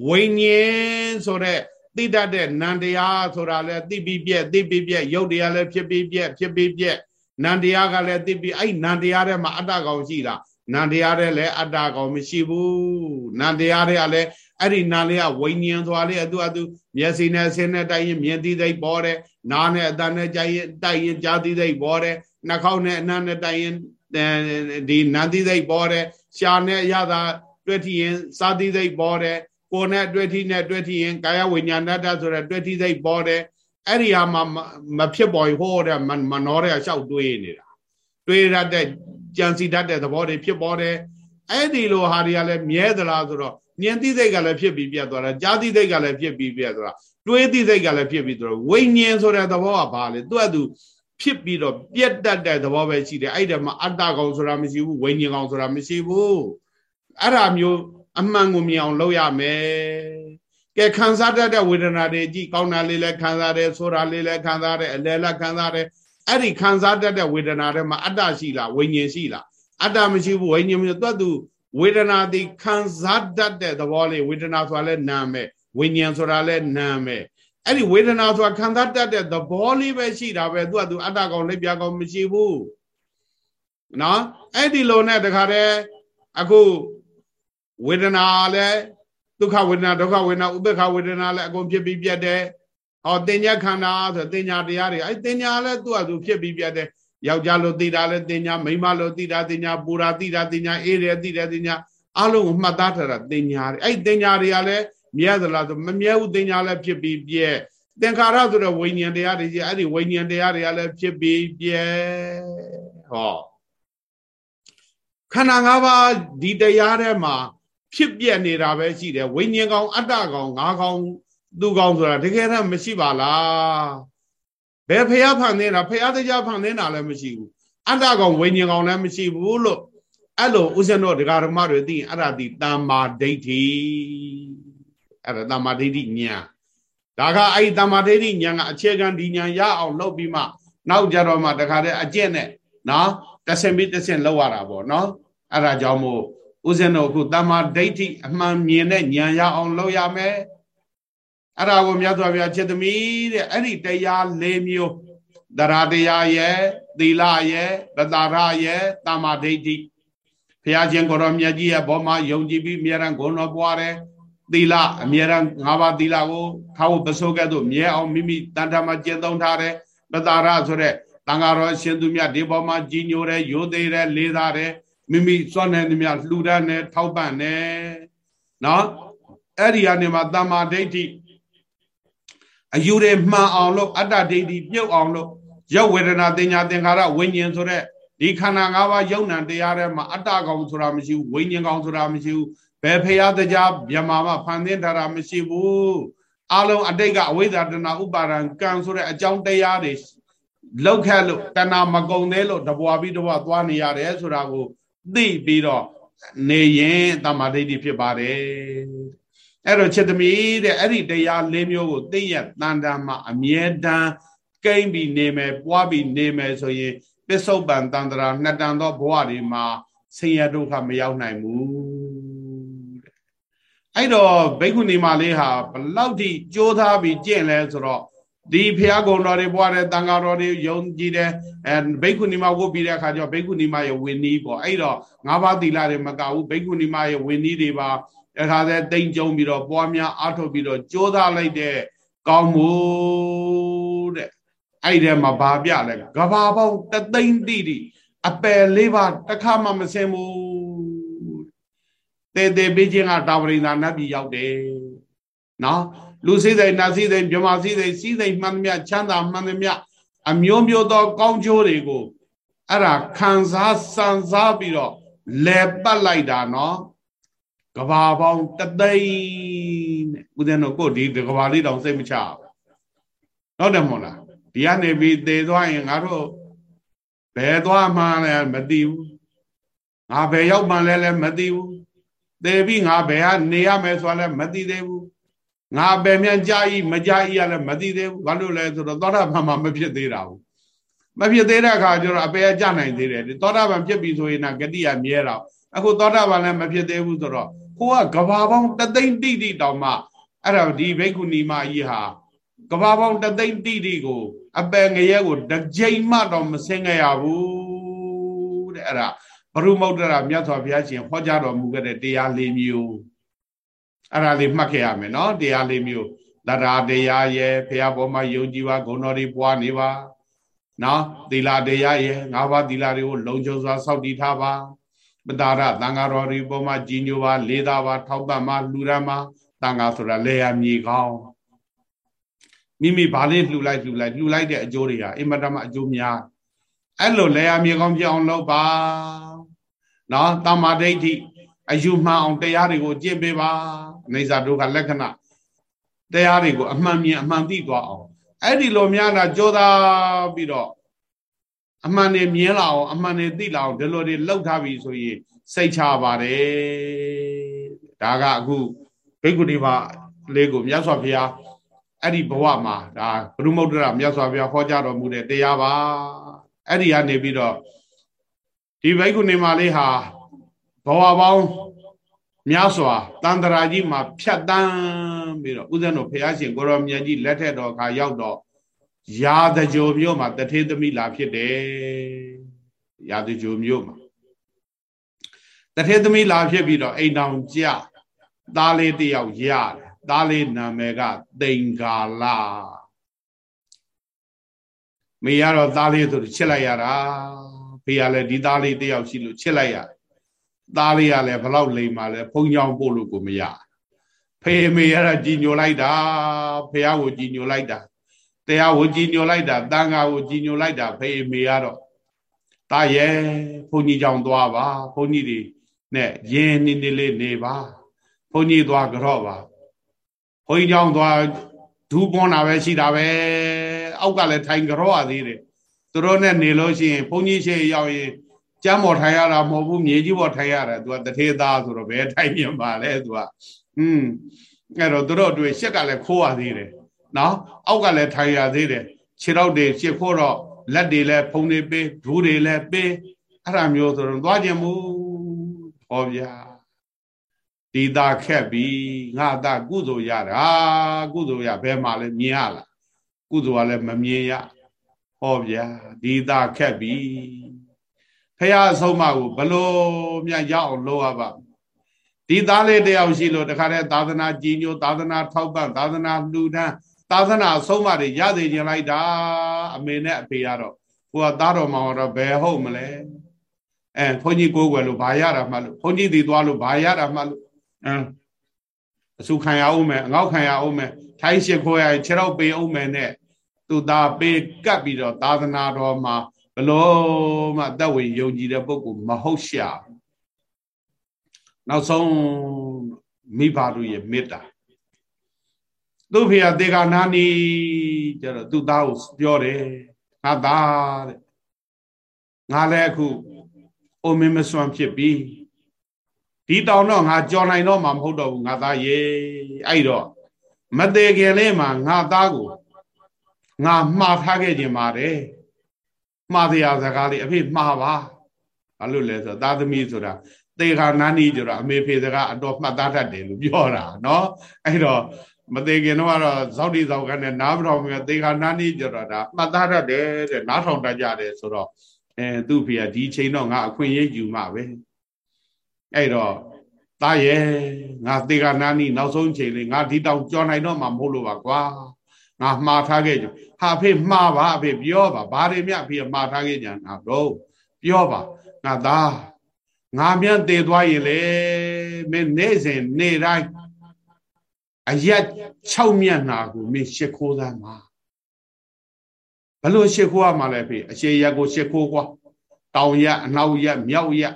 ဝိညာဉ်ဆိုတဲ့သိတတ်တဲ့နံတရားဆိုတာလည်းသိပြီးပြက်သိပြီးပြက်ယုတ်တရားလည်းဖြစ်ပြီးပြက်ဖြစ်ပြီးပြက်နံတရားကလည်းသိပြီးအဲ့နံတရားထဲမှာအတ္တကောင်ရှိတာနံတရားထဲလည်းအတ္တကောင်မရှိဘူးနံတရားထဲကလည်းအဲ့ဒီနာလေးကဝိညာဉ်သွားလေးအတူအတူမျက်စိနဲ့ဆင်းနဲ့တိုက်ရင်မြင်သိသိပေါ်တယ်နားနဲ့အတန်နဲ့ကြိုက်ရင်တိုက်ရင်ကြားသိသိပေါ်တယ် နှာခေါင်းနဲ့အနံ့နဲ့တိုက်ရင်ဒီနန္တိသိပေါ်တယ်ရှာနဲ့ရတာတွေ့ထီရင်စာတိသိပေါ်တယ်ကိုယ်နဲ့တွေ့ထီနဲ့တွေ့ထီရင်ကာယဝိညာဏတ္တဆိုတဲ့တွေ့ထီသိပေါ်တယ်အဲ့ဒီဟာမှာမဖြစ်ပေါ်ဟောတဲ့မနောတဲ့လျှောက်တွေးနေတာတွေးရတဲ့ကြံစီတတ်တဲ့သဘောတွေဖြစ်ပေါ်တယ်အဲ့ဒီလိုဟာတွေကလည်းမြဲသလားဆိုတော့ဉာဏ်သိစိတ်ကလည်းဖြစ်ပြီးပြတ်သွားတာကြားသိစိတ်ကလည်းဖြစ်ပြီးပြတ်သွားတာတွေးသိစိတ်ကလည်းဖြစ်ပြီးသွားဝိညာဉ်ဆိုတဲ့သဘောကဘာလဲသူကသူ ဖြစ်ပြီးတော့ပြက်တတ်တဲ့သဘောပဲရှိတယ်အဲ့ဒီမှာအတ္တကောင်ဆိုတာမရှိဘူးဝိညာဉ်ကောင်ဆိုတာမရှိဘူးအဲ့ဒါမျိုးအမှန်ကိုမြင်အောင်လုပ်ရမယ်ကဲခံစားတတ်တဲ့ဝေဒနာတွေကြည့်ကောင်းတာလေးလည်းခံစားတယ်ဆိုတာလေးလည်းခံစားတယ်အလယ်လည်းခံစားတယ်အဲ့ဒီခံစားတတ်တဲ့ဝေဒနာတွေမှာအတ္တရှိလားဝိညာဉ်ရှိလားအတ္တမရှိဘူးဝိညာဉ်မရှိသူ့ဝေဒနာဒီခံစားတတ်တဲ့သဘောလေးဝေဒနာဆိုတာလည်းနာမယ်ဝိညာဉ်ဆိုတာလည်းနာမယ် အဲ့ဒီဝေဒနာဆိုတာခံစားတတ်တဲ့သဘောလေးပဲရှိတာပဲသူကသူအတ္တကောင်လက်ပြကောင်မရှိဘူးနော်အဲ့ဒီလိုနဲ့တခါတည်းအခုဝေဒနာလည်းဒုက္ခဝေဒနာဒုက္ခဝေဒနာဥပ္ပခဝေဒနာလည်းအကုန်ဖြစ်ပြီးပြတ်တယ်ဟောတင်ညာခန္ဓာဆိုတင်ညာတရားတွေအဲ့တင်ညာလည်းသူ့အတူဖြစ်ပြီးပြတ်တယ်ယောက်ျားလို့သိတာလည်းတင်ညာမိန်းမလို့သိတာတင်ညာပူရာသိတာတင်ညာအေးတယ်သိတယ်တင်ညာအလုံးကိုမှတ်သားထားတာတင်ညာတွေအဲ့တင်ညာတွေကလည်း မြဲသလားဆိုမမြဲဘူးတင်ညာလည်းဖြစ်ပြီးပြည့်သင်္ခါရဆိုတဲ့ဝိညာဉ်တရားတွေကြီးအဲ့ဒီဝိညာဉ်တရားတွေကလည်းဖြစ်ပြီးပြည့်ဟောခန္ဓာ၅ပါးဒီတရားထဲမှာဖြစ်ပြနေတာပဲရှိတယ်ဝိညာဉ်ကောင်အတ္တကောင်ငါးကောင်သူကောင်ဆိုတာတကယ်တော့မရှိပါလားဘယ်ဖះဖန်နေတာဖះတရားဖန်နေတာလည်းမရှိဘူးအတ္တကောင်ဝိညာဉ်ကောင်လည်းမရှိဘူးလို့အဲ့လိုဥစ္စံတို့ဒကာဓမ္မတွေသိရင်အဲ့ဒါဒီတမ္မာဒိဋ္ဌိ အဲ့ဒါတမ္မာဒိဋ္ဌိညာဒါကအဲ့ဒီတမ္မာဒိဋ္ဌိညာကအခြေခံဒီညာရအောင်လုပ်ပြီးမှနောက်ကြတော့မှတခါတည်းအကျင့်နဲ့နော်တဆင်ပြီးတဆင်လောက်ရတာပေါ့နော်အဲ့ဒါကြောင့်မို့ဥစဉ်တို့အခုတမ္မာဒိဋ္ဌိအမှန်မြင်တဲ့ဉာဏ်ရအောင်လုပ်ရမယ်အဲ့ဒါကိုမြတ်စွာဘုရားจิตသမီးတဲ့အဲ့ဒီတရား၄မျိုးတရာတရားရဲ့သီလရဲ့ပတာရရဲ့တမ္မာဒိဋ္ဌိဘုရားရှင်ကိုရောမြတ်ကြီးရဲ့ဘောမှာယုံကြည်ပြီးအမြဲတမ်းဂုဏ်တော်ပွားတယ် သီလအမြဲတမ်း၅ပါးသီလကိုထားဖို့ပစိုးကဲ့သို့မြဲအောင်မိမိတန်ထမှာကျင့်သုံးထားတယ်ပတာရဆိုတဲ့တန်ဃာတော်ရှင်သူမြတ်ဒီဘောမှာကြီးညိုတယ်ရိုသေတယ်လေးစားတယ်မိမိစွန့်နေသည်မြလှူဒန်းတယ်ထောက်ပံ့တယ်နော်အဲ့ဒီကနေမှတမ္မာဒိဋ္ဌိအယူတွေမှန်အောင်လို့အတ္တဒိဋ္ဌိပြုတ်အောင်လို့ရုပ်ဝေဒနာတင်ညာသင်္ခါရဝိညာဉ်ဆိုတဲ့ဒီခန္ဓာ၅ပါးယုံ nant တရားထဲမှာအတ္တကောင်ဆိုတာမရှိဘူးဝိညာဉ်ကောင်ဆိုတာမရှိဘူး ဘယ်ဖရာတရားမြမာမဖန်သင်းထားတာမရှိဘူးအလုံးအတိတ်ကအဝိဇ္ဇာတဏဥပါဒံကံဆိုတဲ့အကြောင်းတရားတွေလောက်ခက်လို့တဏမကုံသေးလို့တဘွားပြီးတဘွားသွားနေရတယ်ဆိုတာကိုသိပြီးတော့နေရင်တမ္မာဒိဋ္ဌိဖြစ်ပါတယ်အဲ့တော့ချက်သမီးတဲ့အဲ့ဒီတရား၄မျိုးကိုသိရတန်တမ်းမှာအမြဲတမ်းကိမ့်ပြီးနေမယ်ပွားပြီးနေမယ်ဆိုရင်ပစ္စုပန်တန်တရာနှစ်တန်သောဘဝတွေမှာဆင်းရဲဒုက္ခမရောက်နိုင်ဘူးတဲ့ အဲ့တော့ဘိက္ခုနီမလေးဟာဘလောက်ထိကြိုးစားပြီးကျင့်လဲဆိုတော့ဒီဖះကုံတော်တွေပွားတဲ့တန်ဃာတော်တွေယုံကြည်တဲ့အဲဘိက္ခုနီမဝုတ်ပြီးတဲ့အခါကျတော့ဘိက္ခုနီမရဲ့ဝင်းနီးပေါ့အဲ့တော့ငါးပါးသီလတွေမကဘူးဘိက္ခုနီမရဲ့ဝင်းနီးတွေပါအခါကျတိမ်ကြုံပြီးတော့ပွားများအားထုတ်ပြီးတော့ကြိုးစားလိုက်တဲ့ကောင်းမှုတဲ့အဲ့ဒီမှာဘာပြလဲကဘာပေါင်းတသိန်းတိတိအပယ်လေးပါတစ်ခါမှမစင်ဘူး တေတေပေးခြင်းကတာဝရိန္ဒာနတ်ပြည်ရောက်တယ်နော်လူစည်းစိမ်နတ်စည်းစိမ်မြမစည်းစိမ်စည်းစိမ်မှန်သမျှချမ်းသာမှန်သမျှအမျိုးမျိုးသော ကောင်းကျိုးတွေကိုအဲ့ဒါခံစားစံစားပြီးတော့လဲပတ်လိုက်တာနော်ကဘာပေါင်းတသိန်းနဲ့ဦးဇင်းတို့ကိုဒီကဘာလေးတောင်စိတ်မချဘူးဟုတ်တယ်မဟုတ်လားဒီကနေပြီးသေသွားရင်ငါတို့ဘယ်သွားမှလည်းမသိဘူးငါဘယ်ရောက်မှလည်းလည်းမသိဘူး သေပြီးငါဘယ်ကနေရမယ်ဆိုတာလည်းမသိသေးဘူးငါဘယ်မြန်ကြာဤမကြာဤရလည်းမသိသေးဘူးဘာလို့လဲဆိုတော့သောတာပန်မှာမဖြစ်သေးတာဘူးမဖြစ်သေးတဲ့အခါကျတော့အပေကြနိုင်သေးတယ်သောတာပန်ဖြစ်ပြီဆိုရင်ကတိရမြဲတော့အခုသောတာပန်လည်းမဖြစ်သေးဘူးဆိုတော့ကိုကကဘာပေါင်းတသိန်းတိတိတောင်မှအဲ့ဒါဒီဘိက္ခုနီမကြီးဟာကဘာပေါင်းတသိန်းတိတိကို အပယ်ငရဲကိုတစ်ကြိမ်မှတော့မဆင်းခဲ့ရဘူးတဲ့အဲ့ဒါ ဘရုမုဒ္ဒရာမြတ်စွာဘုရားရှင်ဟောကြားတော်မူခဲ့တဲ့တရား၄မျိုးအဲ့ဒါလေးမှတ်ခဲ့ရမယ်နော်တရား၄မျိုးတရားတရားရဲ့ဘုရားပေါ်မှာယုံကြည်ပါဂုဏ်တော်တွေပွားနေပါနော်သီလတရားရဲ့၅ပါးသီလတွေကိုလုံခြုံစွာစောင့်တည်ထားပါပတာရသံဃာတော်တွေပေါ်မှာကြီးညိုပါလေးသားပါထောက်ပံ့ပါလှူရမ်းပါသံဃာဆိုတာလေယာမြေကောင်းမိမိဘာလေးလှူလိုက်လှူလိုက်လှူလိုက်တဲ့အကျိုးတွေဟာအင်မတန်မှအကျိုးများ အဲ့လိုလေယာမြေကောင်းပြအောင်လုပ်ပါနော်တမ္မာဒိဋ္ဌိအယူမှန်အောင်တရားတွေကိုကျင့်ပေးပါအိဇာဒုက္ခလက္ခဏာတရားတွေကိုအမှန်မြင်အမှန်သိသွားအောင်အဲ့ဒီလိုများတာကြိုးစားပြီးတော့အမှန်နဲ့မြင်လာအောင်အမှန်နဲ့သိလာအောင်ဒီလိုတွေလောက်ထားပြီဆိုရင်စိတ်ချပါတယ်ဒါကအခုဘိက္ခုနီမလေးကိုမြတ်စွာဘုရားအဲ့ဒီဘဝမှာဒါဘုရုမုဒ္ဒရာမြတ်စွာဘုရားဟောကြားတော်မူတဲ့တရားပါ အဲ့ဒီကနေပြီးတော့ဒီဘိက္ခုနီမလေးဟာဘဝပေါင်းများစွာတန်တရာကြီးမှာဖြတ်တန်းပြီးတော့ဥဇဏတို့ဘုရားရှင်ကိုရောမြတ်ကြီးလက်ထက်တော်ခါရောက်တော့ရာဇကြိုမြို့မှာတထေသမီးလာဖြစ်တယ်ရာဇကြိုမြို့မှာတထေသမီးလာဖြစ်ပြီးတော့အိမ်တောင်ကြသားလေးတယောက်ရတယ်သားလေးနာမည်ကတိန်ကာလာ မေရတော့သားလေးဆိုချစ်လိုက်ရတာဖေကလည်းဒီသားလေးတယောက်ရှိလို့ချစ်လိုက်ရသားလေးကလည်းဘလောက်လိမ်ပါလဲဖုံချောင်းပို့လို့ကိုမရဖေမေရတော့ကြည်ညိုလိုက်တာဖေကကိုကြည်ညိုလိုက်တာတရားကိုကြည်ညိုလိုက်တာတန်ခါကိုကြည်ညိုလိုက်တာဖေမေရတော့တာရဲ့ဘုန်းကြီးကြောင့်သွားပါဘုန်းကြီးတွေနဲ့ရင်းနေနေလေးနေပါဘုန်းကြီးသွားကြော့ပါဘုန်းကြီးကြောင့်သွားဒူးပွန်တာပဲရှိတာပဲ အောက်ကလည်းထိုင်ကြော့ရသေးတယ်သူတို့နဲ့နေလို့ရှိရင်ဘုန်းကြီးရှိရောက်ရင်ကျမ်းပေါ်ထိုင်ရတာမဟုတ်ဘူးမြေကြီးပေါ်ထိုင်ရတယ်သူကတထေသားဆိုတော့ဘယ်ထိုင်မြင်ပါလဲသူကอืมအဲ့တော့သူတို့အတွေ့ရှက်ကလည်းခိုးရသေးတယ်နော်အောက်ကလည်းထိုင်ရသေးတယ်ခြေထောက်တွေရှစ်ခိုးတော့လက်တွေလည်းဖုံနေပေးဒူးတွေလည်းပေးအဲ့ဒါမျိုးဆိုတော့သွားကြမှုဟောဗျာဒီသာခက်ပြီငါသာကုသိုလ်ရတာကုသိုလ်ရဘယ်မှာလဲမြင်ရလား ကုသိုလ်ကလည်းမမြင်ရဟောဗျာဒီသာခက်ပြီဖះဆုံးမကိုဘလို့မြတ်ရအောင်လုပ်ရပါဒီသားလေးတယောက်ရှိလို့တခါတည်းသာသနာကြီးညိုသာသနာထောက်ပံ့သာသနာလှူဒန်းသာသနာဆုံးမတွေရသေးခြင်းလိုက်တာအမေနဲ့အဖေကတော့ကိုကသားတော်မောင်တော့ဘယ်ဟုတ်မလဲအဲဘုန်းကြီးကိုယ်ွယ်လို့ဘာရတာမှလို့ဘုန်းကြီးတည်သွားလို့ဘာရတာမှလို့အင်းအစုခံရအောင်မယ်အငေါက်ခံရအောင်မယ် ထိုင်းရှိခိုးရခြေတော့ပေးအောင်မယ်နဲ့သူသားပေးကပ်ပြီးတော့သာသနာတော်မှာဘလို့မှတက်ဝင်ယုံကြည်တဲ့ပုဂ္ဂိုလ်မဟုတ်ရှာနောက်ဆုံးမိဘတို့ရဲ့မေတ္တာသူ့ဖေကတေကာနာနီကျတော့သူ့သားကိုပြောတယ်ငါသားတဲ့ငါလည်းအခုအိုမင်းမစွမ်းဖြစ်ပြီဒီတောင်တော့ငါကြော်နိုင်တော့မှမဟုတ်တော့ဘူးငါသားရေအဲ့တော့ မသေးခင်လေးမှာငါသားကိုငါမှားထားခဲ့ခြင်းပါတယ်မှားတရားစကားလေးအဖေမှားပါဘာလို့လဲဆိုတော့သားသမီးဆိုတာသေခါနာနီကြတော့အမေဖေစကားအတော်မှတ်သားတတ်တယ်လို့ပြောတာเนาะအဲ့တော့မသေးခင်တော့ကတော့ဇောက်တီဇောက်ကနေနားမထောင်မြသေခါနာနီကြတော့ဒါမှတ်သားတတ်တယ်တဲ့နားထောင်တတ်ကြတယ်ဆိုတော့အဲသူ့ဖေကဒီချိန်တော့ငါအခွင့်အရေးယူမှာပဲအဲ့တော့ သားရဲ့ငါသေခါနာနီနောက်ဆုံးချိန်လေးငါဒီတောင်ကြော်နိုင်တော့မှမဟုတ်လို့ပါကွာငါမှားထားခဲ့ကြဟာဖေမှားပါဖေပြောပါဘာတွေမြဖေမှားထားခဲ့ကြတာတော့ပြောပါငါသားငါမြတ်တည်သွားရင်လေမင်းနေ့စဉ်နေ့တိုင်းအရက်6မျက်နှာကိုမင်းရှ िख ိုးသားမှာဘလို့ရှ िख ိုးရမှာလဲဖေအရှိရက်ကိုရှ िख ိုးကွာတောင်ရက်အနောက်ရက်မြောက်ရက်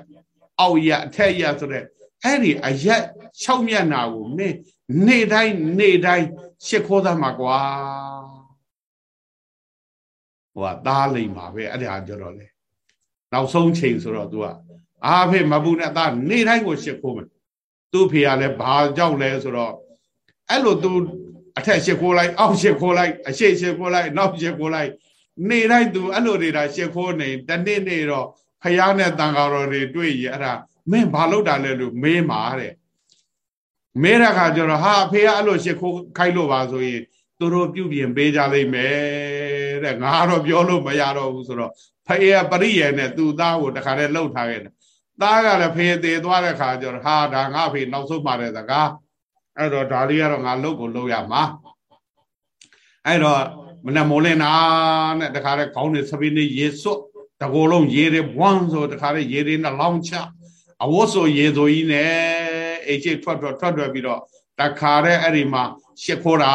အောက်ရက်အထက်ရက်ဆိုတဲ့ အဲ့ဒီအရက်6မျက်နှာကိုမင်းနေ့တိုင်းနေ့တိုင်းရှ िख ိုးသားမှာကွာဟိုကသားလိမ့်ပါပဲအဲ့ဒါကြတော့လေနောက်ဆုံးချိန်ဆိုတော့ तू ကအာဖေမပူနဲ့သားနေတိုင်းကိုရှစ်ခိုးမယ်သူ့ဖေကလည်းဘာကြောက်လဲဆိုတော့အဲ့လို तू အထက်ရှစ်ခိုးလိုက်အောက်ရှစ်ခိုးလိုက်အရှိရှစ်ခိုးလိုက်နောက်ရှစ်ခိုးလိုက်နေတိုင်း तू အဲ့လိုနေတာရှစ်ခိုးနေတနေ့နေ့တော့ဖယားနဲ့တန်ဃာတော်တွေတွေ့ရအဲ့ဒါ မင်းဘာလုပ်တာလဲလို့မေးမှာတဲ့မေးတဲ့အခါကျတော့ဟာဖေကအဲ့လိုရှစ်ခိုးခိုက်လို့ပါဆိုရင်သူတို့ပြုပြင်ပေးကြလိမ့်မယ်တဲ့ငါတော့ပြောလို့မရတော့ဘူးဆိုတော့ဖေကပရိယေနဲ့သူ့သားကိုတခါတည်းလှုပ်ထားခဲ့တယ်သားကလည်းဖေးသေးသွားတဲ့ခါကျတော့ဟာဒါငါဖေနောက်ဆုံးပါတဲ့စကားအဲ့တော့ဒါလေးကတော့ငါလုတ်ကိုလုတ်ရမှာအဲ့တော့မနမိုးလင်းနာနဲ့တခါတည်းခေါင်းနဲ့စပင်းနဲ့ရေစွတ်တကိုယ်လုံးရေတွေဘွန်းဆိုတခါတည်းရေတွေနဲ့လောင်းချ အဝတ်ဆိုရေဆိုကြီးနဲ့အိတ်ချိတ်ထွက်ထွက်ထွက်ထွက်ပြီးတော့တခါတည်းအဲ့ဒီမှာရှစ်ခိုးတာ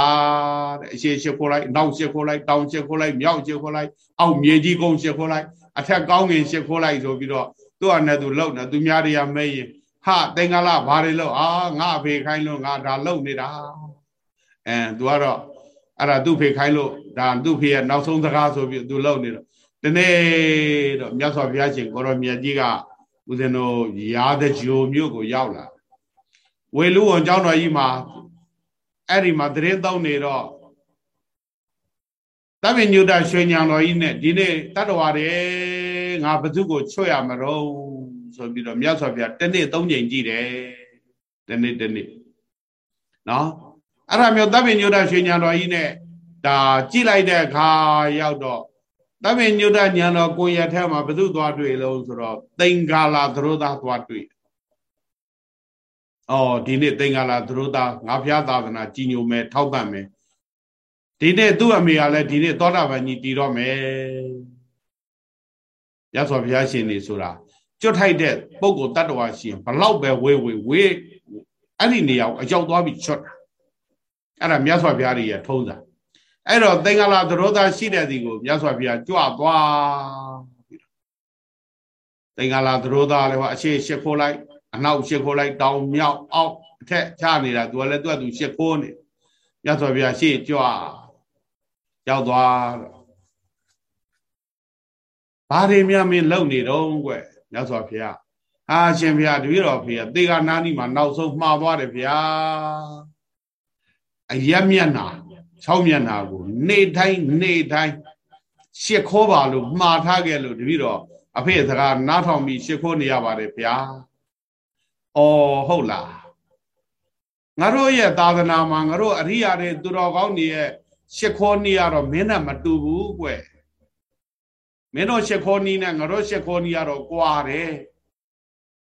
တဲ့အရှိရှစ်ခိုးလိုက်နောက်ရှစ်ခိုးလိုက်တောင်ရှစ်ခိုးလိုက်မြောက်ရှစ်ခိုးလိုက်အောက်မြေကြီးကုန်းရှစ်ခိုးလိုက်အထက်ကောင်းငင်ရှစ်ခိုးလိုက်ဆိုပြီးတော့သူ့အနဲ့သူလှုပ်နေသူများတွေကမဲရင်ဟာတင်္ဂလာဘာတွေလှုပ်အာငါအဖေခိုင်းလို့ငါဒါလှုပ်နေတာအဲသူကတော့အဲ့ဒါသူ့ဖေခိုင်းလို့ဒါသူ့ဖေရဲ့နောက်ဆုံးစကားဆိုပြီးသူလှုပ်နေတော့ဒီနေ့တော့မြတ်စွာဘုရားရှင်ကိုရောမြတ်ကြီးက ဦးဇင်းတို့ရာဇဂျိုမြို့ကိုရောက်လာဝေလူဝန်ကျောင်းတော်ကြီးမှာအဲ့ဒီမှာတရင်တောင်းနေတော့တပည့်ညုတရွှေညံတော်ကြီးနဲ့ဒီနေ့တတ္တဝါတွေငါဘသူကိုချွတ်ရမတော့ဆိုပြီးတော့မြတ်စွာဘုရားတနေ့သုံးချိန်ကြည့်တယ်တနေ့တနေ့နော်အဲ့ဒါမျိုးတပ်ပင်ညုတရွှေညာတော်ကြီးနဲ့ဒါကြည့်လိုက်တဲ့အခါရောက်တော့ တပ်ပင်ညုတညာတော်ကိုရထဲမှာဘသူသွားတွေ့လို့ဆိုတော့တိန်္ဂါလာသရောသားသွားတွေ့အော်ဒီနေ့တိန်္ဂါလာသရောသားငါဖျားသာသနာကြီးညိုမယ်ထောက်ပံ့မယ်ဒီနေ့သူ့အမေကလည်းဒီနေ့သောတာပန်ကြီးတည်တော့မယ်ရသော်ဘုရားရှင်နေဆိုတာကြွတ်ထိုက်တဲ့ပုံကိုတတ္တဝါရှင်ဘလောက်ပဲဝေးဝေးဝေးအဲ့ဒီနေရာကိုအကြောက်သွားပြီးချွတ်တာအဲ့ဒါမြတ်စွာဘုရားရဲ့ထုံးတာ အဲ့တော့သင်္ကလာသရောသားရှိတဲ့ဒီကိုမြတ်စွာဘုရားကြွသွားပြီးတော့သင်္ကလာသရောသားလည်းဟောအရှိရှစ်ခိုးလိုက်အနောက်ရှစ်ခိုးလိုက်တောင်မြောက်အောက်အထက်ချနေတာသူကလည်းသူကသူရှစ်ခိုးနေမြတ်စွာဘုရားရှေ့ကြွရောက်သွားတော့ဘာတွေများမင်းလုံနေတော့ကွမြတ်စွာဘုရားအာရှင်ဘုရားတပည့်တော်ဖေသေကနာနီမှာနောက်ဆုံးမှားသွားတယ်ဗျာအရက်မျက်နာ 6မျက်နာကိုနေတိုင်းနေတိုင်းရှစ်ခိုးပါလို့မှားထားခဲ့လို့တပည့်တော်အဖေစကားနားထောင်ပြီးရှစ်ခိုးနေရပါတယ်ဗျာ။အော်ဟုတ်လား ငါတို့ရဲ့သာသနာမှာငါတို့အရိယာတွေသူတော်ကောင်းတွေရဲ့ရှ िख ောနီးကတော့မင်းနဲ့မတူဘူးကွမင်းတို့ရှ िख ောနီးနဲ့ငါတို့ရှ िख ောနီးကတော့ကွာတယ်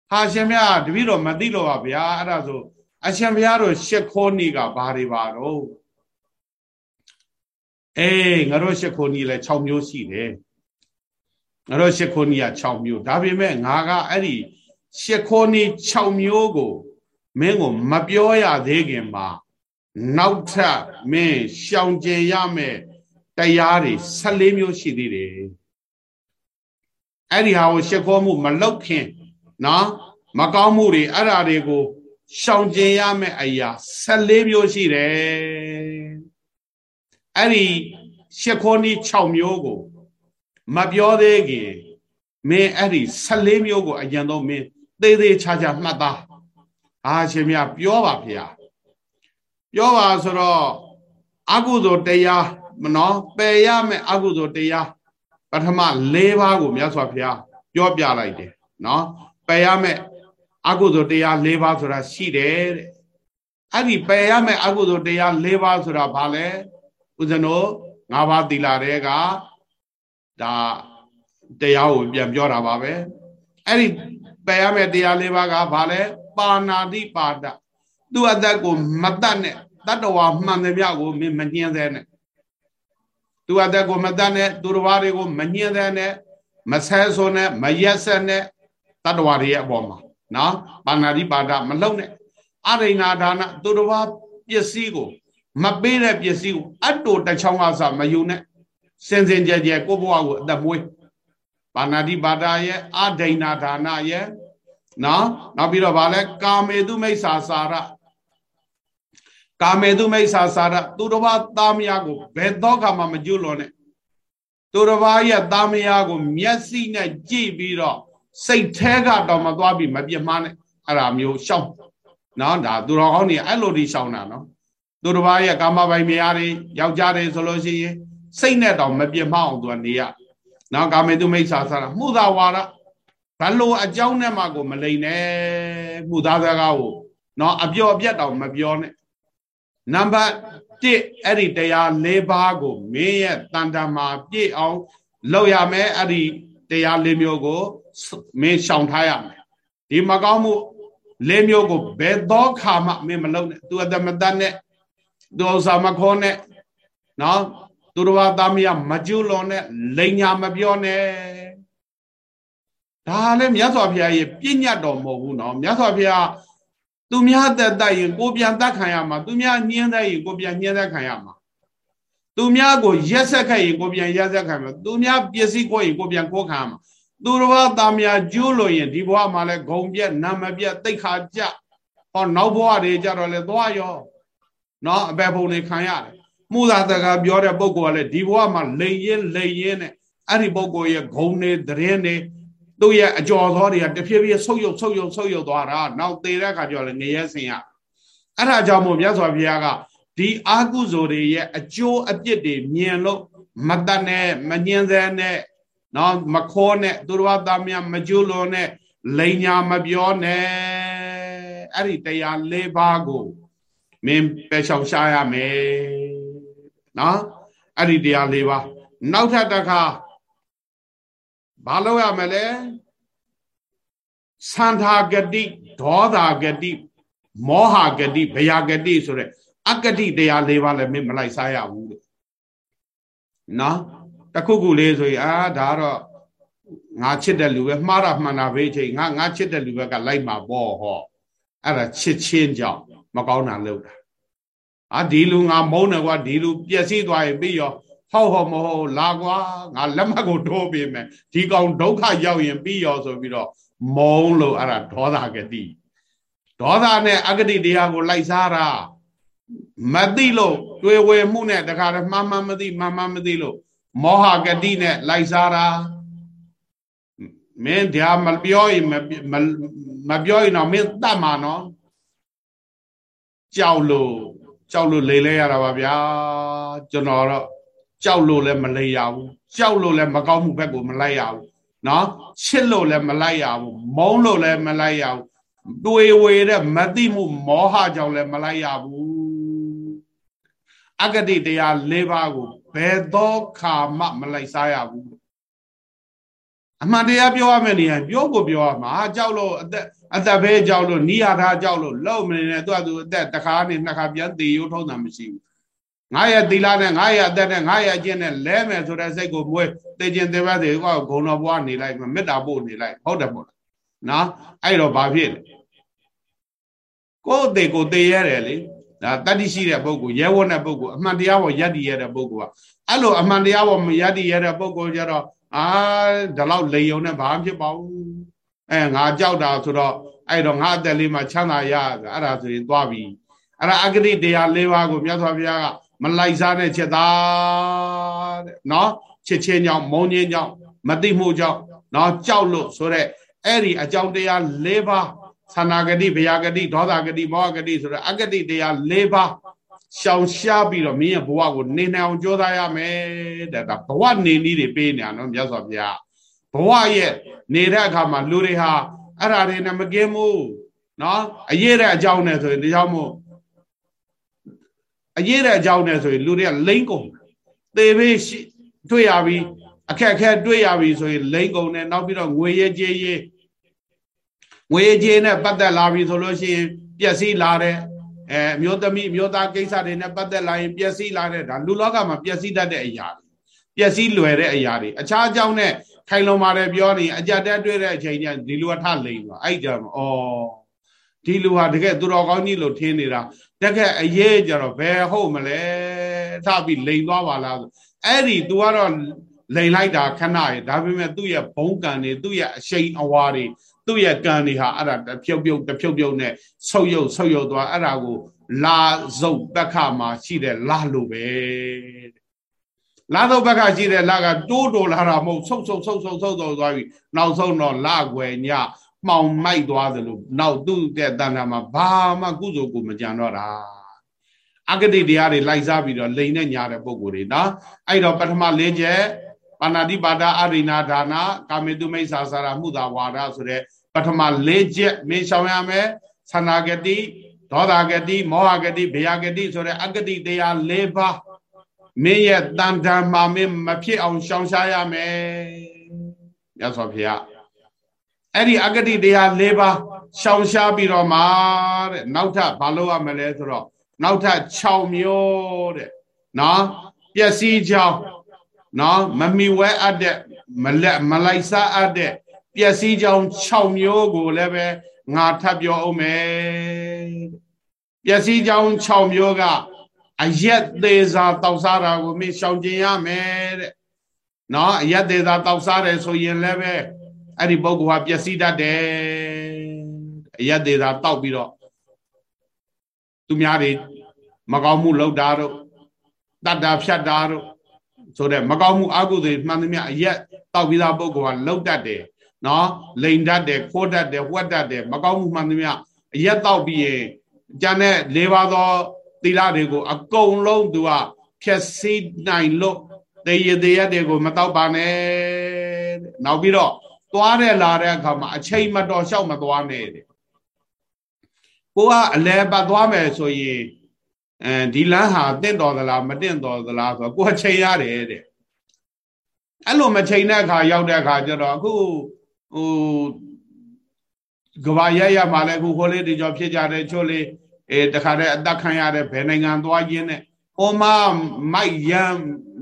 ဟာရှင်မြတ်တပည့်တော်မသိလို့ပါဗျာအဲ့ဒါဆိုအရှင်ဘုရားတို့ရှ िख ောနီးကဘာတွေပါတော့ အေးငါတို့ရှစ်ခုနီးလဲ6မျိုးရှိတယ်ငါတို့ရှစ်ခုနီးက6မျိုးဒါပေမဲ့ငါကအဲ့ဒီရှစ်ခုနီး6မျိုးကိုမင်းကိုမပြောရသေးခင်မှာနောက်ထပ်မင်းရှောင်ကျင်ရမယ်တရားတွေ14မျိုးရှိသေးတယ်အဲ့ဒီဟာကိုရှစ်ခေါမှုမလောက်ခင်နော်မကောင်းမှုတွေအဲ့ဓာတွေကိုရှောင်ကျင်ရမယ်အရာ14မျိုးရှိတယ် အဲ့ဒီရှ िख ောနီး6မျိုးကိုမပြောသေးခင်မင်းအဲ့ဒီ14မျိုးကိုအရင်ဆုံးမင်းသေးသေးချာချာမှတ်သားအာရှင်မြပြောပါဖေဟာပြောပါဆိုတော့အကုသိုလ်တရားမနော်ပယ်ရမယ်အကုသိုလ်တရားပထမ၄ပါးကိုမြတ်စွာဘုရားပြောပြလိုက်တယ်နော်ပယ်ရမယ်အကုသိုလ်တရား၄ပါးဆိုတာရှိတယ်တဲ့အဲ့ဒီပယ်ရမယ်အကုသိုလ်တရား၄ပါးဆိုတာဘာလဲ ဦးဇနို၅ပါးသီလတွေကဒါတရားကိုပြန်ပြောတာပါပဲအဲ့ဒီပယ်ရမယ်တရား၄ပါးကဘာလဲပါဏာတိပါဒသူ့အသက်ကိုမတတ်နဲ့တတ္တဝါမှန်သမျှကိုမင်းမညှင်းသေးနဲ့သူအသက်ကိုမတတ်နဲ့သူတစ်ပါးတွေကိုမညှင်းသေးနဲ့မဆဲဆိုနဲ့မရက်ဆက်နဲ့တတ္တဝါတွေရဲ့အပေါ်မှာနော်ပါဏာတိပါဒမလုံနဲ့အရိဏာဒါနသူတစ်ပါးပစ္စည်းကို မပေးတဲ့ပစ္စည်းကိုအတူတစ်ချောင်းကစမယူနဲ့စင်စင်ကြဲကြဲကိုဘဝကိုအသက်မွေးပါဏာတိပါဒရဲ့အဒိဏာဒါနရဲ့နော်နောက်ပြီးတော့ဗာလဲကာမေတုမိစ္ဆာစာရကာမေတုမိစ္ဆာစာရသူတစ်ပါးသားမယားကိုဘယ်တော့မှမကျွလွန်နဲ့သူတစ်ပါးရဲ့သားမယားကို မျက်စိနဲ့ကြည့်ပြီးတော့စိတ်แท้ကတော့မသွားပြီးမပြစ်မှားနဲ့အဲ့ဒါမျိုးရှောက်နော်ဒါသူတော်ကောင်းတွေအဲ့လိုဒီရှောက်တာနော် သူတစ်ပါးရဲ့ကာမပိုင်မယားတွေယောက်ျားတွေဆိုလို့ရှိရင်စိတ်နဲ့တော့မပြစ်မှားအောင်သူကနေရနော်ကာမေတုမိစ္ဆာစာရမှုသာဝါဒဘလို့အကြောင်းနဲ့မှကိုမလိန်နဲ့မှုသားစကားကိုနော်အပြော့အပြတ်တောင်မပြောနဲ့နံပါတ်1အဲ့ဒီတရား၄ပါးကိုမင်းရဲ့တန်တမာပြည့်အောင်လုပ်ရမယ်အဲ့ဒီတရား၄မျိုးကိုမင်းရှောင်ထားရမယ်ဒီမကောင်းမှု၄မျိုးကိုဘယ်တော့ခါမှမင်းမလုပ်နဲ့သူအတမတတ်နဲ့ သူဥစ္စာမခေါ်နဲ့နော်သူတော်ဘာသားမရမကျွလွန်နဲ့လိန်ညာမပြောနဲ့ဒါလည်းမြတ်စွာဘုရားရဲ့ပြည့်ညတ်တော်မဟုတ်ဘူးနော်မြတ်စွာဘုရားသူများသက်တတ်ရင်ကိုပြန်တတ်ခံရမှာသူများညှင်းတတ်ရင်ကိုပြန်ညှင်းတတ်ခံရမှာသူများကိုရက်ဆက်ခဲ့ရင်ကိုပြန်ရက်ဆက်ခံမှာသူများပစ္စည်းကိုရင်ကိုပြန်ကိုခံမှာသူတော်ဘာသားများကျိုးလို့ရင်ဒီဘဝမှာလဲဂုံပြက်နာမပြက်တိတ်ခါကြဟောနောက်ဘဝတွေကြတော့လဲသွားရော နော်အပေဖုံတွေခံရတယ်မှုသာတကာပြောတဲ့ပုံကောလည်းဒီဘဝမှာလိန်ရင်လိန်ရင်နဲ့အဲ့ဒီပုံကောရဲ့ဂုံတွေသတင်းတွေသူ့ရဲ့အကျော်သောတွေကတဖြည်းဖြည်းဆုပ်ယုပ်ဆုပ်ယုပ်ဆုပ်ယုပ်သွားတာနောက်သေတဲ့အခါကျတော့လည်းငရဲဆင်ရအဲ့ဒါကြောင့်မို့မြတ်စွာဘုရားကဒီအာကုဇိုတွေရဲ့အကျိုးအပြစ်တွေမြင်လို့မတတ်နဲ့မညင်စဲနဲ့နော်မခေါ်နဲ့သူတော်သားများမကျိုးလွန်နဲ့လိန်ညာမပြောနဲ့အဲ့ဒီတရား၄ပါးကို မင်းပယ်ရှောင်ရှားရမယ်နော်အဲ့ဒီတရား၄ပါးနောက်ထပ်တစ်ခါဘာလုပ်ရမလဲသန္တာဂတိဒေါသဂတိမောဟဂတိဗျာဂတိဆိုတဲ့အဂတိတရား၄ပါးလည်းမင်းမလိုက်စားရဘူးလို့နော်တခုခုလေးဆိုရင်အာဒါတော့ငါချစ်တဲ့လူပဲမှားတာမှန်တာပဲချိန်ငါငါချစ်တဲ့လူပဲကလိုက်မှာပေါ့ဟောအဲ့ဒါချစ်ချင်းကြောင့် မကောင်းတာလုပ်တာအာဒီလူငါမုန်းတယ်ကွာဒီလူပျက်စီးသွားရင်ပြီးရောဟောက်ဟောက်မဟုတ်လာကွာငါလက်မှတ်ကိုထိုးပေးမယ်ဒီကောင်ဒုက္ခရောက်ရင်ပြီးရောဆိုပြီးတော့မုံလို့အဲ့ဒါဒေါသကတိဒေါသနဲ့အဂတိတရားကိုလိုက်စားတာမသိလို့တွေ့ဝေမှုနဲ့တခါတည်းမှန်မှန်မသိမှန်မှန်မသိလို့မောဟဂတိနဲ့လိုက်စားတာမင်းတရားမပြောရင်မပြောရင်တော့မင်းတတ်မှာနော် ကြောက်လို့ကြောက်လို့လေလဲရတာပါဗျာကျွန်တော်တော့ကြောက်လို့လည်းမလိရဘူးကြောက်လို့လည်းမကောင်းမှုဘက်ကိုမလိုက်ရဘူးနော်ချစ်လို့လည်းမလိုက်ရဘူးမုန်းလို့လည်းမလိုက်ရဘူးတွေဝေတဲ့မသိမှုမောဟကြောင့်လည်းမလိုက်ရဘူးအဂတိတရား၄ပါးကိုဘယ်သောခါမှမလိုက်စားရဘူး အမှန်တရားပြောရမယ့်နေရာပြောကိုပြောရမှာကြောက်လို့အသက်အသက်ပဲကြောက်လို့နိယာထားကြောက်လို့လောက်မနေနဲ့သူကသူအသက်တစ်ခါနဲ့နှစ်ခါပြန်တည်ရုံထုံးတာမရှိဘူးငါရဲ့သီလနဲ့ငါရဲ့အသက်နဲ့ငါရဲ့အကျင့်နဲ့လဲမယ်ဆိုတဲ့စိတ်ကိုမွေးသိကျင်သေးပါသေးကဂုံတော်ဘွားနေလိုက်မေတ္တာပို့နေလိုက်ဟုတ်တယ်ပေါ့နော်အဲ့တော့ဘာဖြစ်လဲကိုယ်အသေးကိုသေရတယ်လေဒါတတ္တိရှိတဲ့ပုဂ္ဂိုလ်ရဲဝတ်တဲ့ပုဂ္ဂိုလ်အမှန်တရားပေါ်ယက်တည်ရတဲ့ပုဂ္ဂိုလ်ကအဲ့လိုအမှန်တရားပေါ်မယက်တည်ရတဲ့ပုဂ္ဂိုလ်ကြတော့ အာဒီလောက်လေယုံနဲ့ဘာမှဖြစ်ပါဘူးအဲငါကြောက်တာဆိုတော့အဲ့တော့ငါအသက်လေးမှာချမ်းသာရအဲ့ဒါဆိုရင်သွားပြီအဲ့ဒါအဂတိတရား၄ပါးကိုမြတ်စွာဘုရားကမလိုက်စားတဲ့ချက်သားတဲ့နော်ချစ်ချင်းကြောင့်မုန်းချင်းကြောင့်မသိမှုကြောင့်နော်ကြောက်လို့ဆိုတဲ့အဲ့ဒီအကြောင်းတရား၄ပါးသနာဂတိဗျာဂတိဒေါသဂတိမောဟဂတိဆိုတဲ့အဂတိတရား၄ပါး ရှောင်ရှားပြီးတော့မင်းရဲ့ဘဝကိုနေနိုင်အောင်ကြိုးစားရမယ်တဲ့ဒါဘဝနေနည်းတွေပေးနေတာနော်မြတ်စွာဘုရားဘဝရဲ့နေတဲ့အခါမှာလူတွေဟာအဲ့ဓာတွေနဲ့မကင်းဘူးနော်အရေးတဲ့အကြောင်းနဲ့ဆိုရင်ဒီကြောင့်မို့အရေးတဲ့အကြောင်းနဲ့ဆိုရင်လူတွေကလိမ့်ကုန်သေပေးရှိတွေ့ရပြီအခက်ခဲတွေ့ရပြီဆိုရင်လိမ့်ကုန်တယ်နောက်ပြီးတော့ငွေရကြေးရေးငွေကြေးနဲ့ပတ်သက်လာပြီဆိုလို့ရှိရင်ပျက်စီးလာတဲ့ အဲအမျိုးသမီးအမျိုးသားကိစ္စတွေနဲ့ပတ်သက်လာရင်ပျက်စီးလာတဲ့ဒါလူလောကမှာပျက်စီးတတ်တဲ့အရာတွေပျက်စီးလွယ်တဲ့အရာတွေအခြားအကြောင်းနဲ့ခိုင်လုံပါတယ်ပြောနေအကြက်တက်တွေ့တဲ့အချိန်ကျဒီလူကထလိန်သွားအဲ့ကြမှာဩဒီလူဟာတကယ်သူတော်ကောင်းကြီးလို့ထင်နေတာတကယ်အရေးကြတော့ဘယ်ဟုတ်မလဲထပြီးလိန်သွားပါလားအဲ့ဒီ तू ကတော့လိန်လိုက်တာခဏရဒါပေမဲ့သူ့ရဲ့ဘုံကံတွေသူ့ရဲ့အရှိန်အဝါတွေ သူ့ရဲ့ကံတွေဟာအဲ့ဒါတဖြုတ်ဖြုတ်တဖြုတ်ဖြုတ်နဲ့ဆုပ်ယုပ်ဆုပ်ယုပ်သွားအဲ့ဒါကို လာဇုတ်ပက္ခမှာရှိတဲ့လာလို့ပဲလာဇုတ်ပက္ခရှိတဲ့လာကတိုးတိုးလာတာမဟုတ်ဆုပ်ဆုပ်ဆုပ်ဆုပ်ဆုပ်သွားသွားပြီနောက်ဆုံးတော့လာွယ်ညမှောင်မိုက်သွားသလိုနောက်သူ့တဲ့တဏ္ဍာမှာဘာမှကုသိုလ်ကိုမကြံတော့တာအဂတိတရားတွေလိုက်စားပြီးတော့လိန်နဲ့ညာတဲ့ပုံကိုယ်တွေနော်အဲ့တော့ပထမ၄ချက် ပါဏာတိပါဒအရိနာဒါနာကာမေတုမိစ္ဆာစာရမှုသာဝါဒဆိုတဲ့ပထမ၄ချက်မင်းရှောင်ရမယ်သနာဂတိဒေါသဂတိမောဟဂတိဗျာဂတိဆိုတဲ့အဂတိတရား၄ပါးမင်းရဲ့တန်တန်မှာမင်းမဖြစ်အောင်ရှောင်ရှားရမယ်မြတ်စွာဘုရားအဲ့ဒီအဂတိတရား၄ပါးရှောင်ရှားပြီးတော့မှတဲ့နောက်ထပ်ဘာလုပ်ရမလဲဆိုတော့နောက်ထပ်6မျိုးတဲ့နော်ပျက်စီးကြောင်း နော်မမီဝဲအပ်တဲ့မလက်မလိုက်စားအပ်တဲ့ပျက်စီးကြောင်း6မျိုးကိုလည်းပဲငါထပ်ပြောအောင်မယ်ပျက်စီးကြောင်း6မျိုးကအရက်သေးစာတောက်စားတာကိုမင်းရှောင်ကျင်ရမယ်တဲ့နော်အရက်သေးစာတောက်စားတယ်ဆိုရင်လည်းပဲအဲ့ဒီပုဂ္ဂိုလ်ဟာပျက်စီးတတ်တယ်အရက်သေးစာတောက်ပြီးတော့သူများတွေမကောင်းမှုလုပ်တာတို့တတ်တာဖြတ်တာတို့ ဆိုတဲ့မကောင်းမှုအကုသိုလ်မှန်သမျှအရက်တောက်ပြီးသားပုဂ္ဂိုလ်ကလှုပ်တတ်တယ်နော်လိန်တတ်တယ်ခိုးတတ်တယ်ဝှက်တတ်တယ်မကောင်းမှုမှန်သမျှအရက်တောက်ပြီးရင်ကျန်တဲ့၄ပါးသောသီလတွေကို အကုန်လုံးသူကဖြည့်ဆည်းနိုင်လို့တေရတေရတွေကိုမတောက်ပါနဲ့နောက်ပြီးတော့သွားတဲ့လာတဲ့အခါမှာအချိန်မတော်လျှောက်မသွားနဲ့တဲ့ကိုကအလဲပတ်သွားမယ်ဆိုရင် အဲဒီလမ်းဟာတင့်တော်သလားမတင့်တော်သလားဆိုတော့ကိုယ်ချိန်ရတယ်တဲ့အဲ့လိုမချိန်တဲ့အခါရောက်တဲ့အခါကျတော့အခုဟိုကဘာရရမှာလဲအခုခိုးလေးတွေကြောင့်ဖြစ်ကြတဲ့ချို့လေးအဲတခါတည်းအသက်ခံရတဲ့ဘယ်နိုင်ငံသွားရင်းနဲ့ဟိုမှာမိုက်ရမ်း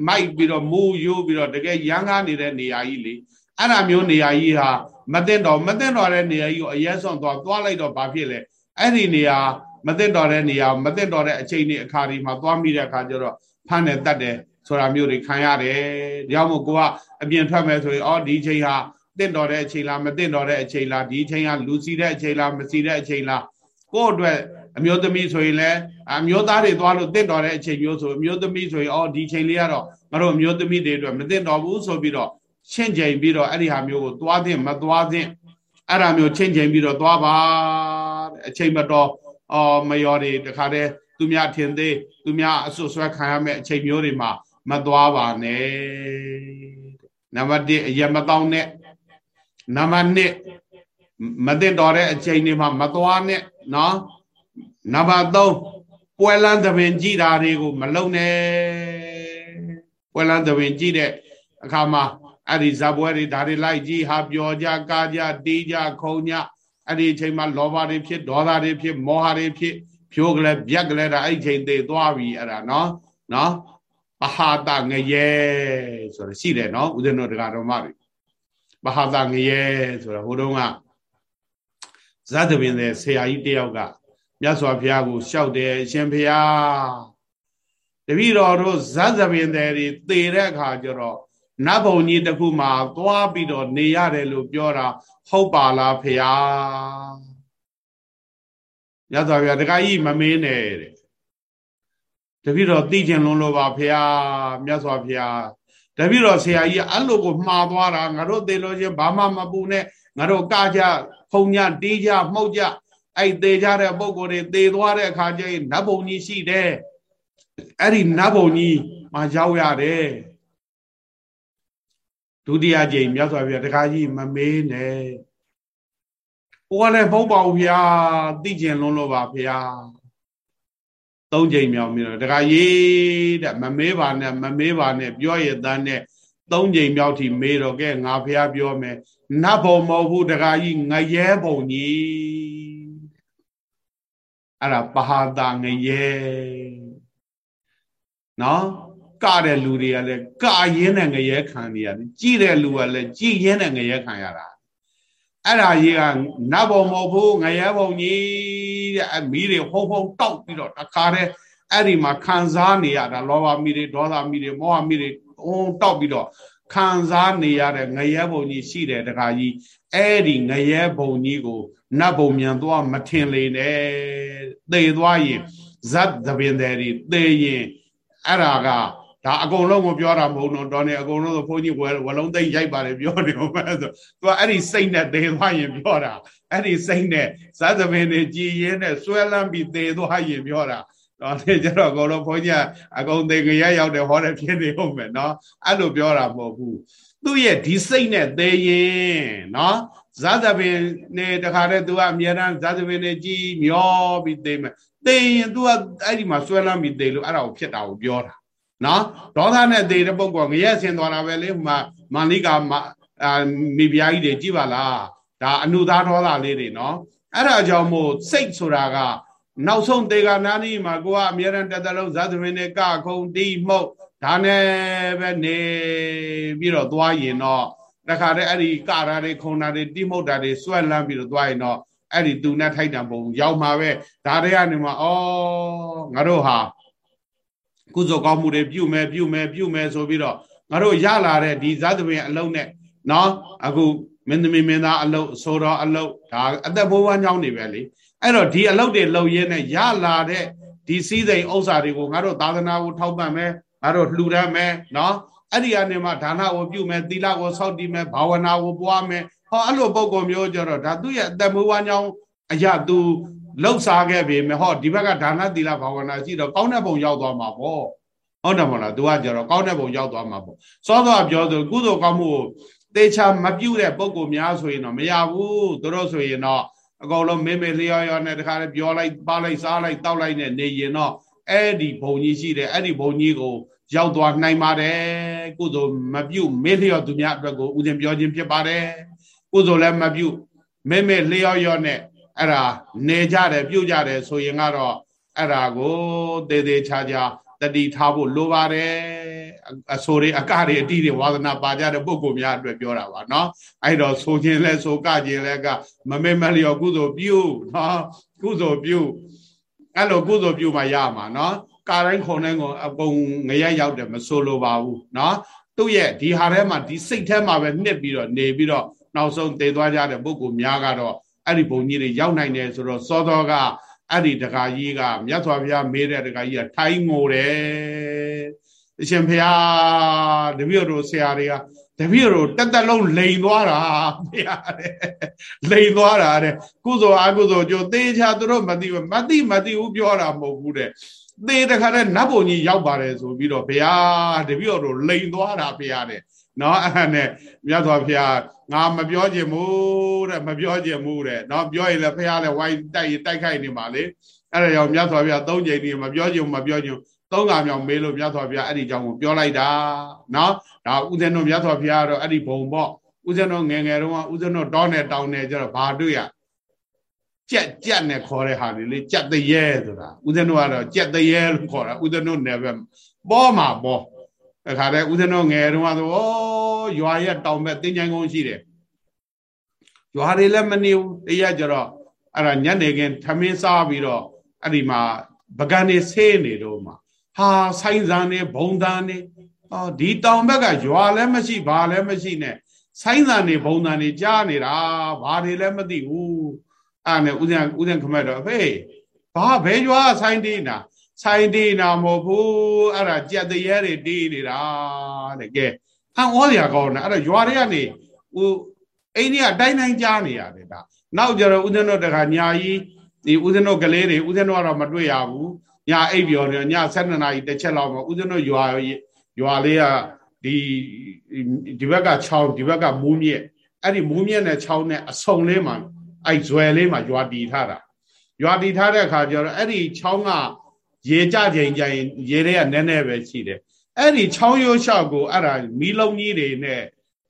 မိုက်ပြီးတော့မူးယိုးပြီးတော့တကယ်ရမ်းကားနေတဲ့နေရာကြီးလေအဲ့ဒါမျိုးနေရာကြီးဟာမသိတော့မသိတော့တဲ့နေရာကြီးကိုအရက်ဆုံးသွားသွားလိုက်တော့ဘာဖြစ်လဲအဲ့ဒီနေရာ မသိတော့တဲ့နေရာမသိတော့တဲ့အချိန်တွေအခါတွေမှာသွားမိတဲ့အခါကျတော့ဖမ်းတယ်တတ်တယ်ဆိုတာမျိုးတွေခံရတယ်။ဒါကြောင့်မို့ကိုကအပြင်ထွက်မယ်ဆိုရင်အော်ဒီချိန်ဟာတင့်တော်တဲ့အချိန်လားမတင့်တော်တဲ့အချိန်လားဒီချိန်ကလူစီတဲ့အချိန်လားမစီတဲ့အချိန်လားကို့အတွက်အမျိုးသမီးဆိုရင်လည်းအမျိုးသားတွေသွားလို့တင့်တော်တဲ့အချိန်မျိုးဆိုအမျိုးသမီးဆိုရင်အော်ဒီချိန်လေးကတော့ငါတို့အမျိုးသမီးတွေအတွက်မတင့်တော်ဘူးဆိုပြီးတော့ချင်းချိန်ပြီးတော့အဲ့ဒီဟာမျိုးကိုသွားသင့်မသွားသင့်အဲ့ဒါမျိုးချင်းချိန်ပြီးတော့သွားပါတဲ့အချိန်မတော် အော်မယောတွေတခါတည်းသူများထင်သေးသူများအဆွဆွဲခံရမယ့်အချိန်မျိုးတွေမှာမသွားပါနဲ့နံပါတ်1အရမတောင်းနဲ့နံပါတ်2မသိတော်တဲ့အချိန်တွေမှာမသွားနဲ့နော်နံပါတ်3ပွဲလန်းသဘင်ကြည်တာတွေကိုမလုံနဲ့ပွဲလန်းသဘင်ကြည်တဲ့အခါမှာအဲ့ဒီဇပွဲတွေဒါတွေလိုက်ကြည့်ဟာပျော်ကြကားကြတီးကြခုံကြ အဲ့ဒီအချိန်မှာလောဘတွေဖြစ်ဒေါသတွေဖြစ်မောဟတွေဖြစ်ဖြိုးကလေးပြက်ကလေးဒါအဲ့ဒီချိန်သေးသွားပြီအဲ့ဒါနော်နော်ပဟာတငရဲဆိုတော့ရှိတယ်နော်ဦးဇင်းတို့တရားတော်မတွေပဟာတငရဲဆိုတော့ဟိုတုန်းကဇတ်တပင်တဲ့ဆရာကြီးတယောက်ကမြတ်စွာဘုရားကိုလျှောက်တယ်ရှင်ဘုရားတပည့်တော်တို့ဇတ်တပင်တဲ့တွေသေတဲ့အခါကျတော့ နတ်ဘုံကြီးတစ်ခုမှာသွားပြီးတော့နေရတယ်လို့ပြောတာဟုတ်ပါလားဖေဟာမြတ်စွာဘုရားတခါကြီးမမင်းနဲ့တဲ့တပည့်တော်သိကျင်လွန်းလို့ပါဖေဟာမြတ်စွာဘုရားတပည့်တော်ဆရာကြီးအဲ့လိုကိုမှားသွားတာငါတို့သေလို့ချင်းဘာမှမပူနဲ့ငါတို့ကကြဖုံညတီးကြမှုတ်ကြအဲ့သေကြတဲ့ပုံကိုယ်တွေသေသွားတဲ့အခါကျရင်နတ်ဘုံကြီးရှိတယ်အဲ့ဒီနတ်ဘုံကြီးမှာရောက်ရတယ် ဒုတိယကြိမ်မြတ်စွာဘုရားတခါကြီးမမေးနဲ့ဟိုကလည်းဘုံပါဘူးဗျာသိကျင်လွန်းလို့ပါဗျာသုံးကြိမ်မြောက်ပြီးတော့တခါကြီးတဲ့မမေးပါနဲ့မမေးပါနဲ့ပြောရတဲ့နဲ့သုံးကြိမ်မြောက်ထိမေးတော့ကဲငါဖះပြောမယ်နတ်ဘုံမဟုတ်ဘူးတခါကြီးငရဲဘုံကြီးအဲ့ဒါပဟာတာငရဲနော် ကတဲ့လူတွေကလည်းကရင်းတဲ့ငရဲခံနေရတယ်ကြည်တဲ့လူကလည်းကြည်ရင်းတဲ့ငရဲခံရတာအဲ့ဒါကြီးကနတ်ဘုံမဟုတ်ဘူးငရဲဘုံကြီးတဲ့အမီးတွေဟုံဟုံတောက်ပြီးတော့တခါတည်းအဲ့ဒီမှာခံစားနေရတာလောဘမီးတွေဒေါသမီးတွေမောဟမီးတွေဟုံတောက်ပြီးတော့ခံစားနေရတဲ့ငရဲဘုံကြီးရှိတယ်တခါကြီးအဲ့ဒီငရဲဘုံကြီးကိုနတ်ဘုံမြန်သွားမထင်လေနဲ့သေသွားရင်ဇတ်သပင်တယ်တွေသေရင်အဲ့ဒါက ဒါအကုန်လုံးကိုပြောတာမဟုတ်တော့တော်နေအကုန်လုံးဆိုဘုန်းကြီးဝဝလုံးသိမ့်ရိုက်ပါတယ်ပြောနေဦးမယ်ဆိုသူကအဲ့ဒီစိတ်နဲ့သေသွားရင်ပြောတာအဲ့ဒီစိတ်နဲ့ဇတ်သမင်တွေကြည်ရင်နဲ့ဆွဲလန်းပြီးသေသွားရင်ပြောတာတော့ဒီကျတော့အကုန်လုံးဘုန်းကြီးအကုန်သိငရရောက်တယ်ဟောတယ်ဖြစ်နေဦးမယ်နော်အဲ့လိုပြောတာမဟုတ်ဘူးသူ့ရဲ့ဒီစိတ်နဲ့သေရင်နော်ဇာသပင်နေတခါတည်း तू ကအမြဲတမ်းဇာသပင်နေကြည်မျောပြီးသေမယ်သေရင် तू ကအဲ့ဒီမှာဆွဲလန်းပြီးသေလို့အဲ့ဒါကိုဖြစ်တာကိုပြောတာ နော်ဒေါသနဲ့သေတဲ့ပုဂ္ဂိုလ်ငရဲဆင်သွားတာပဲလေဟိုမှာမန္လိကာအာမိဖုရားကြီးတွေကြည့်ပါလားဒါအနုသားဒေါသလေးတွေနော်အဲ့ဒါကြောင့်မို့စိတ်ဆိုတာကနောက်ဆုံးသေကနာနီမှာကိုကအမြဲတမ်းတက်တလုံးဇာသမင်းနဲ့ကခုံတီးမှုတ်ဒါနဲ့ပဲနေပြီးတော့သွားရင်တော့တခါတည်းအဲ့ဒီကရာတွေခုံတာတွေတိမှုတ်တာတွေစွဲလန်းပြီးတော့သွားရင်တော့အဲ့ဒီသူနဲ့ထိုက်တံပုံရောက်မှာပဲဒါတွေကနေမှဩငါတို့ဟာ ကုသိုလ်ကောင်းမှုတွေပြုမယ်ပြုမယ်ပြုမယ်ဆိုပြီးတော့ငါတို့ရလာတဲ့ဒီဇာတပင်အလုံးနဲ့နော်အခုမင်းသမီးမင်းသားအလုံးဆိုတော့အလုံးဒါအသက်ဘိုးဘွားညောင်းနေပဲလေအဲ့တော့ဒီအလုံးတွေလှုပ်ရင်းနဲ့ရလာတဲ့ဒီစည်းစိမ်ဥစ္စာတွေကိုငါတို့သာသနာကိုထောက်ပံ့မယ်ငါတို့လှူဒန်းမယ်နော်အဲ့ဒီကနေမှဒါနကိုပြုမယ်သီလကိုစောင့်တည်မယ်ဘာဝနာကိုပွားမယ်ဟောအဲ့လိုပုံကောမျိုးကြတော့ဒါသူ့ရဲ့အသက်ဘိုးဘွားညောင်းအရာသူ လှုပ်စားခဲ့ပြီမဟောဒီဘက်ကဒါနသီလဘာဝနာရှိတော့ကောင်းတဲ့ပုံရောက်သွားမှာပေါ့ဟုတ်တယ်မဟုတ်လားသူကကြတော့ကောင်းတဲ့ပုံရောက်သွားမှာပေါ့စောစောပြောဆိုကုသိုလ်ကောင်းမှုကိုသေချာမပြုတ်တဲ့ပုံကိုများဆိုရင်တော့မရဘူးသူတို့ဆိုရင်တော့အကောင်လုံးမေးမေးလျော်လျော်နဲ့တခါလေပြောလိုက်ပါလိုက်စားလိုက်တောက်လိုက်နဲ့နေရင်တော့အဲ့ဒီဘုံကြီးရှိတယ်အဲ့ဒီဘုံကြီးကိုရောက်သွားနိုင်ပါတယ်ကုသိုလ်မပြုတ်မေးလျော်သူများအတွက်ကိုဥစဉ်ပြောခြင်းဖြစ်ပါတယ်ကုသိုလ်လည်းမပြုတ်မေးမေးလျော်လျော်နဲ့ အဲ့ဒါနေကြတယ်ပြုတ်ကြတယ်ဆိုရင်ကတော့အဲ့ဒါကိုသေးသေးချာချာတတိထားဖို့လိုပါတယ်အဆိုတွေအကတွေအတိတွေဝါသနာပါကြတဲ့ပုဂ္ဂိုလ်များအတွက်ပြောတာပါเนาะအဲ့တော့ဆိုခြင်းလဲဆိုကခြင်းလဲကမမေ့မလျော်ကုသိုလ်ပြုเนาะကုသိုလ်ပြုအဲ့လိုကုသိုလ်ပြုမှရမှာเนาะကာတိုင်းခုံတိုင်းကိုအကုန်ငရဲရောက်တယ်မဆိုလိုပါဘူးเนาะသူ့ရဲ့ဒီဟာထဲမှာဒီစိတ်ထဲမှာပဲနှစ်ပြီးတော့နေပြီးတော့နောက်ဆုံးတည်သွားကြတဲ့ပုဂ္ဂိုလ်များကတော့ အဲ့ဒီဘုံကြီးတွေရောက်နိုင်တယ်ဆိုတော့စောတော်ကအဲ့ဒီတခါကြီးကမြတ်စွာဘုရားမေးတဲ့တခါကြီးကထိုင်းငိုတယ်အရှင်ဘုရားတပည့်တော်ဆရာတွေကတပည့်တော်တက်တက်လုံးလိန်သွားတာဘုရားတဲ့လိန်သွားတာတဲ့ကုသိုလ်အကုသိုလ်ကြိုသေချာသူတို့မသိဘူးမသိမသိဘူးပြောတာမဟုတ်ဘူးတဲ့သေတခါတဲ့နတ်ဘုံကြီးရောက်ပါတယ်ဆိုပြီးတော့ဘုရားတပည့်တော်လိန်သွားတာဘုရားတဲ့ နော်အဲ့ဒါနဲ့မြတ်စွာဘုရားငါမပြောချင်ဘူးတဲ့မပြောချင်ဘူးတဲ့နော်ပြောရင်လည်းဘုရားလည်းဝိုင်းတိုက်တိုက်ခိုက်နေပါလေအဲ့ဒါကြောင့်မြတ်စွာဘုရားသုံးချိန်ဒီမပြောချင်မပြောချင်သုံးခါမြောင်မေးလို့မြတ်စွာဘုရားအဲ့ဒီကြောင့်ကိုပြောလိုက်တာနော်ဒါဥစဉ်တို့မြတ်စွာဘုရားကတော့အဲ့ဒီဘုံပေါ့ဥစဉ်တို့ငယ်ငယ်တုန်းကဥစဉ်တို့တောနဲ့တောင်နဲ့ကျတော့ဘာတွေ့ရကြက်ကြက်နဲ့ခေါ်တဲ့ဟာတွေလေကြက်တရေဆိုတာဥစဉ်တို့ကတော့ကြက်တရေလို့ခေါ်တာဥစဉ်တို့နယ်ပဲပေါ်မှာပေါ် အခါတည်းဥစဉ်တို့ငယ်တုန်းကဆိုဩရွာရဲ့တောင်ဘက်တင်းချိုင်းကုန်းရှိတယ်ရွာတွေလည်းမနေဘူးတရက်ကျတော့အဲ့ဒါညနေခင်းထမင်းစားပြီးတော့အဲ့ဒီမှာပကံနေဆေးနေတော့မှာဟာဆိုင်စံနေဘုံတန်းနေအော်ဒီတောင်ဘက်ကရွာလည်းမရှိဘာလည်းမရှိနဲ့ဆိုင်စံနေဘုံတန်းနေကြားနေတာဘာတွေလည်းမသိဘူးအဲ့နဲ့ဥစဉ်ဥစဉ်ခမက်တော့ဖေးဘာဘယ်ရွာဆိုင်တေးနာ ဆိုင်တေးနာမဟုတ်ဘူးအဲ့ဒါကြက်တရေတွေတေးနေတာတဲ့ကဲဟန်ဩစရာကောင်းတယ်အဲ့တော့ရွာတွေကနေဟိုအိန္ဒိယတိုင်းတိုင်းကြားနေရတယ်ဒါနောက်ကြတော့ဥစဉ်တို့တခါညာကြီးဒီဥစဉ်တို့ကလေးတွေဥစဉ်တို့ကတော့မတွေ့ရဘူးညအိပ်ပြောနေည7နာရီတစ်ချက်လောက်မှာဥစဉ်တို့ရွာရွာလေးကဒီဒီဘက်က6ဒီဘက်ကမူးမြက်အဲ့ဒီမူးမြက်နဲ့6နဲ့အဆုံလေးမှာအဲ့ဇွယ်လေးမှာရွာတီထားတာရွာတီထားတဲ့အခါကျတော့အဲ့ဒီ6က ရေကြချိန်ကျရင်ရေတွေကနည်းနည်းပဲရှိတယ်အဲ့ဒီ6ရိုးလျှောက်ကိုအဲ့ဒါမီးလုံးကြီးတွေနဲ့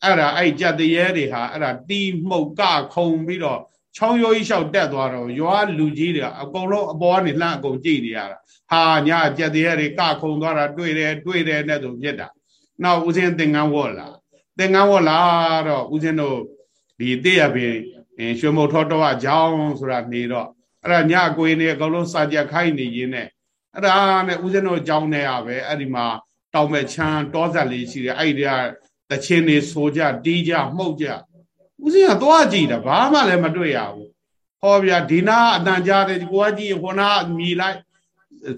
အဲ့ဒါအဲ့ကြက်တရေတွေဟာအဲ့ဒါတီးမှုတ်ကခုံပြီးတော့ချောင်းရိုးကြီးလျှောက်တက်သွားတော့ရွာလူကြီးတွေအကုန်လုံးအပေါ်ကနေလှမ်းအကုန်ကြည့်နေရတာဟာညကြက်တရေတွေကခုံသွားတာတွေ့တယ်တွေ့တယ်နဲ့ဆိုဖြစ်တာနောက်ဦးစင်းသင်္ကန်းဝေါ်လာသင်္ကန်းဝေါ်လာတော့ဦးစင်းတို့ဒီတေးရပင်ရွှေမုတ်ထောတော်အကြောင်းဆိုတာနေတော့အဲ့ဒါညကိုင်းနေအကုန်လုံးစာကြခိုင်းနေရင်းနဲ့ အဲ့ဒါနဲ့ဦးဇင်းတို့ကြောင်းနေရပဲအဲ့ဒီမှာတောင်မဲ့ချမ်းတောဆက်လေးရှိတယ်အဲ့ဒီကတချင်းနေဆိုကြတီးကြမှုတ်ကြဦးဇင်းကသွားကြည့်တာဘာမှလည်းမတွေ့ရဘူးဟောဗျာဒီနာအတန်ကြားတယ်ကိုကကြည့်ဟိုနာမြည်လိုက်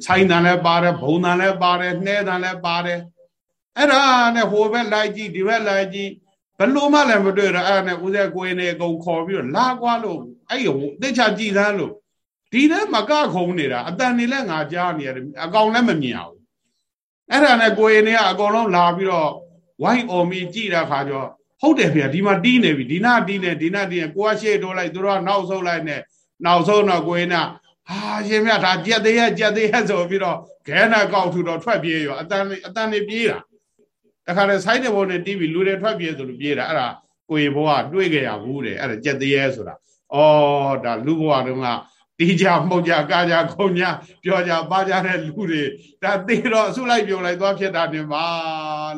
ဆိုင်တန်လည်းပါတယ်ဘုံတန်လည်းပါတယ်နှဲတန်လည်းပါတယ်အဲ့ဒါနဲ့ဟိုဘက်လိုက်ကြည့်ဒီဘက်လိုက်ကြည့်ဘလို့မှလည်းမတွေ့တော့အဲ့ဒါနဲ့ဦးဇင်းကိုင်းနေအကုန်ခေါ်ပြီးတော့လာကွာလို့အဲ့ဟိုသိချကြည့်သမ်းလို့ ဒီထဲမကခုံနေတာအတန်နေလည်းငါကြားနေရတယ်အကောင်လည်းမမြင်အောင်အဲ့ဒါနဲ့ကိုရင်တွေကအကုန်လုံးလာပြီးတော့ဝိုင်းအော်မီကြည့်တဲ့ခါကျတော့ဟုတ်တယ်ဖေဒီမှာတီးနေပြီဒီနာတီးနေဒီနာတီးနေကိုကရှေ့တိုးလိုက်သူတို့ကနောက်ဆုတ်လိုက်နဲ့နောက်ဆုံးတော့ကိုရင်ကဟာရှင်မြတ်ဒါကြက်သေးရဲ့ကြက်သေးရဲ့ဆိုပြီးတော့ခဲနာကောက်ထူတော့ထွက်ပြေးရောအတန်အတန်နေပြေးတာတခါတည်းဆိုင်းတဲ့ဘုံနဲ့တီးပြီးလူတွေထွက်ပြေးဆိုလို့ပြေးတာအဲ့ဒါကိုရင်ဘဝတွေးကြရဘူးတဲ့အဲ့ဒါကြက်သေးရဲ့ဆိုတာဩဒါလူဘဝတုန်းက တီးကြမှုတ်ကြကားကြခုံကြပြောကြပါကြတဲ့လူတွေဒါသိတော့အဆုလိုက်ပြုံလိုက်သွားဖြစ်တာနေပါ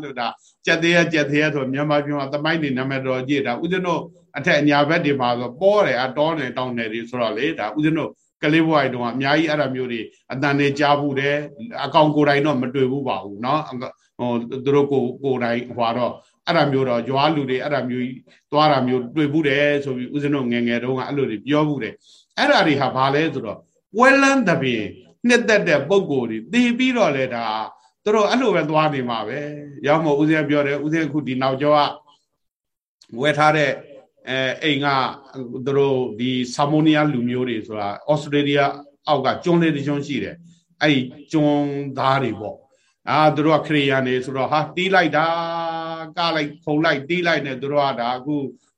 လို့ဒါကြက်သေးရကြက်သေးရဆိုမြန်မာပြည်မှာသမိုင်းနေနာမည်တော်ကြည့်တာဥဒ္ဒနောအထက်အညာဘက်တွေမှာဆိုပေါ်တယ်အတော်နေတောင်းနေတွေဆိုတော့လေဒါဥဒ္ဒနောကလေးဘွားတွေတော့အများကြီးအဲ့ဒါမျိုးတွေအတန်နေကြားဘူးတယ်အကောင်ကိုယ်တိုင်တော့မတွေ့ဘူးပါဘူးเนาะဟိုသူတို့ကိုကိုယ်တိုင်ဟွာတော့အဲ့ဒါမျိုးတော့ကြွားလူတွေအဲ့ဒါမျိုးသွားတာမျိုးတွေ့ဘူးတယ်ဆိုပြီးဥစဉ်တို့ငယ်ငယ်တုန်းကအဲ့လိုတွေပြောဘူးတယ် အဲ့ဒါတွေဟာဘာလဲဆိုတော့ပွဲလန်းတပင်နှစ်သက်တဲ့ပုံကိုယ်တွေတည်ပြီးတော့လေဒါသူတို့အဲ့လိုပဲသွားနေမှာပဲရောက်မို့ဦးဇင်းပြောတယ်ဦးဇင်းအခုဒီနောက်ကျောကဝယ်ထားတဲ့အဲအိမ်ကသူတို့ဒီဆာမိုနီးယားလူမျိုးတွေဆိုတာဩစတြေးလျအောက်ကကျွန်းလေးတစ်ကျွန်းရှိတယ်အဲ့ဒီကျွန်းသားတွေပေါ့အာသူတို့ကခရီးယာန်နေဆိုတော့ဟာတီးလိုက်တာကလိုက်ခုံလိုက်တီးလိုက်နေသူတို့ကဒါအခု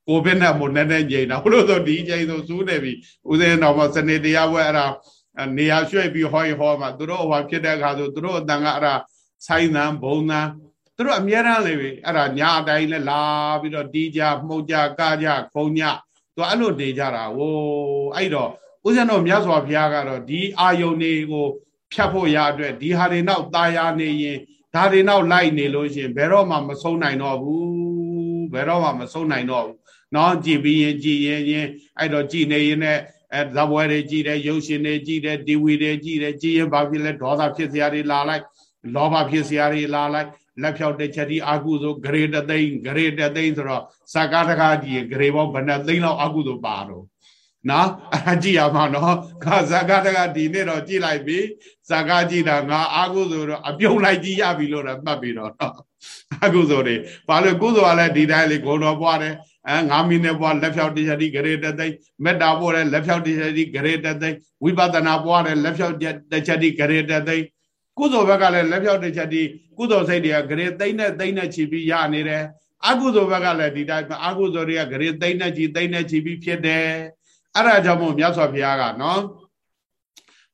ကိုဗစ်နဲ့မို့နဲ့နဲ့ငြိမ်တာဘလို့ဆိုဒီချိန်ဆိုစူးနေပြီဦးစင်းတော်မစနေတရားပွဲအဲ့ဒါနေရာရွှေ့ပြီးဟောရင်ဟောမှာသူတို့ဟောဖြစ်တဲ့အခါဆိုသူတို့အတန်ကအဲ့ဒါဆိုင်သံဘုံသံသူတို့အများအားလေပြီအဲ့ဒါညာအတိုင်းလဲလာပြီးတော့တီးကြမှုတ်ကြကကြခုံညသူအဲ့လိုနေကြတာဟိုအဲ့တော့ဦးဇင်းတော်မြတ်စွာဘုရားကတော့ဒီအာယုန်တွေကိုဖြတ်ဖို့ရအတွက်ဒီဟာတွေနောက်ตายာနေရင်ဒါတွေနောက်လိုက်နေလို့ရှင်ဘယ်တော့မှမဆုံးနိုင်တော့ဘူးဘယ်တော့မှမဆုံးနိုင်တော့ဘူး နော်ကြည်ပြီးရင်ကြည်ရင်ရင်အဲ့တော့ကြည်နေရင်လည်းအဲဇဘွဲတွေကြည်တယ်ရုပ်ရှင်တွေကြည်တယ်တီဝီတွေကြည်တယ်ကြည်ရင်ဘာဖြစ်လဲဒေါသဖြစ်စရာတွေလာလိုက်လောဘဖြစ်စရာတွေလာလိုက်လက်ဖြောက်တဲ့ချက်ဒီအာကုသို့ဂရေတသိန်းဂရေတသိန်းဆိုတော့စကားတကားကြည့်ဂရေပေါင်းဘယ်နှသိန်းလောက်အာကုသို့ပါတော့နော်အဲ့ကြည့်ရမှာနော်ခါဇာကတကဒီနေ့တော့ကြည့်လိုက်ပြီဇာကကြည့်တာငါအာကုသို့တော့အပြုံးလိုက်ကြည့်ရပြီလို့တော့မှတ်ပြီးတော့အာကုသို့တွေဘာလို့ကုသိုလ်ကလည်းဒီတိုင်းလေးဂုံတော်ပွားတယ် အဲ9မိနစ်ပွားလက်ဖြောက်တချက်ဒီဂရေတသိန်းမေတ္တာပွားတယ်လက်ဖြောက်တချက်ဒီဂရေတသိန်းဝိပဿနာပွားတယ်လက်ဖြောက်တချက်ဒီဂရေတသိန်းကုသိုလ်ဘက်ကလည်းလက်ဖြောက်တချက်ဒီကုသိုလ်စိတ်တွေကဂရေသိန်းနဲ့သိန်းနဲ့ချီပြီးရနေတယ်အကုသိုလ်ဘက်ကလည်းဒီတိုင်းအကုသိုလ်တွေကဂရေသိမ့်နေကြည်သိမ့်နေကြည်ပြီးဖြစ်တယ်အဲ့ဒါကြောင့်မို့မြတ်စွာဘုရားကနော်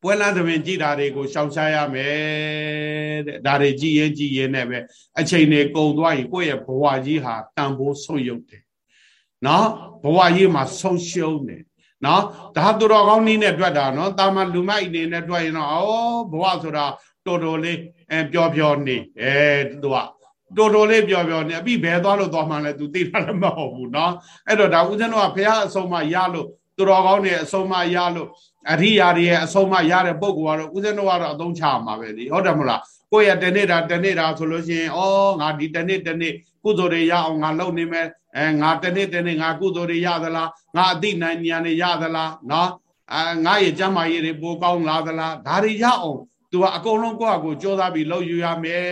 ပွဲလန်းသမင်ကြည်တာတွေကိုရှောင်ရှားရမယ်တဲ့ဒါတွေကြည်ရင်ကြည်ရင်နဲ့ပဲအချိန်တွေကုန်သွားရင်ကိုယ့်ရဲ့ဘဝကြီးဟာတန်ဖိုးဆုံးယုတ်တယ် နော်ဘဝကြီးမှာဆုံးရှုံးတယ်နော်ဒါသူတော်ကောင်းနည်းနဲ့တွေ့တာနော်တာမန်လူမိုက်အနေနဲ့တွေ့ရင်တော့ဩဘဝဆိုတာတော်တော်လေးအဲပျော်ပျော်နေအဲသူကတော်တော်လေးပျော်ပျော်နေအပြီးဘယ်သွားလို့သွားမှလဲသူသိတာလည်းမဟုတ်ဘူးနော်အဲ့တော့ဒါဦးဇင်းတို့ကဘုရားအဆုံးမရလို့သူတော်ကောင်းတွေအဆုံးမရလို့အရိယာတွေရဲ့အဆုံးမရတဲ့ပုံကတော့ဦးဇင်းတို့ကတော့အသုံးချမှာပဲလေဟုတ်တယ်မလား ကိုယ့်ရဲ့တနေ့တာတနေ့တာဆိုလို့ရှိရင်ဩငါဒီတနေ့တနေ့ကုသိုလ်တွေရအောင်ငါလုပ်နေမယ်အဲငါတနေ့တနေ့ငါကုသိုလ်တွေရသလားငါအသိဉာဏ်ဉာဏ်တွေရသလားနော်အာငါရဲ့ကျမ်းမာရေးတွေပိုကောင်းလာသလားဒါတွေရအောင်သူကအကုန်လုံးကိုယ့်အကိုစ조사ပြီးလှုပ်ယူရမယ်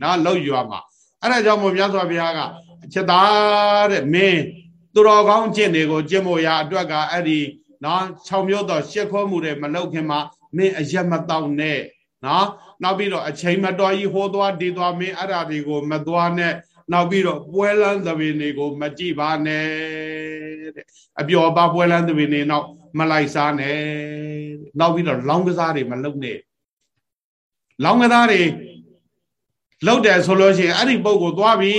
နော်လှုပ်ယူရမှာအဲ့ဒါကြောင့်မို့မြတ်စွာဘုရားကအချက်သားတဲ့မင်းသူတော်ကောင်းကျင့်တွေကိုကျင့်ဖို့ရအတွက်ကအဲ့ဒီနော်6မျိုးတော့ရှစ်ခိုးမှုတွေမလုပ်ခင်မှာမင်းအရက်မတောက်နဲ့ နော်နောက်ပြီးတော့အချိန်မတော်ကြီးဟိုးသွားဒီသွားမင်းအဲ့ဒါတွေကိုမသွားနဲ့နောက်ပြီးတော့ပွဲလန်းသဘင်တွေကိုမကြည့်ပါနဲ့တဲ့အပျော်ပါပွဲလန်းသဘင်တွေနောက်မလိုက်စားနဲ့နောက်ပြီးတော့လောင်းကစားတွေမလုပ်နဲ့လောင်းကစားတွေလောက်တယ်ဆိုလို့ရှိရင်အဲ့ဒီပုံကိုသွားပြီ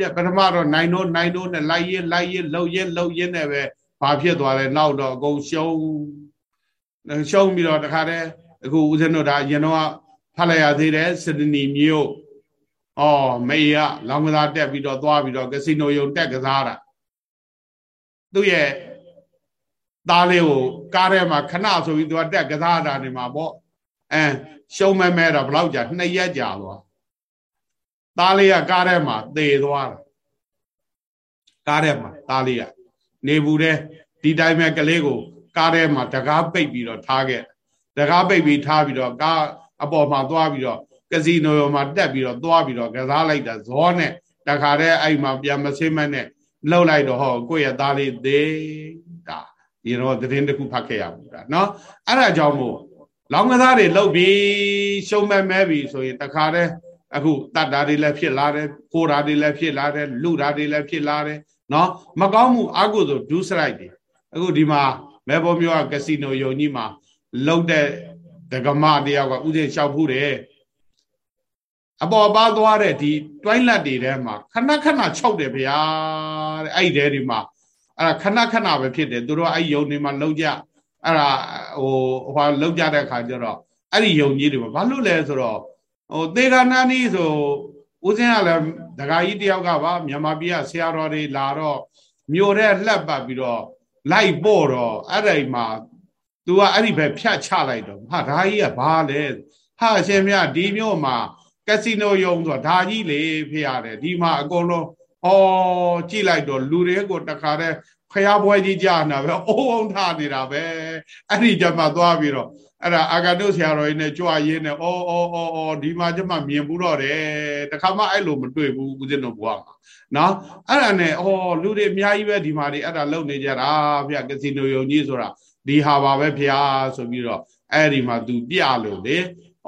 တဲ့ပထမတော့နိုင်တော့နိုင်တော့နဲ့လိုက်ရင်လိုက်ရင်လှုပ်ရင်လှုပ်ရင်နဲ့ပဲဘာဖြစ်သွားလဲနောက်တော့အကုန်ရှုံးရှုံးပြီးတော့တခါတည်း အခုဦးဇင်းတို့ဒါရင်တော့ဖတ်လိုက်ရသေးတယ်စဒနီမြို့ဩမေရလောင်ကစားတက်ပြီးတော့သွားပြီးတော့ကစီနိုယုံတက်ကစားတာသူ့ရဲ့သားလေးကိုကားထဲမှာခဏဆိုပြီးသူကတက်ကစားတာနေမှာပေါ့အဲရှုံးမဲမဲတော့ဘလောက်ကြာနှစ်ရက်ကြာသွားသားလေးကကားထဲမှာသေသွားတာကားထဲမှာသားလေးကနေဘူးတဲ့ဒီတိုင်းပဲကလေးကိုကားထဲမှာတကားပိတ်ပြီးတော့ထားခဲ့ တကားပိတ်ပြီးထားပြီးတော့ကားအပေါ်မှာသွားပြီးတော့ကစီနိုမှာတက်ပြီးတော့သွားပြီးတော့ကစားလိုက်တာဇောနဲ့တခါတည်းအဲ့မှာပြန်မဆင်းမနဲ့လှုပ်လိုက်တော့ဟောကိုယ့်ရဲ့သားလေးသေးတာဒီတော့သတင်းတစ်ခုဖတ်ခဲ့ရဘူးဒါเนาะအဲ့ဒါကြောင့်မို့လောင်းကစားတွေလှုပ်ပြီးရှုံးမဲ့မဲပြီဆိုရင်တခါတည်းအခုတတ်တာတွေလည်းဖြစ်လာတယ်ခိုးတာတွေလည်းဖြစ်လာတယ်လူတာတွေလည်းဖြစ်လာတယ်เนาะမကောင်းမှုအကုသို့ဒူးစရိုက်တွေအခုဒီမှာမဲဘောမျိုးကကစီနိုယုံကြီးမှာ လှုပ်တဲ့ဒကမတယောက်ကဥစဉ်လျှောက်ဖူးတယ်အပေါ်ပါသွားတဲ့ဒီတွိုင်းလက်တွေထဲမှာခဏခဏချုပ်တယ်ဗျာတဲ့အဲ့ဒီထဲဒီမှာအဲ့ဒါခဏခဏပဲဖြစ်တယ်သူတို့အဲ့ယုံနေမှာလောက်ကြအဲ့ဒါဟိုဟိုလောက်ကြတဲ့ခါကျတော့အဲ့ဒီယုံကြီးတွေမှာဘာလို့လဲဆိုတော့ဟိုသေခါနာနီးဆိုဦးစင်းကလည်းဒကာကြီးတယောက်ကပါမြန်မာပြည်ကဆရာတော်တွေလာတော့မြို့ထဲလှက်ပတ်ပြီးတော့လိုက်ပို့တော့အဲ့ဒီမှာ तू ကအဲ့ဒီပဲဖြတ်ချလိုက်တော့ဟာဒါကြီးကဘာလဲဟာအရှင်မြတ်ဒီမြို့မှာကက်စီနိုယုံဆိုဒါကြီးလေဖေရတယ်ဒီမှာအကုန်လုံးဟောကြည့်လိုက်တော့လူတွေကိုတခါတည်းဖျားပွဲကြီးကြာနာပဲအိုးအောင်ထားနေတာပဲအဲ့ဒီကျမှသွားပြီးတော့အဲ့ဒါအာဂတုဆရာတော်ကြီးနဲ့ကြွရင်းနဲ့အော်အော်အော်အော်ဒီမှာကျမှမြင်ဘူးတော့တယ်တခါမှအဲ့လိုမတွေ့ဘူးဦးဇင်းတို့ဘွားမှာနော်အဲ့ဒါနဲ့အော်လူတွေအများကြီးပဲဒီမှာတွေအဲ့ဒါလုံနေကြတာဗျကစီနိုယုံကြီးဆိုတာ ဒီဟာပါပဲဖျားဆိုပြီးတော့အဲ့ဒီမှာသူပြလို့လေ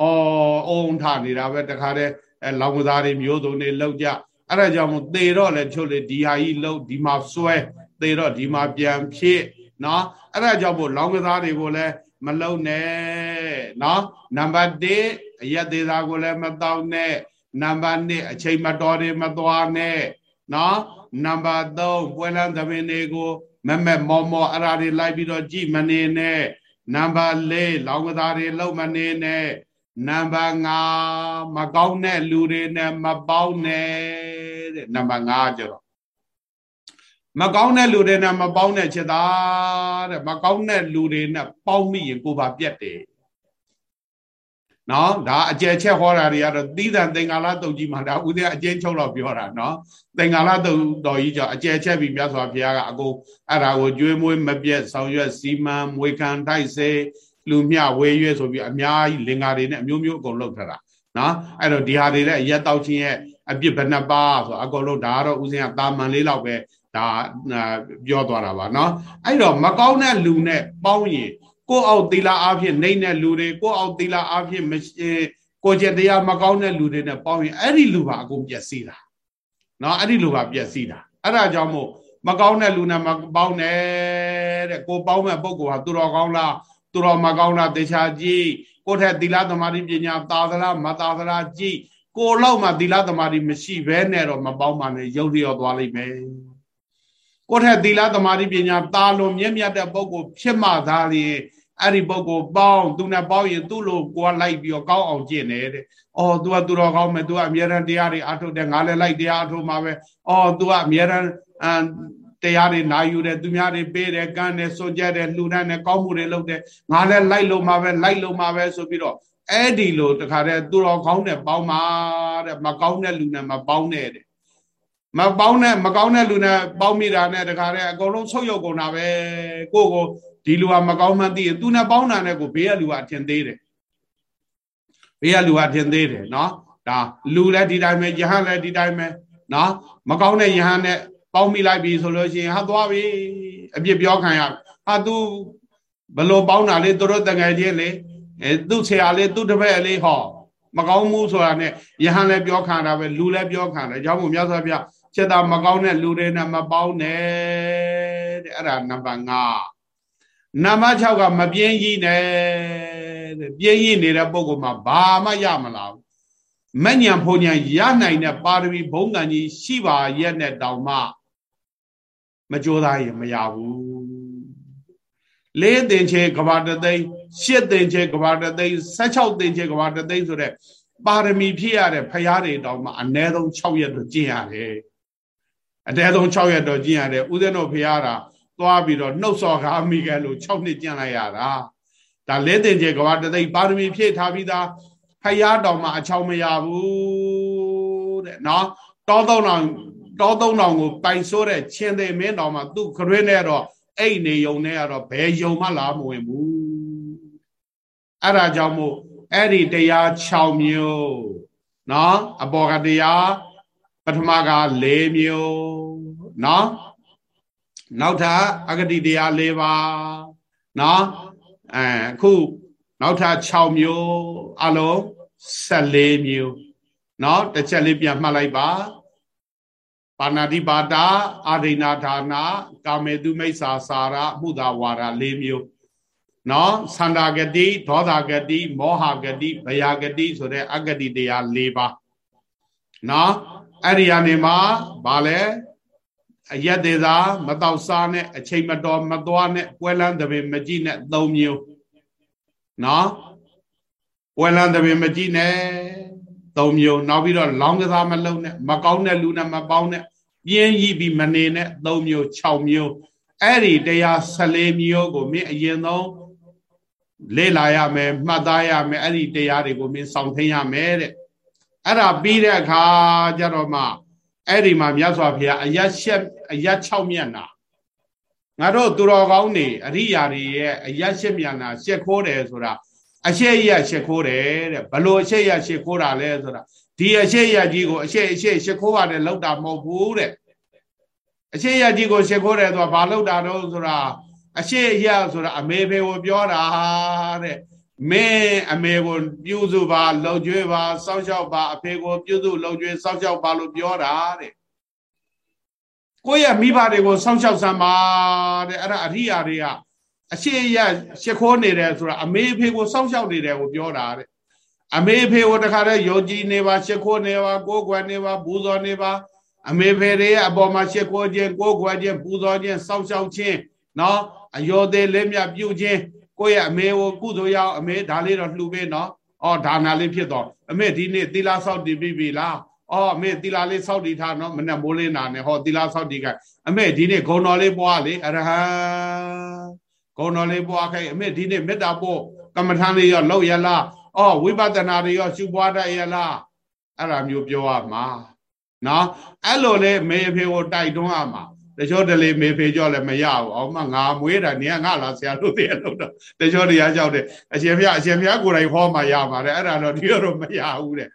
အော်အုံထနေတာပဲတခါတည်းအဲလောင်ကစားတွေမျိုးစုံတွေလောက်ကြအဲ့ဒါကြောင့်မို့သေတော့လေချုပ်လေဒီဟာကြီးလောက်ဒီမှာစွဲသေတော့ဒီမှာပြန်ဖြစ်နော်အဲ့ဒါကြောင့်မို့လောင်ကစားတွေကိုလည်းမလုံနဲ့နော်နံပါတ်1အရက်သေးသားကိုလည်းမတောင်းနဲ့နံပါတ်2အချိန်မတော်တွေမသွားနဲ့နော်နံပါတ်3ပွဲလန်းသမင်းတွေကို မမက်မော်မော်အဲ့ဒါတွေလိုက်ပြီးတော့ကြည်မနေနဲ့နံပါတ်4လောင်ကစားတွေလုံမနေနဲ့နံပါတ်5မကောင်းတဲ့လူတွေနဲ့မပေါင်းနဲ့တဲ့နံပါတ်5ကျတော့မကောင်းတဲ့လူတွေနဲ့မပေါင်းတဲ့ချက်သားတဲ့မကောင်းတဲ့လူတွေနဲ့ပေါင်းမိရင်ကိုပါပြတ်တယ် နော်ဒါအကျယ်ချက်ဟောတာတွေကတော့သီးသန့်သင်္ကာလတုတ်ကြီးမှာဒါဥဒိယအကျဉ်းချုပ်တော့ပြောတာနော်သင်္ကာလတုတ်တော်ကြီးကြောင့်အကျယ်ချက်ပြီးမြတ်စွာဘုရားကအကုန်အဲ့ဒါကိုကျွေးမွေးမပြတ်ဆောင်ရွက်စီမံမွေခံတိုက်စေလူမျှဝေရွဲဆိုပြီးအများကြီးလင်္ကာတွေနဲ့အမျိုးမျိုးအကုန်လုပ်ထားတာနော်အဲ့တော့ဒီဟာတွေလည်းရက်တောက်ချင်းရဲ့အပြစ်ဘယ်နှပါဆိုအကုန်လုံးဒါကတော့ဦးဇင်းကတာမန်လေးလောက်ပဲဒါပြောသွားတာပါနော်အဲ့တော့မကောင်းတဲ့လူနဲ့ပေါင်းရင် ကိုယ့်အောက်သီလအားဖြင့်နှိမ့်တဲ့လူတွေကိုယ့်အောက်သီလအားဖြင့်ကိုကျက်တရားမကောင်းတဲ့လူတွေနဲ့ပေါင်းရင်အဲ့ဒီလူပါအကုန်ပျက်စီးတာနော်အဲ့ဒီလိုပါပျက်စီးတာအဲ့ဒါကြောင့်မို့မကောင်းတဲ့လူနဲ့မပေါင်းနဲ့တဲ့ကိုပေါင်းမဲ့ပုဂ္ဂိုလ်ဟာသူတော်ကောင်းလားသူတော်မကောင်းလားတေချာကြည့်ကိုထက်သီလသမာဓိပညာသာသလားမသာသလားကြည့်ကိုလောက်မှသီလသမာဓိမရှိဘဲနဲ့တော့မပေါင်းပါနဲ့ရုပ်လျော်သွားလိမ့်မယ်ကိုထက်သီလသမာဓိပညာသာလွန်မြင့်မြတ်တဲ့ပုဂ္ဂိုလ်ဖြစ်မှသာလျင် အဲ့ဒီပုဂ္ဂိုလ်ပေါင်းသူနဲ့ပေါင်းရင်သူ့လိုကိုကလိုက်ပြီးတော့ကောင်းအောင်ကျင့်တယ်တဲ့။အော် तू ကသူတော်ကောင်းမယ် तू ကအမြဲတမ်းတရားတွေအထုတ်တယ်ငါလည်းလိုက်တရားအထုတ်မှာပဲ။အော် तू ကအမြဲတမ်းအမ်တရားတွေနာယူတယ်သူများတွေပေးတယ်ကမ်းတယ်စွန့်ကြတယ်လှူဒန်းတယ်ကောင်းမှုတွေလုပ်တယ်ငါလည်းလိုက်လို့မှာပဲလိုက်လို့မှာပဲဆိုပြီးတော့အဲ့ဒီလိုတခါတည်းသူတော်ကောင်းတဲ့ပေါင်းပါတဲ့မကောင်းတဲ့လူနဲ့မပေါင်းနဲ့တဲ့မပေါင်းနဲ့မကောင်းတဲ့လူနဲ့ပေါင်းမိတာနဲ့တခါတည်းအကုန်လုံးဆုတ်ယုတ်ကုန်တာပဲကိုကို ဒီလူကမကောင်းမှန်းသိရင်သူနဲ့ပေါင်းတာနဲ့ကိုဘေးကလူကအထင်သေးတယ်ဘေးကလူကအထင်သေးတယ်နော်ဒါလူလည်းဒီတိုင်းပဲယဟန်လည်းဒီတိုင်းပဲနော်မကောင်းတဲ့ယဟန်နဲ့ပေါင်းမိလိုက်ပြီဆိုလို့ရှိရင်ဟာသွားပြီအပြစ်ပြောခံရဟာ तू ဘလို့ပေါင်းတာလေသူတို့တငယ်ချင်းလေအဲသူ့ဆရာလေးသူ့တပည့်လေးဟောမကောင်းမှုဆိုတာနဲ့ယဟန်လည်းပြောခံတာပဲလူလည်းပြောခံတယ်အကြောင်းမို့မြတ်စွာဘုရားစေတာမကောင်းတဲ့လူတွေနဲ့မပေါင်းနဲ့တဲ့အဲ့ဒါနံပါတ်5 နံပါတ်6ကမပြင်းကြီးနဲ့တဲ့ပြင်းကြီးနေတဲ့ပုံကမှဘာမှရမလားမညံဖုန်ညံရနိုင်တဲ့ပါရမီဘုံကံကြီးရှိပါရဲ့နဲ့တောင်မှမကြိုးစားရင်မရဘူးလေးသင်္ချေကဘာတသိန်းရှစ်သင်္ချေကဘာတသိန်း16သင်္ချေကဘာတသိန်းဆိုတဲ့ပါရမီဖြစ်ရတဲ့ဖရာတွေတောင်မှအ ਨੇ ဆုံး6ရက်တော့ကျင့်ရတယ်အ ਨੇ ဆုံး6ရက်တော့ကျင့်ရတယ်ဦးဇင်းတို့ဖရာတာ သွားပြီးတော့နှုတ်စော်ကားမိခဲ့လို့6နှစ်ကျင့်လိုက်ရတာဒါလေးသင်္ချေကဘာတသိန်းပါရမီဖြည့်ထားပြီးသားဖရာတောင်မှအချောင်မရဘူးတဲ့နော်တောသုံးတော်တောသုံးတော်ကိုပိုင်ဆိုးတဲ့ချင်းသေးမင်းတော်မှသူ့ခရွေးနဲ့တော့အိတ်နေယုံနဲ့ကတော့ဘယ်ယုံမှလာမဝင်ဘူးအဲ့ဒါကြောင့်မို့အဲ့ဒီတရား6မျိုးနော်အပေါ်ကတရားပထမက4မျိုးနော် နောက်ထပ်အဂတိတရား4ပါးနော်အဲအခုနောက်ထပ်6မျိုးအလုံး14မျိုးနော်တစ်ချက်လေးပြန်မှတ်လိုက်ပါပါဏာတိပါတာအာဒိနာဌာနာကာမေတုမိစ္ဆာစာရမှုသာဝါဒ၄မျိုးနော်သန္တာဂတိဒေါသဂတိမောဟဂတိဗယာဂတိဆိုတဲ့အဂတိတရား၄ပါးနော်အဲ့ဒီအနေမှာဗာလဲ အယက်သေးသာမတော့စားနဲ့အချိန်မတော်မသွားနဲ့ပွဲလန်းတပင်မကြည့်နဲ့၃မျိုးနော်ပွဲလန်းတပင်မကြည့်နဲ့သုံးမျိုးနောက်ပြီးတော့လောင်းကစားမလုံးနဲ့မကောင်းတဲ့လူနဲ့မပေါင်းနဲ့ပြင်းရည်ပြီးမနေနဲ့သုံးမျိုး6မျိုးအဲ့ဒီတရား14မျိုးကိုမင်းအရင်ဆုံးလေ့လာရမယ်မှတ်သားရမယ်အဲ့ဒီတရားတွေကိုမင်းစောင့်သိရမယ်တဲ့အဲ့ဒါပြီးတဲ့အခါကျတော့မှအဲ့ဒီမှာမြတ်စွာဘုရားအယတ်ရှက် အယတ်6မျက်နှာငါတို့သူတော်ကောင်းနေအရိယာတွေရဲ့အယတ်ရှက်မျက်နှာရှက်ခိုးတယ်ဆိုတာအရှက်ရရှက်ခိုးတယ်တဲ့ဘလို့အရှက်ရရှက်ခိုးတာလဲဆိုတာဒီအရှက်ရကြီးကိုအရှက်အရှက်ရှက်ခိုးရတယ်လောက်တာမဟုတ်ဘူးတဲ့အရှက်ရကြီးကိုရှက်ခိုးတယ်ဆိုတာဘာလောက်တာတော့ဆိုတာအရှက်ရဆိုတာအမေဖေကိုပြောတာတဲ့မင်းအမေကိုပြုစုပါလှုပ်ကြွေးပါစောင့်ရှောက်ပါအဖေကိုပြုစုလှုပ်ကြွေးစောင့်ရှောက်ပါလို့ပြောတာတဲ့ ကိုယ့်ရဲ့မိဘတွေကိုစောင့်ရှောက်စမ်းပါတဲ့အဲ့ဒါအရိယာတွေကအရှိရရှ िख ိုးနေတယ်ဆိုတာအမေဖေကိုစောင့်ရှောက်နေတယ်ကိုပြောတာတဲ့အမေဖေကိုတခါတည်းယုံကြည်နေပါရှ िख ိုးနေပါကိုးကွယ်နေပါပူဇော်နေပါအမေဖေတွေရဲ့အပေါ်မှာရှ िख ိုးခြင်းကိုးကွယ်ခြင်းပူဇော်ခြင်းစောင့်ရှောက်ခြင်းနော်အယောသေးလေးမြပြုခြင်းကိုယ့်ရဲ့အမေကိုကုသိုလ်ရအောင်အမေဒါလေးတော့လှူပေးနော်အော်ဒါနာလေးဖြစ်တော့အမေဒီနေ့သီလဆောက်တည်ပြီပြီလား အော်အမေသီလလေးဆောက်တည်ထားနော်မနဲ့မိုးလေးနာနဲ့ဟောသီလဆောက်တည်ကအမေဒီနေ့ဂုံတော်လေးပွားလေအရဟံဂုံတော်လေးပွားခိုင်းအမေဒီနေ့မေတ္တာပို့ကမ္မထမ်းလေးရောလောက်ရလားအော်ဝိပဿနာတွေရောရှုပွားတတ်ရလားအဲ့ဒါမျိုးပြောရမှာနော်အဲ့လိုလေမေဖေကိုတိုက်တွန်းရမှာတချို့တလေမေဖေကြောလည်းမရဘူးအောင်မငါမွေးတာနေငါလာဆရာလို့တည်းလို့တော့တချို့တရားကြောက်တယ်အရှင်ဖျားအရှင်ဖျားကိုယ်တိုင်ဟောမှရပါတယ်အဲ့ဒါတော့ဒီတော့မရဘူးတဲ့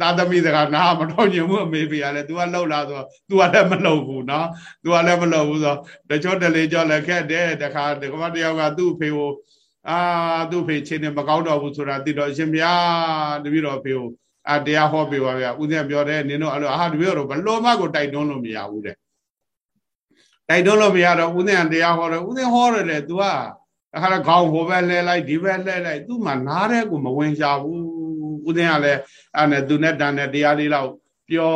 သာသမီစကားနားမတော်ညင်ဘူးအမေဖေကလည်း तू ကလှုပ်လာဆို तू ကလည်းမလှုပ်ဘူးနော် तू ကလည်းမလှုပ်ဘူးဆိုတချို့တလေကြောလည်းခက်တယ်တခါတကမတယောက်ကသူ့ဖေကိုအာသူ့ဖေချင်းနဲ့မကောင်းတော့ဘူးဆိုတာသိတော့အရှင်ဘုရားတပည့်တော်ဖေကို အတရားဟောပေးပါဗျာဦးဇင်းပြောတယ်နင်တို့အဲ့လိုအာတပည့်တော်ဘလို့မှကိုတိုက်တွန်းလို့မရဘူးတဲ့တိုက်တွန်းလို့မရတော့ဦးဇင်းတရားဟောတယ်ဦးဇင်းဟောတယ်လေ तू ကအခါခေါင်းဟိုဘက်လှဲလိုက်ဒီဘက်လှဲလိုက်သူ့မှာနားတဲ့ကိုမဝင်ရှာဘူး ဦးသိန်းကလည်းအဲ့နဲ့သူနဲ့တန်နဲ့တရားလေးလောက်ပြော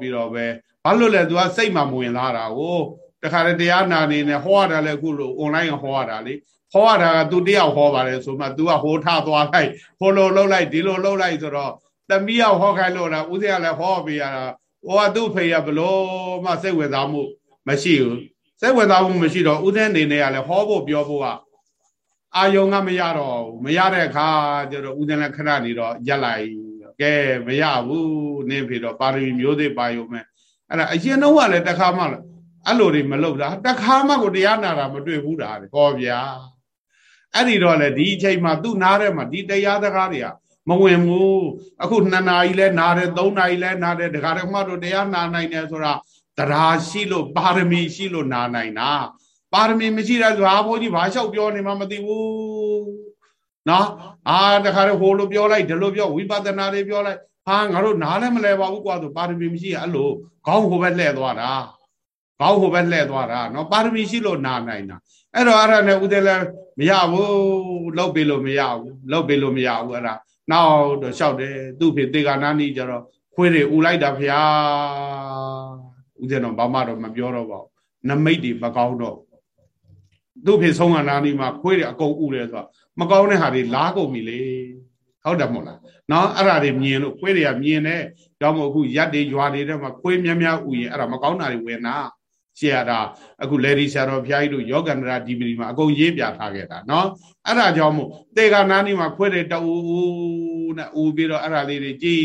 ပြီးတော့ပဲဘာလို့လဲသူကစိတ်မှမဝင်လာတာကိုတခါတည်းတရားနာနေနဲ့ဟောရတာလည်းအခုလို online ဟောရတာလေဟောရတာက तू တရားဟောပါတယ်ဆိုမှ तू ကဟိုထသွားလိုက်ဟိုလိုလှုပ်လိုက်ဒီလိုလှုပ်လိုက်ဆိုတော့သမီးကဟောခိုင်းလို့တာဦးသိန်းကလည်းဟောပေးရတာဟောကသူ့ဖေကဘလို့မှစိတ်ဝင်စားမှုမရှိဘူးစိတ်ဝင်စားမှုမရှိတော့ဦးသိန်းနေနဲ့ကလည်းဟောဖို့ပြောဖို့က အာယုံကမရတော့ဘူးမရတဲ့အခါကျတော့ဦးဇင်းလည်းခဏနေတော့ရက်လိုက်ကဲမရဘူးနင်းဖေတော့ပါရမီမျိုးသေးပါယုံမဲ့အဲ့ဒါအရင်တော့ကလည်းတခါမှအဲ့လိုတွေမလုပ်တာတခါမှကိုတရားနာတာမတွေ့ဘူးတာဟောဗျာအဲ့ဒီတော့လေဒီအချိန်မှာသူ့နားထဲမှာဒီတရားစကားတွေကမဝင်ဘူးအခု2နာရီလဲနားတယ်3နာရီလဲနားတယ်ဒကာဒကမတို့တရားနာနိုင်တယ်ဆိုတာတရားရှိလို့ပါရမီရှိလို့နာနိုင်တာ ပါရမီမရှိတဲ့ဆိုဟာဘိုးကြီးဘာလျှောက်ပြောနေမှမသိဘူးနော်အာတခါတော့ဟိုလိုပြောလိုက်ဒီလိုပြောဝိပဿနာတွေပြောလိုက်ဟာငါတို့နားလည်းမလဲပါဘူးကွာဆိုပါရမီမရှိအဲ့လိုခေါင်းဟိုဘက်လှည့်သွားတာခေါင်းဟိုဘက်လှည့်သွားတာနော်ပါရမီရှိလို့နာနိုင်တာအဲ့တော့အဲ့ဒါနဲ့ဦးတယ်လည်းမရဘူးလောက်ပြီလို့မရဘူးလောက်ပြီလို့မရဘူးအဲ့ဒါနောက်တော့လျှောက်တယ်သူ့ဖေတေကနာနီကြတော့ခွေးတွေဥလိုက်တာဖျားဦးဇင်းတော့ဘာမှတော့မပြောတော့ပါဘူးနမိတ်တွေမကောင်းတော့ သူ့ဖေဆုံးကနာနီမှာခွေးတွေအကုန်ဥတယ်ဆိုတော့မကောင်းတဲ့ဟာတွေလားကုန်ပြီလေဟုတ်တယ်မို့လားနော်အဲ့ဒါတွေမြင်လို့ခွေးတွေကမြင်တယ်ကြောင့်မို့အခုရက်တွေရွာတွေထဲမှာခွေးများများဥရင်အဲ့ဒါမကောင်းတာတွေဝင်တာရှေ့ရတာအခုလေဒီဆရာတော်ဘုရားကြီးတို့ယောဂန္ဒရာဒီပီမှာအကုန်ရေးပြထားခဲ့တာเนาะအဲ့ဒါကြောင့်မို့တေကနာနီမှာခွဲတဲ့တူနဲ့ဦးပြီးတော့အဲ့ဒါလေးတွေကြည်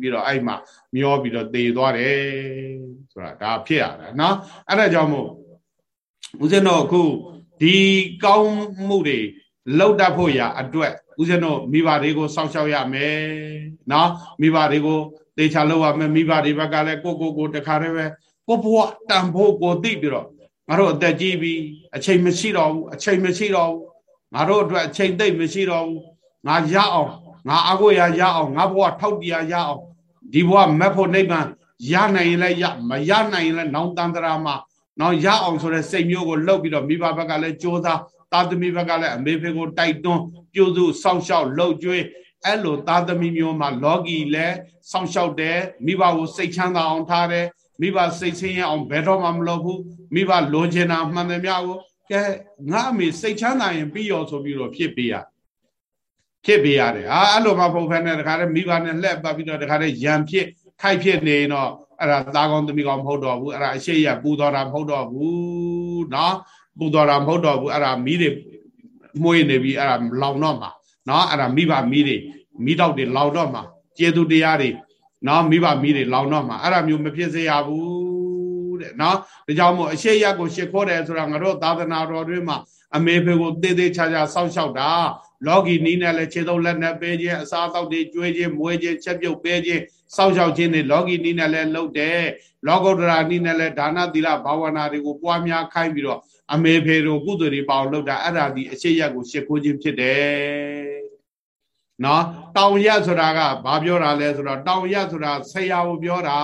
ပြီးတော့အဲ့မှာမျောပြီးတော့တေသွားတယ်ဆိုတာဒါဖြစ်ရတာเนาะအဲ့ဒါကြောင့်မို့ ဦးဇင်းတော်အခုဒီကောင်းမှုတွေလောက်တတ်ဖို့ရာအတွက်ဦးဇင်းတော်မိဘတွေကိုစောင့်ရှောက်ရမယ်နော်မိဘတွေကိုတေချာလောက်ရမယ်မိဘတွေဘက်ကလည်းကိုကိုကိုတခါတည်းပဲကိုဘွားတန်ဖို့ကိုသိပြီးတော့ငါတို့အသက်ကြီးပြီအချိန်မရှိတော့ဘူးအချိန်မရှိတော့ဘူးငါတို့အတွက်အချိန်သိမ့်မရှိတော့ဘူးငါရအောင်ငါအကိုရရအောင်ငါဘွားထောက်တရားရအောင်ဒီဘွားမက်ဖို့နိဗ္ဗာန်ရနိုင်ရင်လည်းရမရနိုင်ရင်လည်းနောင်တန္တရာမှာ နောက်ရအောင်ဆိုတဲ့စိတ်မျိုးကိုလှုပ်ပြီးတော့မိဘဘက်ကလည်းကြိုးစားသားသမီးဘက်ကလည်းအမေဖေကိုတိုက်တွန်းပြုစုစောင့်ရှောက်လှုပ်ကြွေးအဲ့လိုသားသမီးမျိုးမှာလောကီလည်းစောင့်ရှောက်တယ်မိဘကိုစိတ်ချမ်းသာအောင်ထားတယ်မိဘစိတ်ဆင်းရဲအောင်ဘယ်တော့မှမလုပ်ဘူးမိဘလိုချင်တာမှန်တယ်များကိုကဲငါအမေစိတ်ချမ်းသာရင်ပြီးရောဆိုပြီးတော့ဖြစ်ပေးရဖြစ်ပေးရတယ်ဟာအဲ့လိုမှပုံဖက်နဲ့တခါတည်းမိဘနဲ့လှက်ပတ်ပြီးတော့တခါတည်းရံဖြစ်ခိုက်ဖြစ်နေတော့ အဲ့ဒါသားကောင်းသမီးကောင်းမဟုတ်တော့ဘူးအဲ့ဒါအရှိရပူတော်တာမဟုတ်တော့ဘူးเนาะပူတော်တာမဟုတ်တော့ဘူးအဲ့ဒါမိတွေမှုေးနေပြီအဲ့ဒါလောင်တော့မှာเนาะအဲ့ဒါမိဘမိတွေမိတော့တွေလောင်တော့မှာကျေသူတရားတွေနော်မိဘမိတွေလောင်တော့မှာအဲ့ဒါမျိုးမဖြစ်စေရဘူးတဲ့နော်ဒါကြောင့်မို့အရှိရက်ကိုရှ िख ောတယ်ဆိုတာငါတို့သာသနာတော်တွေမှာအမေဖေကိုတေးသေးချာချာစောင့်ရှောက်တာလောကီနီးနဲ့လည်းခြေသုံးလက်နဲ့ပေးခြင်းအစားအသောက်တွေကျွေးခြင်းမွေးခြင်းချက်ပြုတ်ပေးခြင်း စောင့်ရှောက်ခြင်းတွေလောကီနီးနဲ့လည်းလုပ်တယ်လောကုတ္တရာနီးနဲ့လည်းဒါနသီလဘာဝနာတွေကိုပွားများခိုင်းပြီးတော့အမေဖေတို့ကုသိုလ်တွေပေါအောင်လုပ်တာအဲ့ဒါဒီအရှိရက်ကိုရှ िख ိုးခြင်းဖြစ်တယ်နော်တောင်ရက်ဆိုတာကဘာပြောတာလဲဆိုတော့တောင်ရက်ဆိုတာဆရာကိုပြောတာ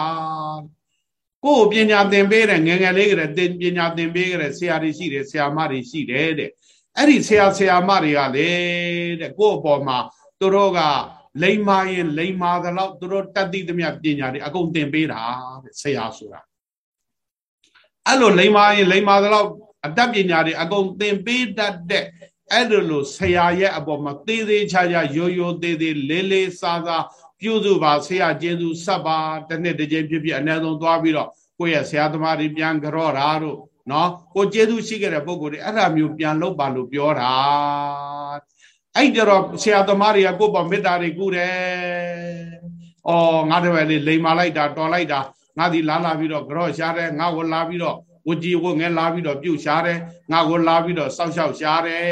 ကိုယ်ပညာသင်ပေးတယ်ငယ်ငယ်လေးကတည်းပညာသင်ပေးကြတယ်ဆရာတွေရှိတယ်ဆရာမတွေရှိတယ်တဲ့အဲ့ဒီဆရာဆရာမတွေကလေတဲ့ကိုယ့်အပေါ်မှာသူတို့က လိမ္မာရင်လိမ္မာသလောက်သူတို့တတ်သိသမျှပညာတွေအကုန်သင်ပေးတာတဲ့ဆရာဆိုတာအဲ့လိုလိမ္မာရင်လိမ္မာသလောက်အတတ်ပညာတွေအကုန်သင်ပေးတတ်တဲ့အဲ့လိုလိုဆရာရဲ့အပေါ်မှာသေးသေးချာချာရိုးရိုးသေးသေးလေးလေးစားစားပြုစုပါဆရာကျေးဇူးဆက်ပါတစ်နှစ်တစ်ကြိမ်ဖြစ်ဖြစ်အနည်းဆုံးသွားပြီးတော့ကိုယ့်ရဲ့ဆရာသမားတွေပြန်ကြော့တာတို့နော်ကိုကျေးဇူးရှိခဲ့တဲ့ပုံကိုယ်တွေအဲ့ဒါမျိုးပြန်လုပ်ပါလို့ပြောတာ အဲ့ကြတော့ဆရာသမားတွေကကိုယ့်ပေါ်မေတ္တာတွေကုတယ်။အော်ငါတပည့်လေးလိန်မာလိုက်တာတော်လိုက်တာငါဒီလာလာပြီးတော့ကြော့ရှားတယ်ငါ့ကိုလာပြီးတော့ဝကြီးဝငယ်လာပြီးတော့ပြုတ်ရှားတယ်ငါကိုလာပြီးတော့စောက်ရှောက်ရှားတယ်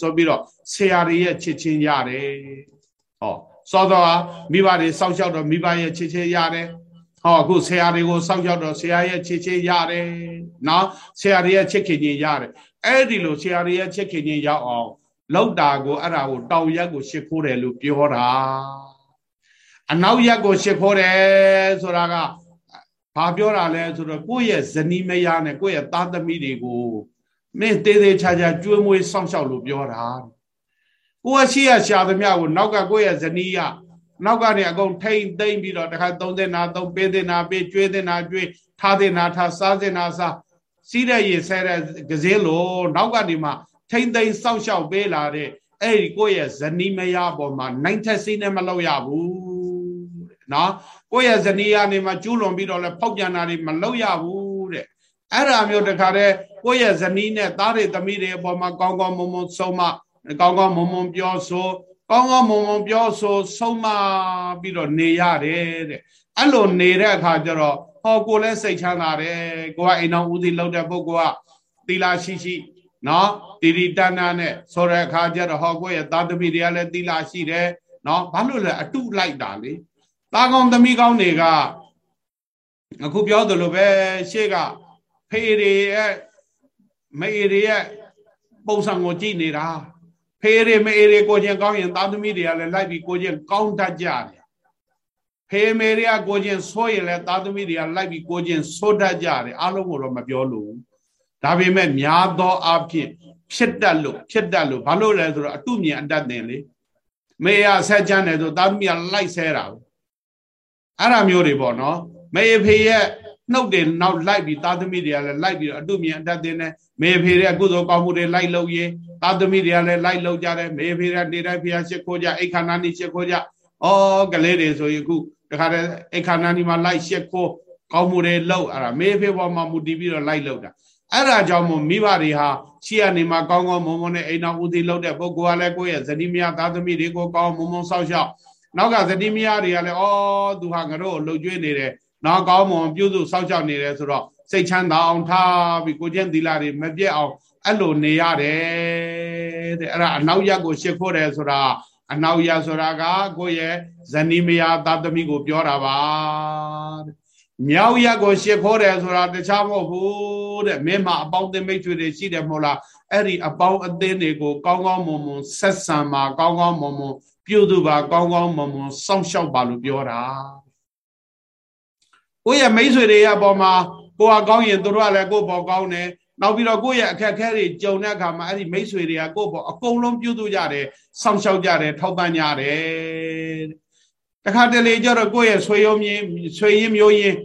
ဆိုပြီးတော့ဆရာတွေရဲ့ချစ်ချင်းရတယ်ဟောစောတော့မိဘတွေစောက်ရှောက်တော့မိဘရဲ့ချစ်ချင်းရတယ်ဟောအခုဆရာတွေကိုစောက်ရှောက်တော့ဆရာရဲ့ချစ်ချင်းရတယ်နော်ဆရာတွေရဲ့ချစ်ခင်ချင်းရတယ်အဲ့ဒီလိုဆရာတွေရဲ့ချစ်ခင်ချင်းရောက်အောင် လောက်တာကိုအဲ့ဒါကိုတောင်ရက်ကိုရှ िख ိုးတယ်လို့ပြောတာအနောက်ရက်ကိုရှစ်ခိုးတယ်ဆိုတာကဘာပြောတာလဲဆိုတော့ကိုယ့်ရဲ့ဇနီးမယားနဲ့ကိုယ့်ရဲ့သားသမီးတွေကိုမင်းသေးသေးချာချာကျွေးမွေးစောင့်ရှောက်လို့ပြောတာကိုယ်ရှိရရှာသမျှကိုနောက်ကကိုယ့်ရဲ့ဇနီးကနောက်ကနေအကုန်ထိမ့်သိမ့်ပြီးတော့တခါသုံးတဲ့နာသုံးပေးတဲ့နာပေးကျွေးတဲ့နာကျွေးထားတဲ့နာထားစားတဲ့နာစားစီးတဲ့ရေဆဲတဲ့ကစင်းလို့နောက်ကနေမှ ထိမ့်သိမ့်စောင့်ရှောက်ပေးလာတဲ့အဲ့ဒီကိုယ့်ရဲ့ဇနီးမယားပေါ်မှာနိုင်ထက်စီးနဲ့မလုပ်ရဘူးနော်ကိုယ့်ရဲ့ဇနီးကနေမှကျူးလွန်ပြီးတော့လဲဖောက်ပြန်တာတွေမလုပ်ရဘူးတဲ့အဲ့ဒါမျိုးတခါတည်းကိုယ့်ရဲ့ဇနီးနဲ့သားတွေသမီးတွေအပေါ်မှာကောင်းကောင်းမွန်မွန်ဆုံးမကောင်းကောင်းမွန်မွန်ပြောဆိုကောင်းကောင်းမွန်မွန်ပြောဆိုဆုံးမပြီးတော့နေရတယ်တဲ့အဲ့လိုနေတဲ့အခါကျတော့ဟောကိုလည်းစိတ်ချမ်းသာတယ်ကိုကအိမ်တော်ဦးစီးလုပ်တဲ့ပုဂ္ဂိုလ်ကသီလရှိရှိ နော်တိရိတဏနဲ့ဆိုတဲ့အခါကျတော့ဟောကိုရဲ့သာသမီတွေကလည်းသီလရှိတယ်နော်ဘာလို့လဲအတုလိုက်တာလေသားကောင်းသမီးကောင်းတွေကအခုပြောသလိုပဲရှေ့ကဖေးတွေရဲ့မေတွေရဲ့ပုံစံကိုကြည့်နေတာဖေးတွေမေတွေကိုချင်းကောင်းရင်သားသမီးတွေကလည်းလိုက်ပြီးကိုချင်းကောင်းတတ်ကြတယ်ဖေးမေတွေကကိုချင်းဆိုးရင်လည်းသားသမီးတွေကလိုက်ပြီးကိုချင်းဆိုးတတ်ကြတယ်အားလုံးကိုတော့မပြောလို့ ဒါပေမဲ့များသောအားဖြင့်ဖြစ်တတ်လို့ဖြစ်တတ်လို့ဘာလို့လဲဆိုတော့အတုမြင်အတတ်တယ်လေမေရဆက်ချမ်းတယ်ဆိုသားသမီးကလိုက်ဆဲတာအဲ့ဒါမျိုးတွေပေါ့နော်မေဖေရဲ့နှုတ်တွေနောက်လိုက်ပြီးသားသမီးတွေကလည်းလိုက်ပြီးတော့အတုမြင်အတတ်တင်တယ်မေဖေရဲ့ကုသိုလ်ကောင်းမှုတွေလိုက်လို့ရေးသားသမီးတွေကလည်းလိုက်လို့ကြတယ်မေဖေရဲ့နေတိုင်းဖေရရှစ်ခိုးကြအိခါနာနီရှစ်ခိုးကြဩကလေးတွေဆိုရင်အခုတခါတည်းအိခါနာနီမှာလိုက်ရှစ်ခိုးကောင်းမှုတွေလောက်အဲ့ဒါမေဖေပေါ်မှာမူတည်ပြီးတော့လိုက်လို့တာ အဲ့ဒါကြောင့်မို့မိဘတွေဟာရှေ့ကနေမှကောင်းကောင်းမွန်မွန်နဲ့အိမ်တော်ဦးစီးလုပ်တဲ့ပုဂ္ဂိုလ်ကလည်းကိုယ့်ရဲ့ဇနီးမယားသားသမီးတွေကိုကောင်းမွန်မွန်ဆောက်ရှောက်နောက်ကဇနီးမယားတွေကလည်းဩသူဟာငါတို့လှုပ်ကြွေးနေတယ်နောက်ကောင်းမွန်ပြုစုစောင့်ရှောက်နေတယ်ဆိုတော့စိတ်ချမ်းသာအောင်ထားပြီးကိုကျင့်သီလတွေမပြတ်အောင်အဲ့လိုနေရတယ်တဲ့အဲ့ဒါအနောက်ရက်ကိုရှ िख ိုးတယ်ဆိုတာအနောက်ရက်ဆိုတာကကိုယ့်ရဲ့ဇနီးမယားသားသမီးကိုပြောတာပါတဲ့မြောက်ရက်ကိုရှ िख ိုးတယ်ဆိုတာတခြားမဟုတ်ဘူး တဲ့မင်းမအပေါင်းအသင်းမိတ်ဆွေတွေရှိတယ်မဟုတ်လားအဲ့ဒီအပေါင်းအသင်းတွေကိုကောင်းကောင်းမွန်မွန်ဆက်ဆံပါကောင်းကောင်းမွန်မွန်ပြုစုပါကောင်းကောင်းမွန်မွန်စောင့်ရှောက်ပါလို့ပြောတာကိုယ့်ရဲ့မိတ်ဆွေတွေရဲ့အပေါ်မှာကိုယ်ကကောင်းရင်သူတို့ကလည်းကိုယ့်ပေါ်ကောင်းတယ်နောက်ပြီးတော့ကိုယ့်ရဲ့အခက်အခဲတွေကြုံတဲ့အခါမှာအဲ့ဒီမိတ်ဆွေတွေကကိုယ့်ပေါ်အကုန်လုံးပြုစုကြတယ်စောင့်ရှောက်ကြတယ်ထောက်ပံ့ကြတယ်တခါတလေကျတော့ကိုယ့်ရဲ့ဆွေရုံမြင်းဆွေရင်းမျိုးရင်း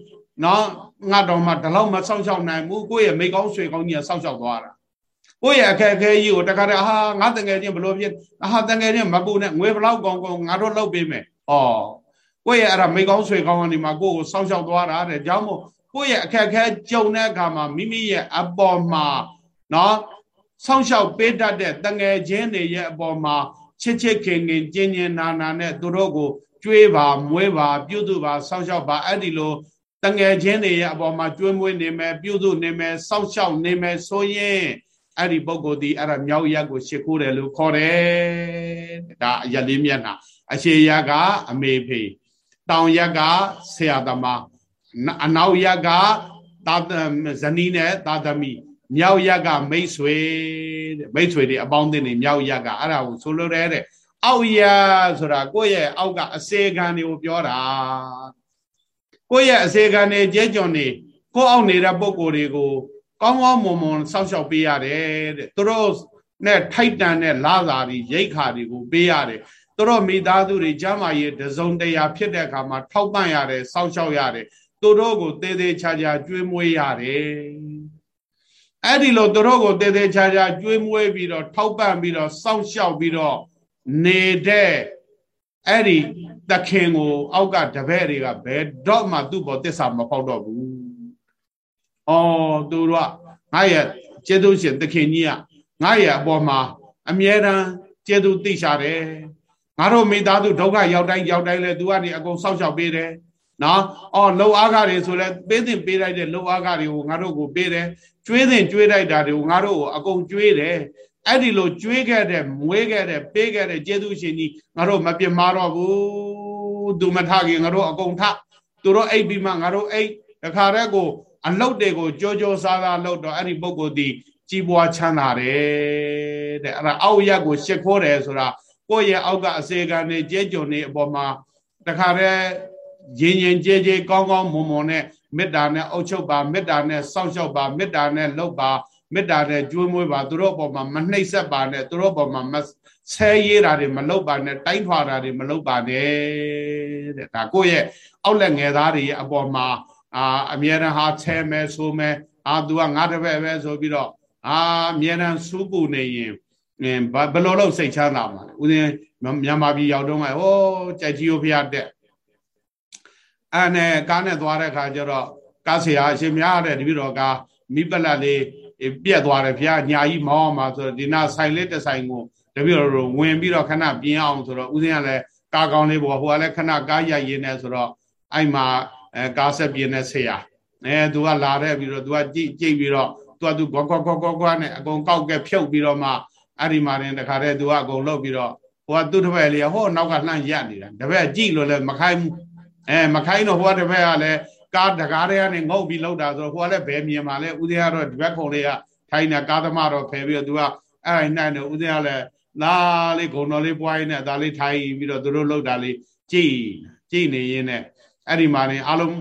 နော် ငါတော်မှဒီလောက်မစောင့်ရှောက်နိုင်ဘူးကိုယ့်ရဲ့မိကောင်းဆွေကောင်းကြီးကစောင့်ရှောက်သွားတာကိုယ့်ရဲ့အခက်အခဲကြီးကိုတခါတည်းဟာငါတငယ်ချင်းဘလို့ဖြစ်ဟာတငယ်ချင်းမကူနဲ့ငွေဘလောက်ကောင်းကောင်းငါတို့လောက်ပေးမယ်ဩကိုယ့်ရဲ့အဲ့ဒါမိကောင်းဆွေကောင်းကနေမှကိုယ့်ကိုစောင့်ရှောက်သွားတာတဲ့ကြောင့်မို့ကိုယ့်ရဲ့အခက်အခဲကြုံတဲ့အခါမှာမိမိရဲ့အပေါ်မှာနော်စောင့်ရှောက်ပေးတတ်တဲ့တငယ်ချင်းတွေရဲ့အပေါ်မှာချစ်ချစ်ခင်ခင်ကျင်ကျင်နာနာနဲ့သူတို့ကိုကြွေးပါမွေးပါပြုစုပါစောင့်ရှောက်ပါအဲ့ဒီလို တငယ်ချင်းတွေရဲ့အပေါ်မှာကျွေးမွေးနေမယ်ပြုစုနေမယ်စောင့်ရှောက်နေမယ်ဆိုရင်အဲ့ဒီပုဂ္ဂိုလ်ဒီအဲ့ဒါမြောက်ရက်ကိုရှ िख ိုးတယ်လို့ခေါ်တယ်ဒါအရက်လေးမျက်နှာအရှိရကအမေဖေတောင်ရက်ကဆရာသမားအနောက်ရက်ကသာဇနီးနဲ့သာသမီမြောက်ရက်ကမိတ်ဆွေတဲ့မိတ်ဆွေတွေအပေါင်းအသင်းတွေမြောက်ရက်ကအဲ့ဒါကိုဆိုလိုတဲ့တဲ့အောက်ရဆိုတာကိုယ့်ရဲ့အောက်ကအစေခံတွေကိုပြောတာ ကိုယ့်ရဲ့အစေခံတွေကျဲကြွန်တွေကိုအောက်နေတဲ့ပုံကိုယ်တွေကိုကောင်းကောင်းမွန်မွန်စောင့်ရှောက်ပေးရတယ်တဲ့သူတို့နဲ့ထိုက်တန်တဲ့လာစာတွေရိတ်ခါတွေကိုပေးရတယ်သူတို့မိသားစုတွေကျမ်းမာရေးတစုံတရာဖြစ်တဲ့အခါမှာထောက်ပံ့ရတယ်စောင့်ရှောက်ရတယ်သူတို့ကိုတေးသေးချာချာကျွေးမွေးရတယ်အဲ့ဒီလိုသူတို့ကိုတေးသေးချာချာကျွေးမွေးပြီးတော့ထောက်ပံ့ပြီးတော့စောင့်ရှောက်ပြီးတော့နေတဲ့အဲ့ဒီ သခင်ကို အောက်ကတပည့်တွေကဘယ်တော့မှသူ့ဘောတစ္ဆာမပေါက်တော့ဘူး။အော်သူတို့ကငါရဲ့ကျေသူရှင်သခင်ကြီးကငါရဲ့အပေါ်မှာအမြဲတမ်းကျေသူသိရှာတယ်။ငါတို့မိသားစုဒုက္ခရောက်တိုင်းရောက်တိုင်းလဲသူကနေအကုန်စောင့်ရှောက်ပေးတယ်။နော်။အော်လှုပ်အားကားတွေဆိုလဲပေးတင်ပေးလိုက်တဲ့လှုပ်အားကားတွေကိုငါတို့ကိုပေးတယ်။ကျွေးတင်ကျွေးလိုက်တာတွေကိုငါတို့ကိုအကုန်ကျွေးတယ်။ အဲ့ဒီလိုကျွေးခဲ့တဲ့မွေးခဲ့တဲ့ပေးခဲ့တဲ့ကျေးဇူးရှင်ကြီးငါတို့မပြစ်မှားတော့ဘူးသူမထခင်ငါတို့အကုန်ထသူတို့အိပ်ပြီးမှငါတို့အိပ်တခါတည်းကို အလုတ်တွေကိုကြောကြောစားစားလုပ်တော့အဲ့ဒီပုဂ္ဂိုလ်ဒီကြီးပွားချမ်းသာတယ်တဲ့အဲ့ဒါအောက်ရက်ကိုရှ िख ိုးတယ်ဆိုတာကိုယ့်ရဲ့အောက်ကအစေခံနေကျဲကြုံနေအပေါ်မှာတခါတည်းရင်ရင်ကြဲကြဲကောင်းကောင်းမွန်မွန်နဲ့မေတ္တာနဲ့အုပ်ချုပ်ပါမေတ္တာနဲ့စောင့်ရှောက်ပါမေတ္တာနဲ့လှုပ်ပါ မေတ္တာနဲ့ကြွေးမွေးပါသူတို့အပေါ်မှာမနှိပ်စက်ပါနဲ့သူတို့အပေါ်မှာမဆဲရေးတာတွေမလုပ်ပါနဲ့တိုင်းထွာတာတွေမလုပ်ပါနဲ့တဲ့ဒါကိုယ့်ရဲ့အောက်လက်ငယ်သားတွေရဲ့အပေါ်မှာအာအမြဲတမ်းဟာဆဲမဲဆိုးမဲအာသူကငါတပည့်ပဲဆိုပြီးတော့အာအမြဲတမ်းစူးပူနေရင်ဘယ်လိုလုပ်စိတ်ချမ်းသာမှာလဲဦးဇင်းမြန်မာပြည်ရောက်တော့မှဟိုးကြက်ကြီးကိုဖျားတက်အဲ့နဲ့ကားနဲ့သွားတဲ့ခါကျတော့ကားဆရာအရှင်များတဲ့တပည့်တော်ကမိပလက်လေး ပြက်သွားတယ်ဖျားညာကြီးမောင်းအောင်ဆိုတော့ဒီနာဆိုင်လေးတစ်ဆိုင်ကိုတပည့်တော်ဝင်ပြီးတော့ခဏပြင်းအောင်ဆိုတော့ဦးဇင်းကလည်းကားကောင်းလေးပေါ့ဟိုကလည်းခဏကားရိုက်ရင်းနဲ့ဆိုတော့အဲ့မှာအဲကားဆက်ပြင်းတဲ့ဆရာအဲသူကလာတဲ့ပြီးတော့သူကကြည့်ကြည့်ပြီးတော့သူကသူကွာကွာကွာကွာကွာနဲ့အကုန်ကောက်ကဲဖြုတ်ပြီးတော့မှအဲ့ဒီမှာတင်တခါတည်းသူကအကုန်လုပ်ပြီးတော့ဟိုကသူ့တပည့်လေးဟိုနောက်ကလှမ်းရက်နေတာတပည့်ကြည့်လို့လည်းမခိုင်းဘူးအဲမခိုင်းတော့ဟိုကတပည့်ကလည်း ကားတကားတွေကနေငုတ်ပြီးလောက်တာဆိုတော့ဟိုကလည်းဘယ်မြင်မှာလဲဦးသေးကတော့ဒီဘက်ခုံလေးကထိုင်းနေကားသမားတော့ဖယ်ပြီးတော့သူကအဲ့ဒါနိုင်တယ်ဦးသေးကလည်းသားလေးဂုံတော်လေးပွားရင်းနဲ့ဒါလေးထိုင်ပြီးတော့သူတို့လောက်တာလေးကြည်ကြည်နေရင်းနဲ့အဲ့ဒီမှာနေအားလုံး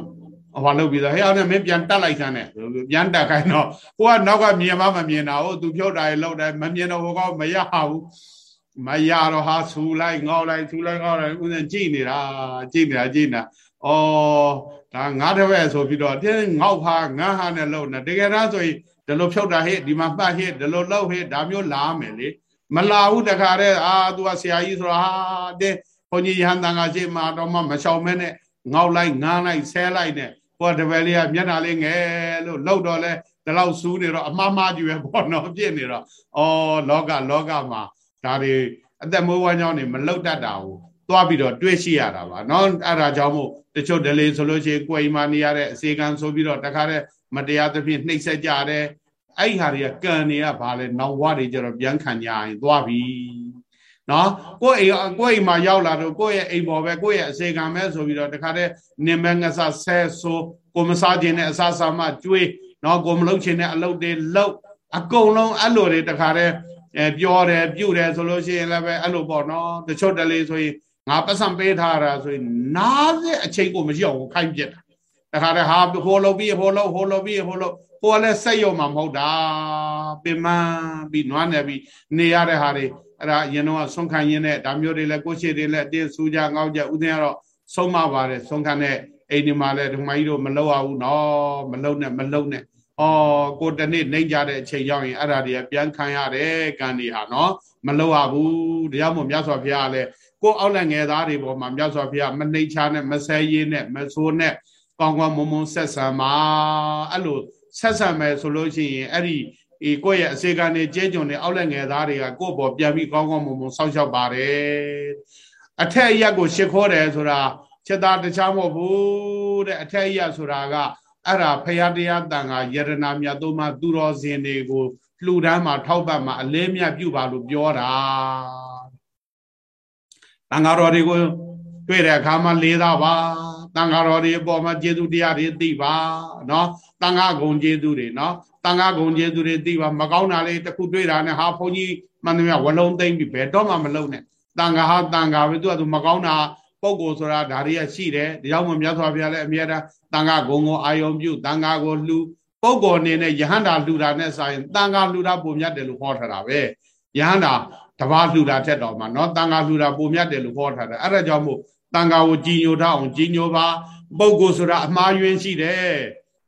ဟောလုပ်ပြီးတော့ဟဲ့အောင်နဲ့မင်းပြန်တက်လိုက်စမ်းနဲ့ပြန်တက်ခိုင်းတော့ကိုကနောက်ကမြင်မမမြင်တာဟုတ်သူဖြုတ်တာရေလောက်တယ်မမြင်တော့ဟိုကမရဘူးမရတော့ဟာဆူလိုက်ငေါက်လိုက်ဆူလိုက်ငေါက်လိုက်ဦးဇင်ကြည့်နေတာကြည့်နေတာကြည့်နေတာဩ ဒါငါတပည့်ဆိုပြီးတော့တင်းငေါက်ဖာငါဟာနဲ့လုံနေတကယ်တော့ဆိုရင်ဒီလိုဖြုတ်တာဟဲ့ဒီမှာပတ်ဟဲ့ဒီလိုလောက်ဟဲ့ဒါမျိုးလာမယ်လေမလာဘူးတခါတည်းအာသူကဆရာကြီးဆိုတော့ဟာတင်းဘုန်းကြီးရဟန်းတန်ခါရှိမှတော့မှမလျှောက်မဲနဲ့ငေါက်လိုက်ငားလိုက်ဆဲလိုက်နဲ့ဟိုတပည့်လေးကမျက်နှာလေးငယ်လို့လောက်တော့လဲဒီလောက်စူးနေတော့အမှားမှားကြည့်ပဲပေါ့နော်ပြည့်နေတော့ဩလောကလောကမှာဒါတွေအသက်မိုးဝမ်းကြောင်းနေမလောက်တတ်တာကို သွားပြီးတော့တွေးရှိရတာပါเนาะအဲ့ဒါကြောင့်မို့တချို့ဒလေးဆိုလို့ရှိရင်ကိုယ်အိမ်မှာနေရတဲ့အစီကံဆိုပြီးတော့တခါတည်းမတရားသဖြင့်နှိပ်စက်ကြတယ်အဲ့ဟာတွေကကံတွေကဘာလဲနောက်ဝတွေကျတော့ပြန်ခံကြရင်သွားပြီနော်ကိုယ့်အိမ်ကိုယ့်အိမ်မှာရောက်လာတော့ကိုယ့်ရဲ့အိမ်ပေါ်ပဲကိုယ့်ရဲ့အစေခံပဲဆိုပြီးတော့တခါတည်းနင်မဲငဆဆဲဆိုကိုမစားခြင်းနဲ့အစားစားမှကျွေးနော်ကိုမလုပ်ခြင်းနဲ့အလုပ်တွေလုပ်အကုန်လုံးအဲ့လိုတွေတခါတည်းအဲပြောတယ်ပြုတ်တယ်ဆိုလို့ရှိရင်လည်းပဲအဲ့လိုပေါ့နော်တချို့တလေဆိုရင် ငါပတ်စံပေးထားတာဆိုရင်နားတဲ့အချိန်ကိုမရှိအောင်ခိုင်းပြစ်တာတခါတည်းဟာဟိုလုပ်ပြီးဟိုလုပ်ဟိုလုပ်ပြီးဟိုလုပ်ဟိုလည်းစိတ်ရောမှာမဟုတ်တာပင်မပြီးနွားနေပြီးနေရတဲ့ဟာတွေအဲ့ဒါရင်တော့ဆုံးခံရင်းနဲ့ဒါမျိုးတွေလည်းကိုရှိတွေလည်းအတင်းစူးကြငေါက်ကြဥစဉ်ကတော့ဆုံးမပါတယ်ဆုံးခံတဲ့အိမ်ဒီမှာလည်းဓမ္မကြီးတို့မလောက်ရဘူးနော်မလုံနဲ့မလုံနဲ့ဩကိုတနေ့နှိမ့်ကြတဲ့အချိန်ရောက်ရင်အဲ့ဒါတွေကပြန်ခံရတယ်ကံတွေဟာနော်မလုံရဘူးတရားမို့မြတ်စွာဘုရားလည်း ကိုအောက်လက်ငယ်သားတွေပေါ်မှာမြတ်စွာဘုရားမနှိမ့်ချနဲ့မဆဲရေးနဲ့မဆိုးနဲ့ကောင်းကောင်းမွန်မွန်ဆက်ဆံပါအဲ့လိုဆက်ဆံမယ်ဆိုလို့ရှိရင်အဲ့ဒီအေကိုယ့်ရဲ့အစေခံနေကျဲကြုံနေအောက်လက်ငယ်သားတွေကကိုယ့်ဘောပြန်ပြီးကောင်းကောင်းမွန်မွန်စောင့်ရှောက်ပါတယ်အထက်အရက်ကိုရှ िख ောတယ်ဆိုတာချက်သားတခြားမဟုတ်ဘူးတဲ့အထက်အရက်ဆိုတာကအဲ့ဒါဖရာတရားတန်ခါယရနာမြတ်သုံးပါသူတော်စင်တွေကိုလှူဒန်းမှာထောက်ပံ့မှာအလေးမြတ်ပြုပါလို့ပြောတာ တန်ခါတော်တွေကိုတွေ့တဲ့အခါမှာလေးသားပါတန်ခါတော်တွေအပေါ်မှာကျေးဇူးတရားတွေသိပါနော်တန်ခါဂုံကျေးဇူးတွေနော်တန်ခါဂုံကျေးဇူးတွေသိပါမကောင်းတာလေးတခုတွေ့တာနဲ့ဟာဘုန်းကြီးမှန်တယ်မြဝလုံးသိမ့်ပြီဘယ်တော့မှမလုံးနဲ့တန်ခါဟာတန်ခါပဲသူကသူမကောင်းတာပုံကိုဆိုတာဒါတွေကရှိတယ်ဒါကြောင့်မို့မြတ်စွာဘုရားလည်းအမြဲတမ်းတန်ခါဂုံကိုအာယုံပြုတန်ခါကိုလှူပုံကိုအနေနဲ့ယဟန္တာလှူတာနဲ့စာရင်တန်ခါလှူတာပုံမြတ်တယ်လို့ဟောထားတာပဲယဟန္တာ တဘာလှူတာထက်တော့မှเนาะတန်ခါလှူတာပုံမြတ်တယ်လို့ဟောထားတယ်အဲ့ဒါကြောင့်မို့တန်ခါကိုကြည်ညိုထားအောင်ကြည်ညိုပါပုဂ္ဂိုလ်ဆိုတာအမှားယွင်းရှိတယ်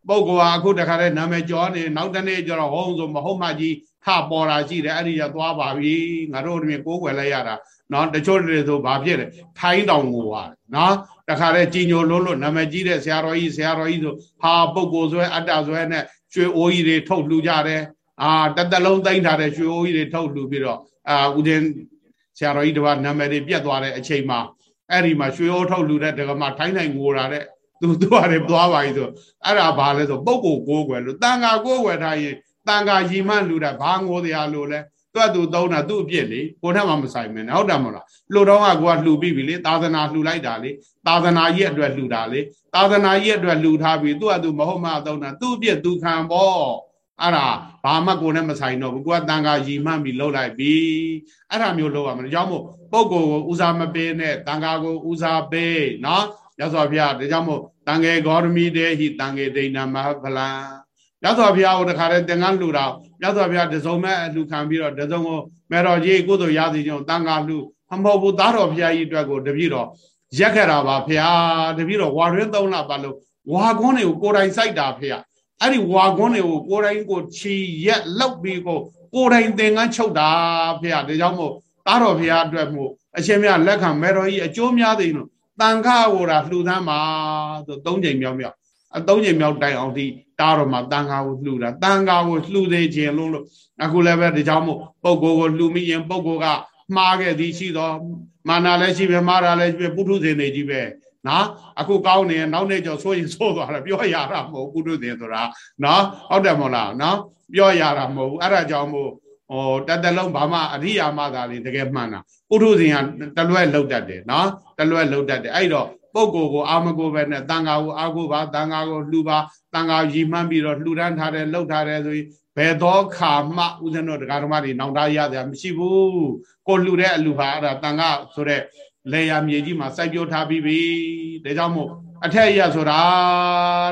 ပုဂ္ဂိုလ်ဟာအခုတခါတည်းနာမည်ကျော်နေနောက်တနေ့ကျတော့ဟောဆိုမဟုတ်မှကြီးထပေါ်တာရှိတယ်အဲ့ဒီရသွားပါပြီငါတို့ဒီကိုးွယ်လိုက်ရတာနော်တချို့တွေဆိုဘာဖြစ်လဲထိုင်းတောင်ကိုပါနော်တခါတည်းကြည်ညိုလို့လို့နာမည်ကြီးတဲ့ဆရာတော်ကြီးဆရာတော်ကြီးဆိုဟာပုဂ္ဂိုလ်ဆွဲအတ္တဆွဲနဲ့ရွှေအိုးကြီးတွေထုတ်လှူကြတယ်အာတသက်လုံးသိမ့်ထားတဲ့ရွှေအိုးကြီးတွေထုတ်လှူပြီးတော့ အာဦးဇင်းဆရာတော်ကြီးတပါးနာမည်တွေပြတ်သွားတဲ့အချိန်မှာအဲ့ဒီမှာရွှေအိုးထုတ်လှူတဲ့ဒကမထိုင်းနိုင်ငိုတာတဲ့သူသူရတယ်သွားပါပြီဆိုအဲ့ဒါဘာလဲဆိုပုဂ္ဂိုလ်ကိုးကွယ်လို့တန်ခါကိုးကွယ်ထားရင်တန်ခါရီမှလှူတာဘာငိုတရားလို့လဲသူကသူသုံးတာသူ့အပြစ်လေကိုထက်မှမဆိုင်မနဲ့ဟုတ်တယ်မဟုတ်လားလှူတော့ကကိုကလှူပြီးပြီလေသာသနာလှူလိုက်တာလေသာသနာကြီးအတွက်လှူတာလေသာသနာကြီးအတွက်လှူထားပြီးသူကသူမဟုတ်မှသုံးတာသူ့အပြစ်သူခံပေါ့ အဲ့ဒါဘာမှကိုယ်နဲ့မဆိုင်တော့ဘူးကိုကတန်ခါရီမှန်းပြီးလှုပ်လိုက်ပြီအဲ့ဒါမျိုးလုပ်ရမယ်ဒါကြောင့်မို့ပုဂ္ဂိုလ်ကိုဦးစားမပေးနဲ့တန်ခါကိုဦးစားပေးနော်ရသော်ဘုရားဒါကြောင့်မို့တန်ငယ်ဂေါရမီတေဟိတန်ငယ်ဒိဏမဟဖလံရသော်ဘုရားကိုတခါတည်းသင်္ကန်းလှူတာရသော်ဘုရားတစုံမဲ့အလှူခံပြီးတော့တစုံကိုမေတော်ကြီးကုသိုလ်ရသည်ကြောင့်တန်ခါလှူမဟုတ်ဘူးသားတော်ဘုရားကြီးအတွက်ကိုတပည့်တော်ရက်ခဲ့တာပါဘုရားတပည့်တော်ဝါရင်းသုံးလပါလို့ဝါကွန်းတွေကိုကိုယ်တိုင်စိုက်တာဘုရား အဲ့ဒီဝါကွန်းတွေကိုကိုယ်တိုင်ကိုချီရက်လောက်ပြီးကိုကိုယ်တိုင်သင်္ကန်းချုပ်တာဘုရားဒါကြောင့်မို့သားတော်ဘုရားအတွက်မို့အရှင်မြတ်လက်ခံမေတော်ကြီးအကျိုးများသိလို့တန်ခါဝတာလှူသမ်းပါဆိုသုံးချိန်မြောက်မြောက်အသုံးချိန်မြောက်တိုင်အောင်ဒီတားတော်မှာတန်ခါကိုလှူတာတန်ခါကိုလှူသေးခြင်းလို့လို့အခုလည်းပဲဒီကြောင့်မို့ပုဂ္ဂိုလ်ကိုလှူမိရင်ပုဂ္ဂိုလ်ကမှားခဲ့သည်ရှိတော့မာနာလည်းရှိပဲမှားတာလည်းရှိပဲပုထုဇဉ်တွေကြီးပဲ နော်အခုကောင်းနေရင်နောက်နေ့ကျဆိုရင်ဆိုးသွားတယ်ပြောရတာမဟုတ်ပုထုဇဉ်ဆိုတာနော်ဟုတ်တယ်မဟုတ်လားနော်ပြောရတာမဟုတ်ဘူးအဲ့ဒါကြောင့်မို့ဟိုတတလုံးဘာမှအရိယာမသာလေးတကယ်မှန်တာပုထုဇဉ်ကတလွဲ့လောက်တတ်တယ်နော်တလွဲ့လောက်တတ်တယ်အဲ့တော့ပုဂ္ဂိုလ်ကိုအာမကိုပဲနဲ့တန်ဃာကိုအာကိုပါတန်ဃာကိုလှူပါတန်ဃာရီမှန်းပြီးတော့လှူဒန်းထားတယ်လှုပ်ထားတယ်ဆိုရင်ဘယ်သောခါမှဦးဇင်းတို့တရားဓမ္မတွေနောင်တရရမရှိဘူးကိုလှူတဲ့အလူဟာအဲ့ဒါတန်ဃာဆိုတဲ့ လေယာမြေကြီးမှာစိုက်ပျိုးထားပြီးပြီဒါကြောင့်မို့အထက်ရဆိုတာ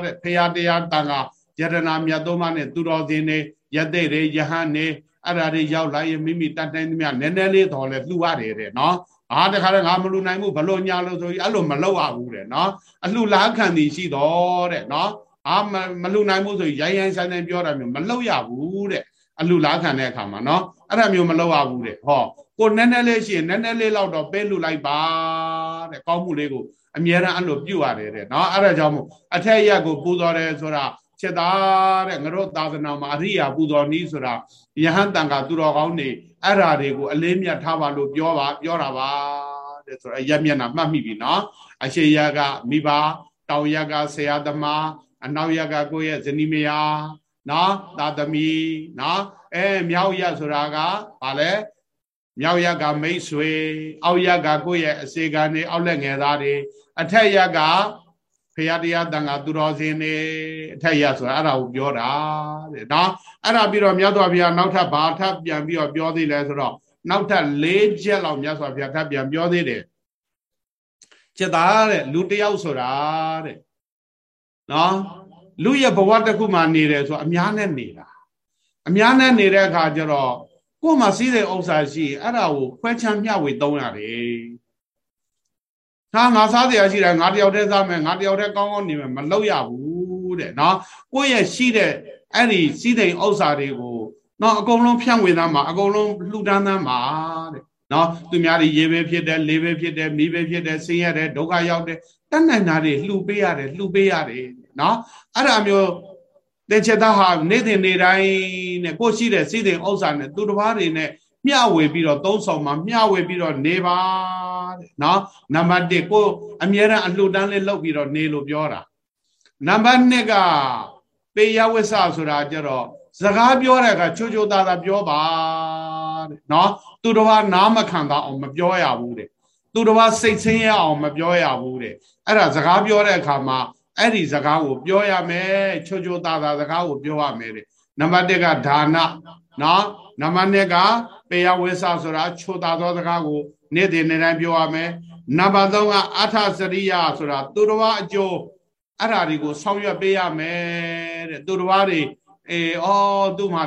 တဲ့ဖရာတရားတန်ဃာယတနာမြတ်သုံးပါးနဲ့သူတော်စင်တွေယသိတွေယဟန်တွေအဲ့ဒါတွေရောက်လာရင်မိမိတတ်တိုင်းသမျှနည်းနည်းလေးတော်လဲလှူရတယ်တဲ့နော်အာတခါတည်းငါမလူနိုင်ဘူးဘလို့ညာလို့ဆိုပြီးအဲ့လိုမလုပ်ရဘူးတဲ့နော်အလှလားခံသည်ရှိတော့တဲ့နော်အာမလူနိုင်ဘူးဆိုရင်ရိုင်းရိုင်းဆိုင်ဆိုင်ပြောတာမျိုးမလုပ်ရဘူးတဲ့ အလှလားခံတဲ့အခါမှာနော်အဲ့ဒါမျိုးမလုပ်ရဘူးတဲ့ဟောကိုနည်းနည်းလေးရှိရင်နည်းနည်းလေးလောက်တော့ပေးလူလိုက်ပါတဲ့ကောင်းမှုလေးကိုအမြဲတမ်းအဲ့လိုပြုတ်ရတယ်တဲ့နော်အဲ့ဒါကြောင့်မို့အထက်ရက်ကိုပူတော်တယ်ဆိုတာချက်သားတဲ့ငါတို့သာသနာမှာအရိယာပူတော်နည်းဆိုတာယဟန်တန်ကသူတော်ကောင်းနေအဲ့ဓာတွေကိုအလေးမြတ်ထားပါလို့ပြောပါပြောတာပါတဲ့ဆိုတော့ရက်မျက်နှာမှတ်မိပြီနော်အရှိရကမိဘတောင်ရကဆရာသမားအနောက်ရကကိုယ့်ရဲ့ဇနီးမယား နော်သာသမီနော်အဲမြောက်ရဆိုတာကဘာလဲမြောက်ရကမိတ်ဆွေ အောက်ရကကိုယ့်ရဲ့အစေခံတွေအောက်လက်ငယ်သားတွေအထက်ရကဖရာတရားတန်ခါသူတော်စင်နေအထက်ရဆိုတာအဲ့ဒါကိုပြောတာတဲ့နော်အဲ့ဒါပြီးတော့မြတ်စွာဘုရားနောက်ထပ်ဘာထပ်ပြန်ပြီးတော့ပြောသေးလဲဆိုတော့နောက်ထပ်၄ချက်လောက်မြတ်စွာဘုရားထပ်ပြန်ပြောသေးတယ်จิตသားတဲ့လူတယောက်ဆိုတာတဲ့နော် လူရဲ့ဘဝတစ်ခုမှနေတယ်ဆိုအများနဲ့နေတာအများနဲ့နေတဲ့အခါကျတော့ကိုယ်မှာစီးတဲ့ဥစ္စာရှိအဲ့ဒါကိုခွဲချမ်းမျှဝေသုံးရတယ်ဟာငါစားတရားရှိတယ်ငါတယောက်တည်းစားမယ်ငါတယောက်တည်းကောင်းကောင်းနေမယ်မလုပ်ရဘူးတဲ့နော်ကိုယ့်ရဲ့ရှိတဲ့အဲ့ဒီစီးတဲ့ဥစ္စာတွေကိုနော်အကုန်လုံးဖြန့်ဝေသားမှာအကုန်လုံးလှူဒန်းသားမှာတဲ့နော်သူများတွေရေပဲဖြစ်တယ်လေပဲဖြစ်တယ်မိပဲဖြစ်တယ်ဆင်းရဲတယ်ဒုက္ခရောက်တယ်တတ်နိုင်တာတွေလှူပေးရတယ်လှူပေးရတယ် နော်အဲ့ဒါမျိုးတေချတာဟာနေ့စဉ်နေ့တိုင်းနဲ့ကိုရှိတဲ့စီးတဲ့ဥစ္စာနဲ့သူတစ်ပါးတွေနဲ့မျှဝေပြီးတော့သုံးဆောင်မှာမျှဝေပြီးတော့နေပါတဲ့နော်နံပါတ်1ကိုအမြဲတမ်းအလှူဒန်းလေးလုပ်ပြီးတော့နေလို့ပြောတာနံပါတ်2ကပေယဝိဆဆိုတာကြတော့စကားပြောတဲ့အခါချိုချိုသားသားပြောပါတဲ့နော်သူတော်ဘာနားမခံတာအောင်မပြောရဘူးတဲ့သူတော်ဘာစိတ်ဆင်းရအောင်မပြောရဘူးတဲ့အဲ့ဒါစကားပြောတဲ့အခါမှာ အဲ့ဒီစကားကိုပြောရမယ်ချိုချိုသားသားစကားကိုပြောရမယ်တဲ့နံပါတ်1ကဒါနနော်နံပါတ်2ကပေယဝိဆဆိုတာချိုသားသောစကားကိုနေ့စဉ်နေ့တိုင်းပြောရမယ်နံပါတ်3ကအထစရိယဆိုတာသူတော်ဘာအကျိုးအဲ့ဓာတွေကိုဆောင်ရွက်ပေးရမယ်တဲ့သူတော်ဘာတွေအေးအော်သူ့မှာ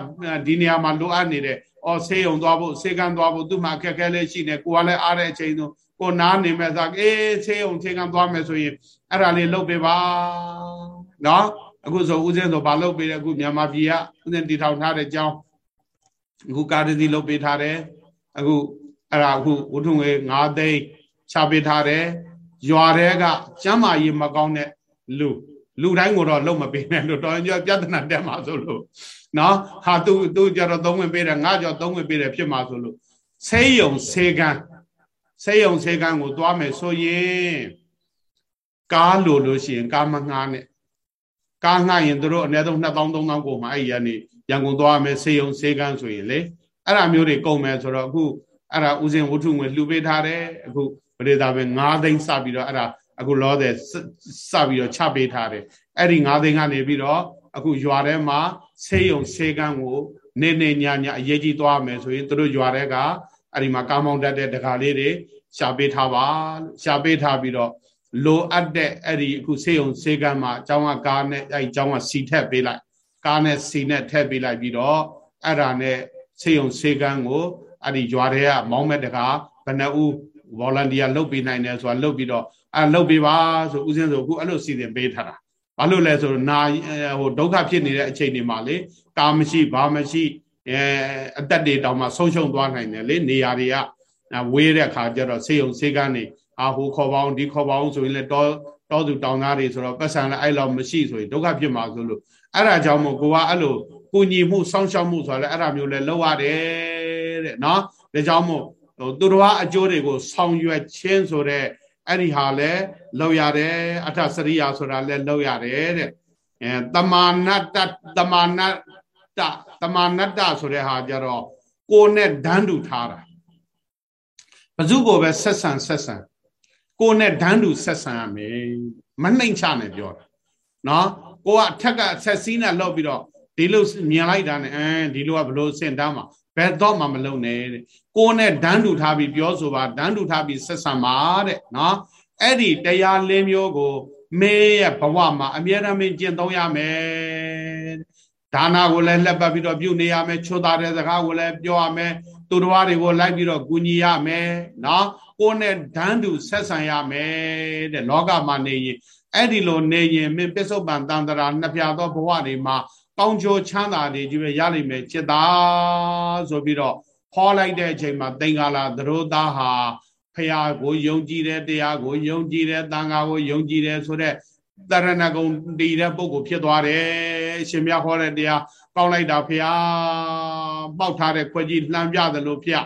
ဒီနေရာမှာလိုအပ်နေတဲ့အော်ဆေးရုံသွားဖို့ဆေးကန်းသွားဖို့သူ့မှာအခက်အခဲလေးရှိနေကိုကလည်းအားတဲ့အချိန်ဆို ကိုနားနေမဲ့စားအေးဆေးရုံဆေးကန်းသွားမယ်ဆိုရင်အဲ့ဒါလေးလုပ်ပေးပါနော်အခုဆိုဦးစင်းဆိုဘာလုပ်ပေးလဲအခုမြန်မာပြည်ကဦးစင်းတည်ထောင်ထားတဲ့ကျောင်းအခုကာရစီလုပ်ပေးထားတယ်အခုအဲ့ဒါအခုဝတ္ထုငွေ9သိန်းချပေးထားတယ်ရွာတဲကကျမ်းမာရေးမကောင်းတဲ့လူလူတိုင်းကိုတော့လုံမပေးနဲ့လို့တော်ရင်ပြဿနာတက်မှာဆိုလို့နော်ဟာသူသူကြတော့သုံးဝင်ပေးတယ်ငါကြောသုံးဝင်ပေးတယ်ဖြစ်မှာဆိုလို့ဆေးရုံဆေးကန်း ဆေးရုံဆေးကန်းကိုသွားမယ်ဆိုရင်ကားလိုလို့ရှိရင်ကားမငှားနဲ့ကားငှားရင်တို့အနည်းဆုံး2000 3000ကိုမှအဲ့ဒီကနေရန်ကုန်သွားမယ်ဆေးရုံဆေးကန်းဆိုရင်လေအဲ့ဒါမျိုးတွေကုန်မယ်ဆိုတော့အခုအဲ့ဒါဥစဉ်ဝတ္ထုငွေလှူပေးထားတယ်အခုပရိသတ်ပဲ9သိန်းစပြီးတော့အဲ့ဒါအခုလောတဲ့စပြီးတော့ချပေးထားတယ်အဲ့ဒီ9သိန်းကနေပြီးတော့အခုရွာထဲမှာဆေးရုံဆေးကန်းကိုနေနေညာညာအရေးကြီးသွားမယ်ဆိုရင်တို့ရွာထဲကအဲ့ဒီမှာကားမောင်းတတ်တဲ့ဒကာလေးတွေ ရှာပေးထားပါလို့ရှာပေးထားပြီးတော့လိုအပ်တဲ့အဲ့ဒီအခုဆေးရုံဆေးကမ်းမှာအကြောင်းကကားနဲ့အဲ့ဒီအကြောင်းကစီထက်ပေးလိုက်ကားနဲ့စီနဲ့ထက်ပေးလိုက်ပြီးတော့အဲ့ဒါနဲ့ဆေးရုံဆေးကမ်းကိုအဲ့ဒီရွာတွေကမောင်းမဲ့တကာဘယ်နှဦး volunteer လုပ်ပေးနိုင်တယ်ဆိုတာလုပ်ပြီးတော့အဲ့လုပ်ပေးပါဆိုဦးစင်းဆိုအခုအဲ့လိုစီစဉ်ပေးထားတာဘာလို့လဲဆိုတော့နာဟိုဒုက္ခဖြစ်နေတဲ့အချိန်တွေမှာလေကာမရှိဘာမရှိအဲအသက်တွေတောင်မှဆုံးရှုံးသွားနိုင်တယ်လေနေရာတွေက ဝေးတဲ့အခါကျတော့ဆေးရုံဆေးကန်းနေအာဟိုခေါ်ပေါင်းဒီခေါ်ပေါင်းဆိုရင်လေတောတောသူတောင်သားတွေဆိုတော့ပတ်စံလည်းအဲ့လောက်မရှိဆိုရင်ဒုက္ခဖြစ်မှာဆိုလို့အဲ့ဒါကြောင့်မို့ကိုကအဲ့လိုကုညီမှုစောင့်ရှောက်မှုဆိုတာလည်းအဲ့ဒါမျိုးလဲလောက်ရတယ်တဲ့နော်ဒါကြောင့်မို့ဟိုသူတော်အကျိုးတွေကိုဆောင်ရွက်ခြင်းဆိုတဲ့အဲ့ဒီဟာလဲလောက်ရတယ်အထစရိယာဆိုတာလဲလောက်ရတယ်တဲ့အဲတမာနတ္တတမာနတ္တတမာနတ္တဆိုတဲ့ဟာကြတော့ကိုနဲ့ဒန်းတူထားတာ ဘဇုကိုပဲဆက်ဆံဆက်ဆံကိုနဲ့ဒန်းတူဆက်ဆံရမယ်မနှိမ့်ချနဲ့ပြောတာနော်ကိုကအထက်ကဆက်စည်းနဲ့လောက်ပြီးတော့ဒီလိုမြင်လိုက်တာနဲ့အဲဒီလိုကဘလို့စင်တမ်းမှာဘယ်တော့မှမလုံနဲ့တဲ့ကိုနဲ့ဒန်းတူထားပြီးပြောဆိုပါဒန်းတူထားပြီးဆက်ဆံပါတဲ့နော်အဲ့ဒီတရားလင်းမျိုးကိုမေးရဲ့ဘဝမှာအမြဲတမ်းကျင့်သုံးရမယ်ဒါနာကိုလည်းလက်ပတ်ပြီးတော့ပြုနေရမယ်ချွတ်သားတဲ့စကားကိုလည်းပြောရမယ် သူတော်တွေကိုလိုက်ပြီးတော့ကူညီရမယ်နော်ကိုနဲ့ဒန်းတူဆက်ဆံရမယ်တဲ့လောကမှာနေရင်အဲ့ဒီလိုနေရင်မင်းပစ္စုပန်တန်တရာနှစ်ဖြာသောဘဝတွေမှာကောင်းကျိုးချမ်းသာတွေကြီးပဲရလိမ့်မယ်จิตသားဆိုပြီးတော့ဟောလိုက်တဲ့အချိန်မှာသင်္ကာလာသရိုးသားဟာဖရာကိုယုံကြည်တဲ့တရားကိုယုံကြည်တဲ့တန်ခါကိုယုံကြည်တယ်ဆိုတဲ့တရဏဂုံတည်တဲ့ပုဂ္ဂိုလ်ဖြစ်သွားတယ်အရှင်မြတ်ဟောတဲ့တရား ကောင်းလိုက်တာဖရာပေါက်ထားတဲ့ခွက်ကြီးလှမ်းပြတယ်လို့ဖရာ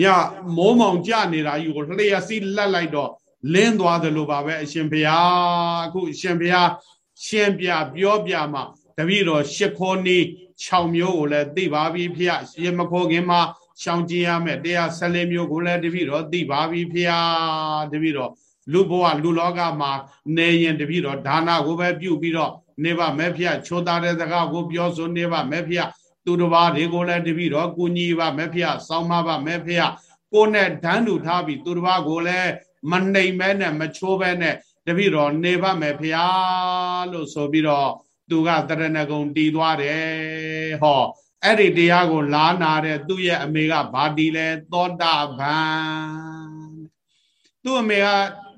ညမိုးမောင်ကြနေတာယူကိုလျှက်စီးလက်လိုက်တော့လင်းသွားတယ်လို့ပါပဲအရှင်ဖရာအခုအရှင်ဖရာရှင်းပြပြောပြမှတပည့်တော်ရှစ်ခေါ်နီး6မျိုးကိုလည်းသိပါပြီဖေ။ရေမခေါ်ခင်မှာရှောင်ကျင်ရမယ်114မျိုးကိုလည်းတပည့်တော်သိပါပြီဖေ။တပည့်တော်လူဘဝလူလောကမှာနေရင်တပည့်တော်ဒါနကိုပဲပြုပြီးတော့ နေပါမဲ့ဖေ။ချိုးသားတဲ့စကားကိုပြောဆိုနေပါမဲ့ဖေ။သူတစ်ပါးတွေကိုလည်းတပည့်တော်ကုညီပါမဲ့ဖေ။စောင်းမပါမဲ့ဖေ။ကိုနဲ့ဓာန်တူထားပြီးသူတစ်ပါးကိုလည်းမနှိမ်မဲနဲ့မချိုးပဲနဲ့တပည့်တော်နေပါမယ်ဖေ။လို့ဆိုပြီးတော့သူကတရဏဂုံတီးသွားတယ်ဟောအဲ့ဒီတရားကိုလာနာတဲ့သူ့ရဲ့အမေကဘာတီလဲသောတာပန်သူ့အမေက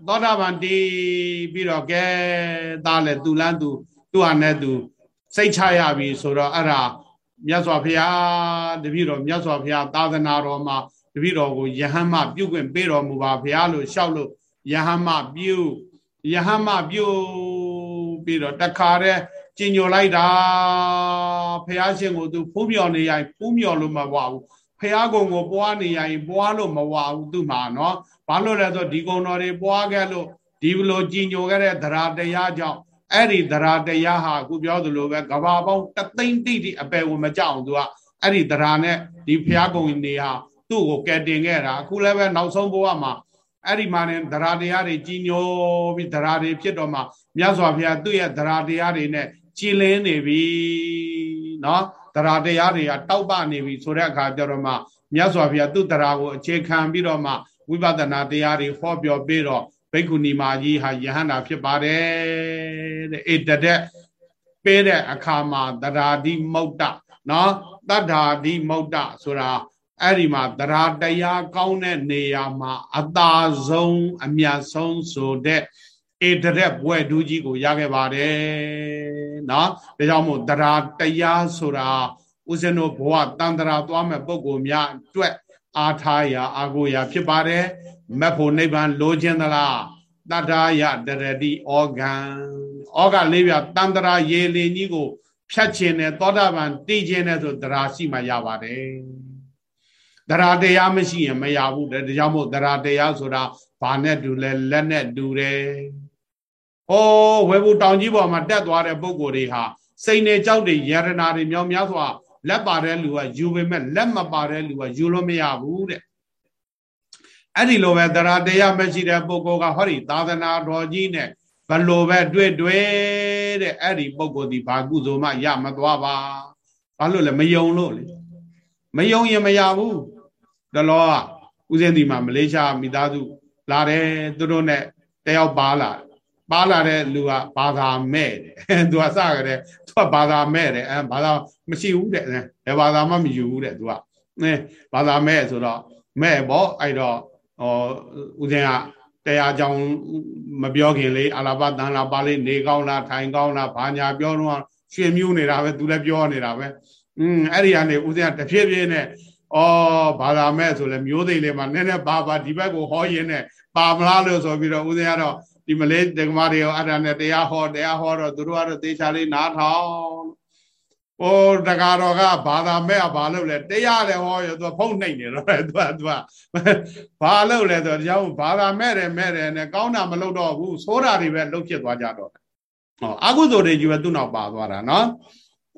သောတာပန်တီးပြီးတော့ကဲသားလဲသူလန်းသူ သူ့ဟာနဲ့သူစိတ်ချရပြီဆိုတော့အဲ့ဒါမြတ်စွာဘုရားတပည့်တော်မြတ်စွာဘုရားသာသနာတော်မှာတပည့်တော်ကိုယဟန်မပြုတ်ခွင့်ပေးတော်မူပါဘုရားလို့လျှောက်လို့ယဟန်မပြုတ်ယဟန်မပြုတ်ပြီးတော့တခါတည်းကြင်ညိုလိုက်တာဖះရှင်ကိုသူဖူးမြော်နေရင်ဖူးမြော်လို့မဝဘူးဖះကုံကိုပွားနေရင်ပွားလို့မဝဘူးသူ့မှာနော်ဘာလို့လဲဆိုဒီကုံတော်တွေပွားခဲ့လို့ဒီလိုကြင်ညိုခဲ့တဲ့သရာတရားကြောင့် အဲ့ဒီသရာတရားဟာအခုပြောသလိုပဲကဘာပေါင်းတသိမ့်တိတိအပယ်ကိုမကြောက်သူကအဲ့ဒီသရာနဲ့ဒီဖះကုံနေဟာသူ့ကိုကဲတင်ခဲ့တာအခုလည်းပဲနောက်ဆုံးဘဝမှာအဲ့ဒီမှာနေသရာတရားတွေကြီးညိုပြီးသရာတွေဖြစ်တော့မှမြတ်စွာဘုရားသူ့ရဲ့သရာတရားတွေနဲ့ကြည်လင်းနေပြီနော်တရားတရားတွေကတောက်ပနေပြီဆိုတဲ့အခါကျတော့မှမြတ်စွာဘုရားသူ့တရားကိုအခြေခံပြီးတော့မှဝိပဿနာတရားတွေဟောပြောပြီးတော့ဘိက္ခုနီမာကြီးဟာယဟန္တာဖြစ်ပါတယ် တဲ့အေတတဲ့ပေးတဲ့အခါမှာတရားဒီမုတ်တနော်တတ္ထာဒီမုတ်တဆိုတာအဲ့ဒီမှာတရားတရားကောင်းတဲ့နေရာမှာအသာဆုံးအမြတ်ဆုံးဆိုတဲ့ဧတရက်ဘွဲ့ဒူးကြီးကိုရခဲ့ပါတယ်နော်ဒါကြောင့်မို့တရားတရားဆိုတာဦးဇင်းတို့ဘဝတန်တရာသွားမဲ့ပုံကိုများအတွက်အားထားရာအာကိုရာဖြစ်ပါတယ်မက်ဖို့နိဗ္ဗာန်လိုချင်သလား တတ္ထာယတရတိဩဂံဩဃလေးပြတန်တရာရေလင်ကြီးကိုဖြတ်ခြင်းနဲ့သောတာပန်တည်ခြင်းနဲ့ဆိုတရားရှိမှရပါတယ်တရားတရားမရှိရင်မရဘူးဒါကြောင့်မို့တရားတရားဆိုတာဘာနဲ့တူလဲလက်နဲ့တူတယ်။ဩဝေဘူးတောင်ကြီးပေါ်မှာတက်သွားတဲ့ပုံကိုယ်တွေဟာစိတ်နဲ့ကြောက်တွေယရနာတွေမြောင်များစွာလက်ပါတဲ့လူကယူပေမဲ့လက်မပါတဲ့လူကယူလို့မရဘူးတဲ့။ အဲ့ဒီလိုပဲတရားတရားမရှိတဲ့ပုဂ္ဂိုလ်ကဟောဒီသာသနာတော်ကြီးနဲ့ဘလို့ပဲတွေ့တွေ့တဲ့အဲ့ဒီပုံကိုယ်ဒီဘာကုသိုလ်မှရမသွားပါဘာလို့လဲမယုံလို့လေမယုံရင်မရဘူးတလောကဦးစင်းဒီမှာမလေးရှားမိသားစုလာတယ်သူတို့နဲ့တယောက်ပါလာပါလာတဲ့လူကဘာသာမဲ့တယ်သူကစကြတယ်သူကဘာသာမဲ့တယ်အဲဘာသာမရှိဘူးတဲ့ဘယ်ဘာသာမှမယူဘူးတဲ့သူကအဲဘာသာမဲ့ဆိုတော့မဲ့ပေါ့အဲ့တော့ ဟောဦးစင်းကတရားကြောင်မပြောခင်လေးအလာဘတန်လာပါလေးနေကောင်းလားထိုင်ကောင်းလားဘာညာပြောတော့ရွှေမြူးနေတာပဲသူလည်းပြောနေတာပဲอืมအဲ့ဒီကနေဦးစင်းကတဖြည်းဖြည်းနဲ့ဩဘာသာမဲ့ဆိုလဲမျိုးသိလေးမှာနည်းနည်းပါပါဒီဘက်ကိုဟောရင်းနဲ့ပါမလားလို့ဆိုပြီးတော့ဦးစင်းကတော့ဒီမလေးဒကမာတွေရောအဲ့ဒါနဲ့တရားဟောတရားဟောတော့သူတို့ကတော့သေချာလေးနားထောင် ဟိုတကာတော်ကဘာသာမဲ့ကဘာလို့လဲတရားလည်းဟောရသူဖုံးနှိမ့်နေတော့သူကသူကဘာလို့လဲဆိုတော့တရားဘာသာမဲ့တယ်မဲ့တယ်နဲ့ကောင်းတာမလုပ်တော့ဘူးဆိုးတာတွေပဲလှုပ်ဖြစ်သွားကြတော့ဟောအကုသိုလ်တွေကြီးပဲသူ့နောက်ပါသွားတာနော်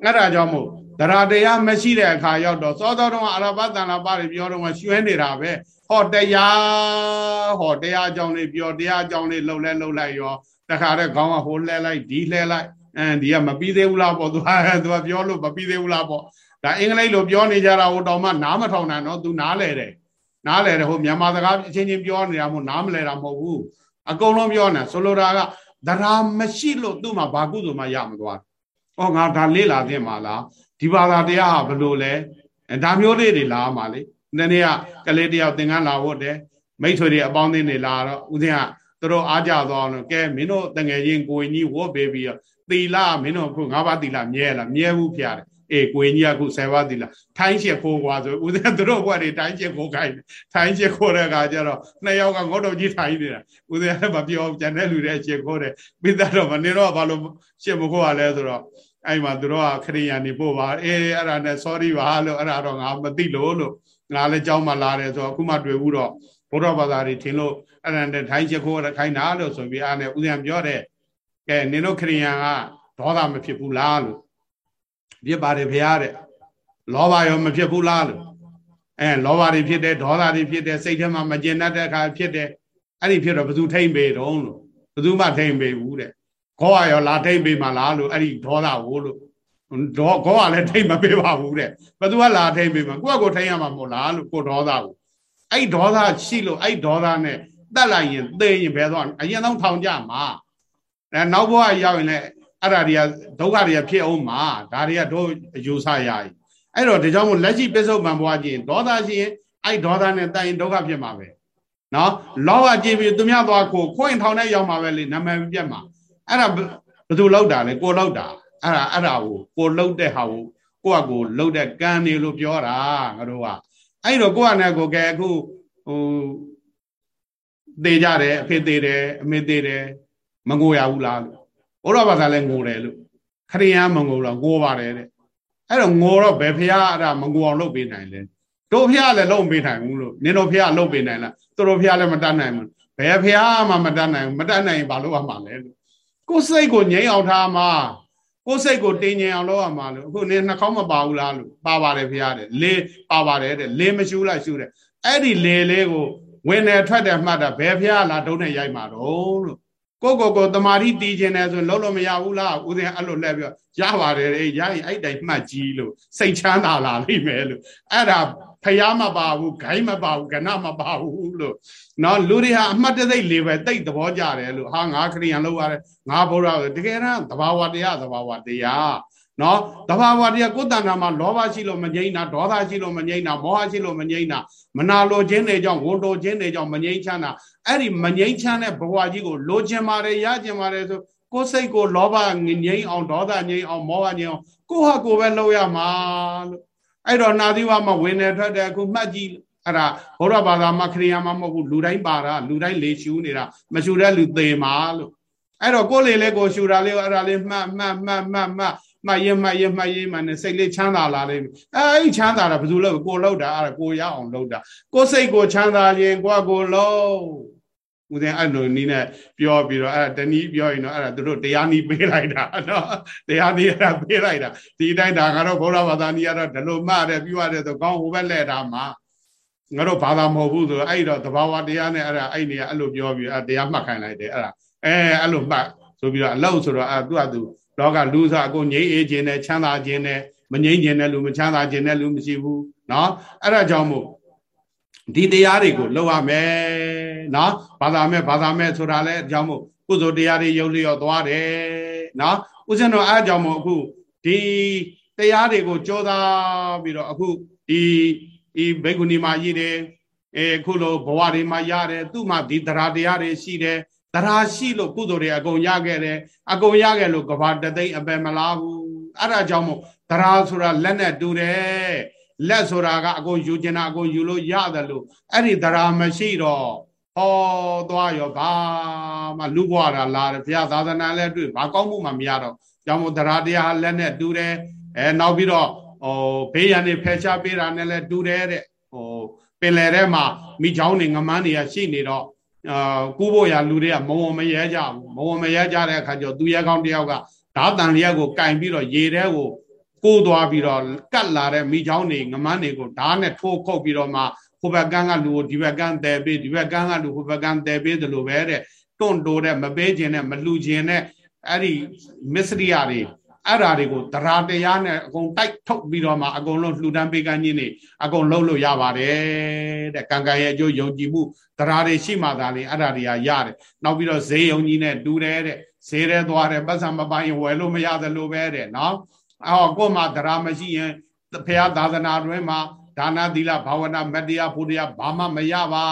အဲ့ဒါကြောင့်မို့တရားတရားမရှိတဲ့အခါရောက်တော့သောတော်တော်အရဘတန်လာပါတွေပြောတော့မှရွှဲနေတာပဲဟောတရားဟောတရားအကြောင်းလေးပြောတရားအကြောင်းလေးလှုပ်လဲလှုပ်လိုက်ရောတခါတည်းခေါင်းကဟိုလှဲလိုက်ဒီလှဲလိုက် အဲဒီကမပြီးသေးဘူးလားပေါ့သူကသူကပြောလို့မပြီးသေးဘူးလားပေါ့ဒါအင်္ဂလိပ်လိုပြောနေကြတာဟိုတောင်မှနားမထောင်နိုင်တော့သူနားလဲတယ်နားလဲတယ်ဟိုမြန်မာစကားအချင်းချင်းပြောနေတာမို့နားမလဲတာမဟုတ်ဘူးအကုန်လုံးပြောနေဆိုလိုတာကဒရာမရှိလို့သူ့မှာဘာကုသိုလ်မှရမသွား။ဩငါဒါလေးလာသင့်ပါလားဒီဘာသာတရားဟာဘလို့လဲဒါမျိုးလေးတွေလာမှာလေ။ဒီနေ့ကကလေးတယောက်သင်္ကန်းလာဖို့တယ်မိတ်ဆွေတွေအပေါင်းအသင်းတွေလာတော့ဦးဇင်းကသူတို့အားကြသွားလို့ကဲမင်းတို့တငယ်ချင်းကိုကြီးဝတ်ပေးပြီးတော့ သီလမင်းတို့ခုငါးပါးသီလမြဲလားမြဲဘူးဖျားတယ်အေးကိုကြီးကခုဆယ်ပါးသီလထိုင်းချက်ခိုးကွာဆိုဦးဇင်းသူတို့ဘွက်တွေထိုင်းချက်ခိုးခိုင်းထိုင်းချက်ခိုးတဲ့အခါကျတော့နှစ်ယောက်ကငေါတော်ကြီးထိုင်းနေတာဦးဇင်းကမပြောကြံတဲ့လူတွေချက်ခိုးတယ်ပြီးတော့မနေတော့ဘာလို့ရှစ်မခိုးရလဲဆိုတော့အဲ့မှာသူတို့ကခရိယာနေပို့ပါအေးအဲ့ဒါနဲ့ sorry ပါလို့အဲ့ဒါတော့ငါမသိလို့လို့ငါလည်းကြောင်းမှလာတယ်ဆိုတော့အခုမှတွေ့ဘူးတော့ဘုရားဘာသာတွေထင်လို့အဲ့ဒါနဲ့ထိုင်းချက်ခိုးရခိုင်းတာလို့ဆိုပြီးအားနဲ့ဦးဇင်းပြောတဲ့ ကဲနင်တို့ခရိယာကဒေါသမဖြစ်ဘူးလားလို့ဖြစ်ပါတယ်ဖရာတဲ့လောဘရောမဖြစ်ဘူးလားလို့အဲလောဘတွေဖြစ်တယ်ဒေါသတွေဖြစ်တယ်စိတ်ထဲမှာမကျင်တတ်တဲ့အခါဖြစ်တယ်အဲ့ဒီဖြစ်တော့ဘယ်သူထိမ့်ပေတုံးလို့ဘယ်သူမှထိမ့်ပေဘူးတဲ့ခေါရရောလာထိမ့်ပေမှလားလို့အဲ့ဒီဒေါသဟိုလို့ဒေါခေါကလည်းထိမ့်မပေးပါဘူးတဲ့ဘယ်သူကလာထိမ့်ပေမှကိုယ့်ကိုထိမ့်ရမှာမဟုတ်လားလို့ကိုဒေါသကိုအဲ့ဒေါသရှိလို့အဲ့ဒေါသနဲ့တက်လိုက်ရင်သေရင်ဘယ်တော့အရင်ဆုံးထောင်ကြမှာ အဲနောက်ဘဝရောက်ရင်လည်းအဲ့ဒါတွေကဒုက္ခတွေကဖြစ်အောင်မှာဒါတွေကတို့အယူဆရည်အဲ့တော့ဒီကြောင့်မို့လက်ရှိပစ္စုပန်ဘဝကြည့်ရင်ဒေါသရှိရင်အဲ့ဒေါသနဲ့တိုင်ဒုက္ခဖြစ်မှာပဲနော်လောဘကြည့်ပြီးသူများသွားကိုခွင့်ထောင်နဲ့ရောက်မှာပဲလေနာမည်ပြတ်မှာအဲ့ဒါဘယ်သူလောက်တာလဲကိုလောက်တာအဲ့ဒါအဲ့ဒါကိုကိုလောက်တဲ့ဟာကိုကိုကကိုလောက်တဲ့ကံနေလို့ပြောတာငါတို့ကအဲ့တော့ကိုကနဲ့ကိုကဲအခုဟိုသေကြတယ်အဖေသေတယ်အမေသေတယ် မငိုရဘူးလားလို့ဘုရားဘာသာလဲငိုတယ်လို့ခရိယမငိုတော့ငိုပါတယ်တဲ့အဲ့တော့ငိုတော့ဘယ်ဖះအဲ့ဒါမငိုအောင်လုပ်ပေးနိုင်လဲတို့ဖះလည်းလုပ်ပေးနိုင်ဘူးလို့နင်တို့ဖះလုပ်ပေးနိုင်လားသူတို့ဖះလည်းမတတ်နိုင်ဘူးဘယ်ဖះမှမတတ်နိုင်ဘူးမတတ်နိုင်ရင်ဘာလုပ်ရမှာလဲလို့ကိုယ်စိတ်ကိုငြိမ်အောင်ထားမှာကိုယ်စိတ်ကိုတင်းငြိမ်အောင်လုပ်ရမှာလို့အခုနင်နှာခေါင်းမပါဘူးလားလို့ပါပါတယ်ဖះတဲ့လေပါပါတယ်တဲ့လေမရှူလိုက်ရှူတယ်အဲ့ဒီလေလေးကိုဝင်တယ်ထွက်တယ်မှတ်တာဘယ်ဖះလားတုံးနဲ့ရိုက်မှာတော့လို့ ကိုကိုကိုတမာတိတီးခြင်းတယ်ဆိုလုံးလို့မရဘူးလားဦးဇင်းအဲ့လိုလက်ပြီးရပါတယ်လေရရင်အဲ့တိုင်မှတ်ကြီးလို့စိတ်ချမ်းသာလာလိမ့်မယ်လို့အဲ့ဒါဖျားမပါဘူးဂိုင်းမပါဘူးကဏမပါဘူးလို့နော်လူတွေဟာအမှတ်တသိလေးပဲတိတ်သဘောကြတယ်လို့ဟာငါခရိယန်လောက်ရတယ်ငါဘုရားတကယ်တမ်းသဘာဝတရားသဘာဝတရား နော်တဘာဝတရားကိုယ်တဏ္ဍာမှာလောဘရှိလို့မငြိမ့်တာဒေါသရှိလို့မငြိမ့်တာမောဟရှိလို့မငြိမ့်တာမနာလိုခြင်းတွေကြောင့်ဝန်တိုခြင်းတွေကြောင့်မငြိမ့်ချမ်းတာအဲ့ဒီမငြိမ့်ချမ်းတဲ့ဘဝကြီးကိုလိုချင်ပါတယ်ရချင်ပါတယ်ဆိုကိုယ်စိတ်ကိုလောဘငြိမ့်အောင်ဒေါသငြိမ့်အောင်မောဟငြိမ့်အောင်ကိုယ့်ဟာကိုယ်ပဲလုပ်ရမှာလို့အဲ့တော့နာသီဝမှာဝင်နေထွက်တယ်အခုမှတ်ကြည့်အဲ့ဒါဘုရားဘာသာမှာခရိယာမှာမဟုတ်ဘူးလူတိုင်းပါတာလူတိုင်းလေရှူနေတာမရှူတဲ့လူသေမှာလို့အဲ့တော့ကိုယ်လေလေကိုရှူတာလေးအဲ့ဒါလေးမှတ်မှတ်မှတ်မှတ်မှတ် မှတ်ရင်မှတ်ရင်မှတ်ရင်မှနဲ့စိတ်လေးချမ်းသာလာလိမ့်မယ်အဲအဲ့ချမ်းသာတာဘယ်သူလို့ကိုလောက်တာအဲ့ဒါကိုရအောင်လောက်တာကိုစိတ်ကိုချမ်းသာရင်ကိုကကိုလောက်ဦးဇင်းအဲ့လိုနီးနဲ့ပြောပြီးတော့အဲ့ဒါတနည်းပြောရင်တော့အဲ့ဒါသူတို့တရားနီးပေးလိုက်တာနော်တရားနီးအဲ့ဒါပေးလိုက်တာဒီတိုင်းဒါကတော့ဘုရားဘာသာနီးကတော့ဒီလိုမှတယ်ပြောရတယ်ဆိုကောင်းဟိုဘက်လဲတာမှာငါတို့ဘာသာမဟုတ်ဘူးဆိုအဲ့တော့တဘာဝတရားနဲ့အဲ့ဒါအဲ့နေအဲ့လိုပြောပြီးအဲ့တရားမှတ်ခိုင်းလိုက်တယ်အဲ့ဒါအဲအဲ့လိုမှတ်ဆိုပြီးတော့အလောက်ဆိုတော့အဲသူ့အတူ လောကလူစားအကုန်ငြိမ်းအေးခြင်းနဲ့ချမ်းသာခြင်းနဲ့မငြိမ်းခြင်းနဲ့လူမချမ်းသာခြင်းနဲ့လူမရှိဘူးเนาะအဲ့ဒါကြောင့်မို့ဒီတရားတွေကိုလောက်ရမယ်เนาะဘာသာမဲ့ဘာသာမဲ့ဆိုတာလဲအကြောင်းမို့ကုသိုလ်တရားတွေယုံလျော်သွားတယ်เนาะဦးဇင်းတို့အားကြောင့်မို့အခုဒီတရားတွေကိုကြောသားပြီးတော့အခုဒီဒီဘိက္ခုနီမှာရည်တယ်အဲခုလိုဘဝတွေမှာရတယ်သူ့မှာဒီတရားတရားတွေရှိတယ် တရားရှိလို့ကုသိုလ်တွေအကုန်ရခဲ့တယ်အကုန်ရခဲ့လို့ကဘာတသိမ့်အပယ်မလားဘူးအဲ့ဒါကြောင့်မို့တရားဆိုတာလက်နဲ့တူတယ်လက်ဆိုတာကအကုန်ယူကျင်တာအကုန်ယူလို့ရတယ်လို့အဲ့ဒီတရားမရှိတော့ဟောသွားရောဘာမှလူဘွားတာလာတယ်ဘုရားသာသနာလည်းတွေ့ဘာကောင်းမှုမှမရတော့ကြောင့်မို့တရားတရားလက်နဲ့တူတယ်အဲနောက်ပြီးတော့ဟိုဘေးရန်နေဖယ်ရှားပေးတာနဲ့လည်းတူတယ်တဲ့ဟိုပင်လယ်ထဲမှာမိချောင်းနေငမန်းတွေကရှိနေတော့အာ ကူးဖို့ရလူတွေကမဝမရဲကြဘူးမဝမရဲကြတဲ့အခါကျတော့သူရဲကောင်းတယောက်ကဓာတန်လျက်ကိုကင်ပြီးတော့ရေထဲကိုကိုးသွားပြီးတော့ကတ်လာတဲ့မိချောင်းနေငမန်းတွေကိုဓာတ်နဲ့ထိုးခုတ်ပြီးတော့မှဟိုဘက်ကန်းကလူကိုဒီဘက်ကန်းတဲပေးဒီဘက်ကန်းကလူဟိုဘက်ကန်းတဲပေးတယ်လို့ပဲတဲ့တွန့်တိုးတဲ့မပေးခြင်းနဲ့မလူခြင်းနဲ့အဲ့ဒီမစ္စရိယတွေ အဲ့ဓာတွေကိုတရားတရားနဲ့အကုန်တိုက်ထုတ်ပြီးတော့မှအကုန်လုံးလှူဒန်းပေးကမ်းခြင်းနေအကုန်လုံးလို့ရပါတယ်တဲ့ကံကံရဲ့အကျိုးယုံကြည်မှုတရားတွေရှိမှသာလေအဲ့ဓာတွေကရတယ်နောက်ပြီးတော့ဈေးယုံကြီးနဲ့တူတယ်တဲ့ဈေးရဲသွားတယ်ပတ်စံမပိုင်ဝယ်လို့မရတယ်လို့ပဲတဲ့နော်အော်ကို့မှာတရားမရှိရင်ဖះသာသနာတွင်မှာဒါနသီလဘာဝနာမတရားဘုရားဘာမှမရပါ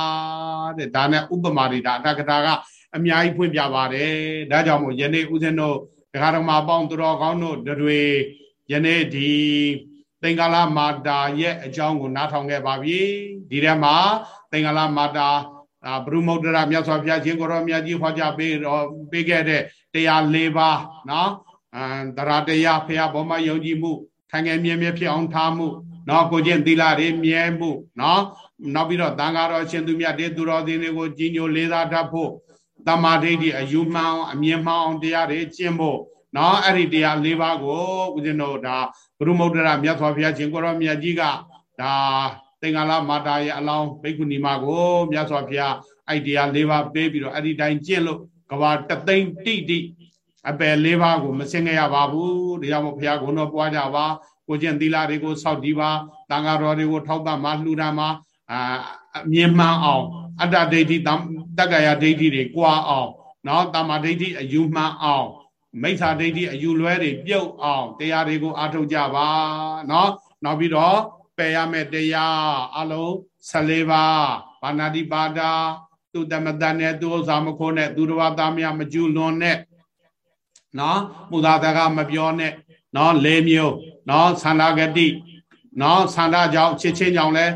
တဲ့ဒါနဲ့ဥပမာတွေဒါအတ္တကတာကအများကြီးဖွင့်ပြပါတယ်ဒါကြောင့်မို့ယနေ့ဦးဇင်းတို့ ဒကာတော်မအပေါင်းသူတော်ကောင်းတို့တွေယနေ့ဒီသင်္ကာလမာတာရဲ့အကြောင်းကိုနားထောင်ခဲ့ပါပြီဒီထဲမှာသင်္ကာလမာတာဘုရုမုဒ္ဒရာမြတ်စွာဘုရားရှင်ကိုရောမြတ်ကြီးဟောကြားပေးတော့ပေးခဲ့တဲ့တရား၄ပါးနော်အန္တရာတရားဖရာဘောမယုံကြည်မှုထိုင်ငယ်မြဲမြဲဖြစ်အောင်ထားမှုနော်ကိုကျင့်သီလတွေမြဲမှုနော်နောက်ပြီးတော့တန်ဃာတော်ရှင်သူမြတ်တေသူတော်သင်တွေကိုကြီးညိုလေးစားတတ်ဖို့ တမာဒိဋ္ဌိအယူမှန်အောင်အမြင်မှန်အောင်တရားတွေကျင့်ဖို့နော်အဲ့ဒီတရား၄ပါးကိုဦးဇင်းတို့ဒါဘုရုမုဒ္ဒရာမြတ်စွာဘုရားရှင်ကိုရောမြတ်ကြီးကဒါသင်္ကာလမာတာရဲ့အလောင်းဘိက္ခုနီမကိုမြတ်စွာဘုရားအဲ့တရား၄ပါးပေးပြီးတော့အဲ့ဒီတိုင်းကျင့်လို့ကဘာတသိမ့်တိတိအပယ်၄ပါးကိုမစင်ခဲ့ရပါဘူးဒါကြောင့်မို့ဘုရားကုံတော်ပွားကြပါကိုကျင့်သီလတွေကိုစောင့်တည်ပါတန်ဃာတော်တွေကိုထောက်ပံ့မှလှူဒါန်းမှအာအမြင်မှန်အောင်အတ္တဒိဋ္ဌိ တက္ကရာဒိဋ္ဌိတွေကွာအောင်နော်တမ္မာဒိဋ္ဌိအယူမှန်အောင်မိစ္ဆာဒိဋ္ဌိအယူလွဲတွေပြုတ်အောင်တရားတွေကိုအားထုတ်ကြပါနော်နောက်ပြီးတော့ပယ်ရမယ့်တရားအလုံး14ပါးဘာနာတိပါဒာသူတမတန်နဲ့သူဥစ္စာမခိုးနဲ့သူတော်သားများမကျူးလွန်နဲ့နော်မူသာတကမပြောနဲ့နော်လေးမျိုးနော်သန္တာဂတိနော်သန္တာကြောင့်ချစ်ချင်းကြောင့်လဲ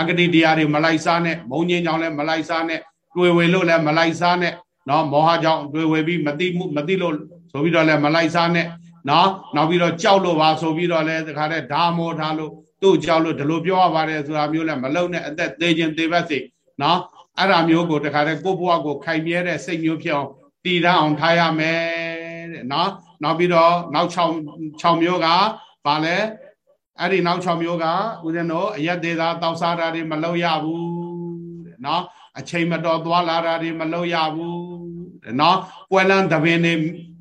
အဂတိတရားတွေမလိုက်စားနဲ့မုံငင်းကြောင့်လဲမလိုက်စားနဲ့ တွေ့ဝေလို့လဲမလိုက်စားနဲ့နော်မောဟကြောင့်တွေ့ဝေပြီးမသိမှုမသိလို့ဆိုပြီးတော့လဲမလိုက်စားနဲ့နော်နောက်ပြီးတော့ကြောက်လို့ပါဆိုပြီးတော့လဲတခါတည်းဓာမောထားလို့သူ့ကြောက်လို့ဒီလိုပြောရပါတယ်ဆိုတာမျိုးလဲမလုံနဲ့အသက်သေးခြင်းသေးပါစေနော်အဲ့ဒါမျိုးကိုတခါတည်းကိုယ့်ဘဝကိုခိုင်မြဲတဲ့စိတ်မျိုးဖြစ်အောင်တည်ထားအောင်ထားရမယ်တဲ့နော်နောက်ပြီးတော့နောက်6 6မျိုးကဘာလဲအဲ့ဒီနောက်6မျိုးကဦးဇင်းတို့အရက်သေးသားတောက်စားတာတွေမလုပ်ရဘူးတဲ့နော် အချိန်မတော်သွားလာတာတွေမလုပ်ရဘူးတဲ့နော်ပွဲလန်းသဘင်တွေ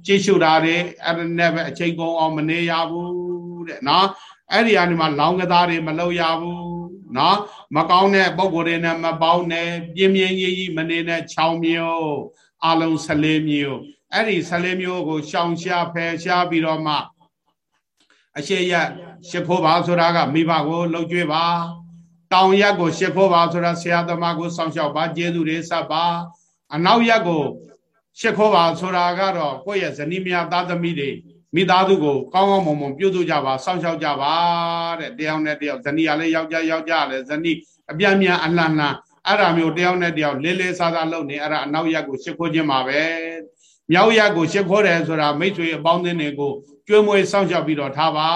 ကြည့်ရှုတာတွေအဲ့ဒါနဲ့ပဲအချိန်ကုန်အောင်မနေရဘူးတဲ့နော်အဲ့ဒီအနေမှာလောင်းကစားတွေမလုပ်ရဘူးနော်မကောင်းတဲ့ပုံကိုယ်တွေနဲ့မပေါင်းနဲ့ပြင်းပြင်းကြီးကြီးမနေနဲ့6မျိုးအလုံး14မျိုးအဲ့ဒီ14မျိုးကိုရှောင်ရှားဖယ်ရှားပြီးတော့မှအရှိရရှ िख ိုးပါဆိုတာကမိဘကိုလှုပ်ကြွေးပါ တောင်ရက်ကိုရှစ်ခိုးပါဆိုတာဆရာသမားကိုစောင့်ရှောက်ပါကျေးဇူးတွေဆက်ပါအနောက်ရက်ကိုရှစ်ခိုးပါဆိုတာကတော့ကိုယ့်ရဲ့ဇနီးမယားသားသမီးတွေမိသားစုကိုကောင်းကောင်းမွန်မွန်ပြုစုကြပါစောင့်ရှောက်ကြပါတဲ့တယောက်နဲ့တယောက်ဇနီးကလည်းယောက်ျားယောက်ျားလည်းဇနီးအပြင်းမြန်အလှလှအဲ့ဒါမျိုးတယောက်နဲ့တယောက်လေးလေးစားစားလုပ်နေအဲ့ဒါအနောက်ရက်ကိုရှစ်ခိုးခြင်းပါပဲ မြောက်ရက်ကိုရှ िख ိုးတယ်ဆိုတာမိတ်ဆွေအပေါင်းအသင်းတွေကိုကျွေးမွေးစောင့်ရှောက်ပြီးတော့ထားပါ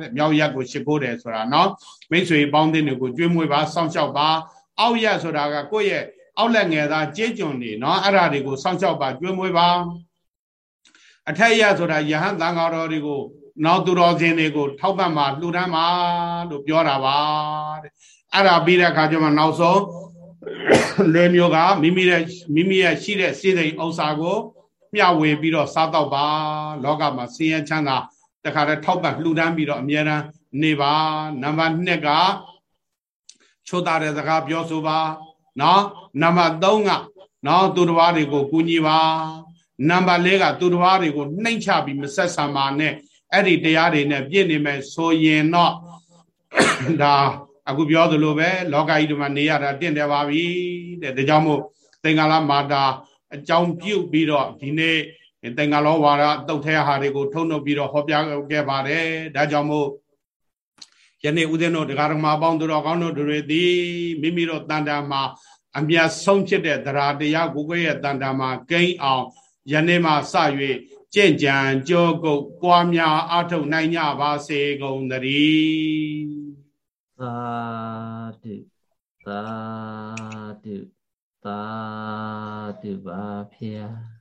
တဲ့မြောက်ရက်ကိုရှ िख ိုးတယ်ဆိုတာနော်မိတ်ဆွေအပေါင်းအသင်းတွေကိုကျွေးမွေးပါစောင့်ရှောက်ပါအောက်ရက်ဆိုတာကကိုယ့်ရဲ့အောက်လက်ငယ်သားကြေးကျွန်နေနော်အဲ့ဒါတွေကိုစောင့်ရှောက်ပါကျွေးမွေးပါအထက်ရက်ဆိုတာယဟန်သံဃာတော်တွေကိုနောက်သူတော်စင်တွေကိုထောက်ပံ့ပါလှူဒန်းပါလို့ပြောတာပါတဲ့အဲ့ဒါပြီးတဲ့အခါကျမှနောက်ဆုံးလွယ်မျိုးကမိမိရဲ့မိမိရဲ့ရှိတဲ့စိတ်စိမ်ဥစ္စာကို မျှဝေပြီးတော့စားတော့ပါလောကမှာဆင်းရဲချမ်းသာတခါတည်းထောက်ပံ့လှူဒန်းပြီးတော့အမြဲတမ်းနေပါနံပါတ်2ကချိုးတာတဲ့စကားပြောဆိုပါနော်နံပါတ်3ကနော်သူတော်ဘာတွေကိုကူညီပါနံပါတ်4ကသူတော်ဘာတွေကိုနှိမ့်ချပြီးမဆက်ဆံပါနဲ့အဲ့ဒီတရားတွေနဲ့ပြည့်နေမယ်ဆိုရင်တော့ဒါအခုပြောသလိုပဲလောကကြီးဒီမှာနေရတာတင့်တယ်ပါပြီတဲ့ဒါကြောင့်မို့သင်္ကာလမာတာ အကြောင်းပြုတ်ပြီးတော့ဒီနေ့သင်္ကာလောဝါဒတုတ်ထဲဟာတွေကိုထုံနှုတ်ပြီးတော့ဟောပြခဲ့ပါတယ်ဒါကြောင့်မို့ယနေ့ဦးဇင်းတို့တရားဓမ္မအပေါင်းတို့တော်ကောင်းတို့တွေသည်မိမိတို့တန်တာမှာအမြတ်ဆုံးဖြစ်တဲ့တရားတရားကိုကိုရဲ့တန်တာမှာကိန်းအောင်ယနေ့မှစ၍ကြင့်ကြံကြောကုတ်ပွားများအထုတ်နိုင်ကြပါစေကုန်သတည်းသာဓုသာဓု သာဓုပါဖျား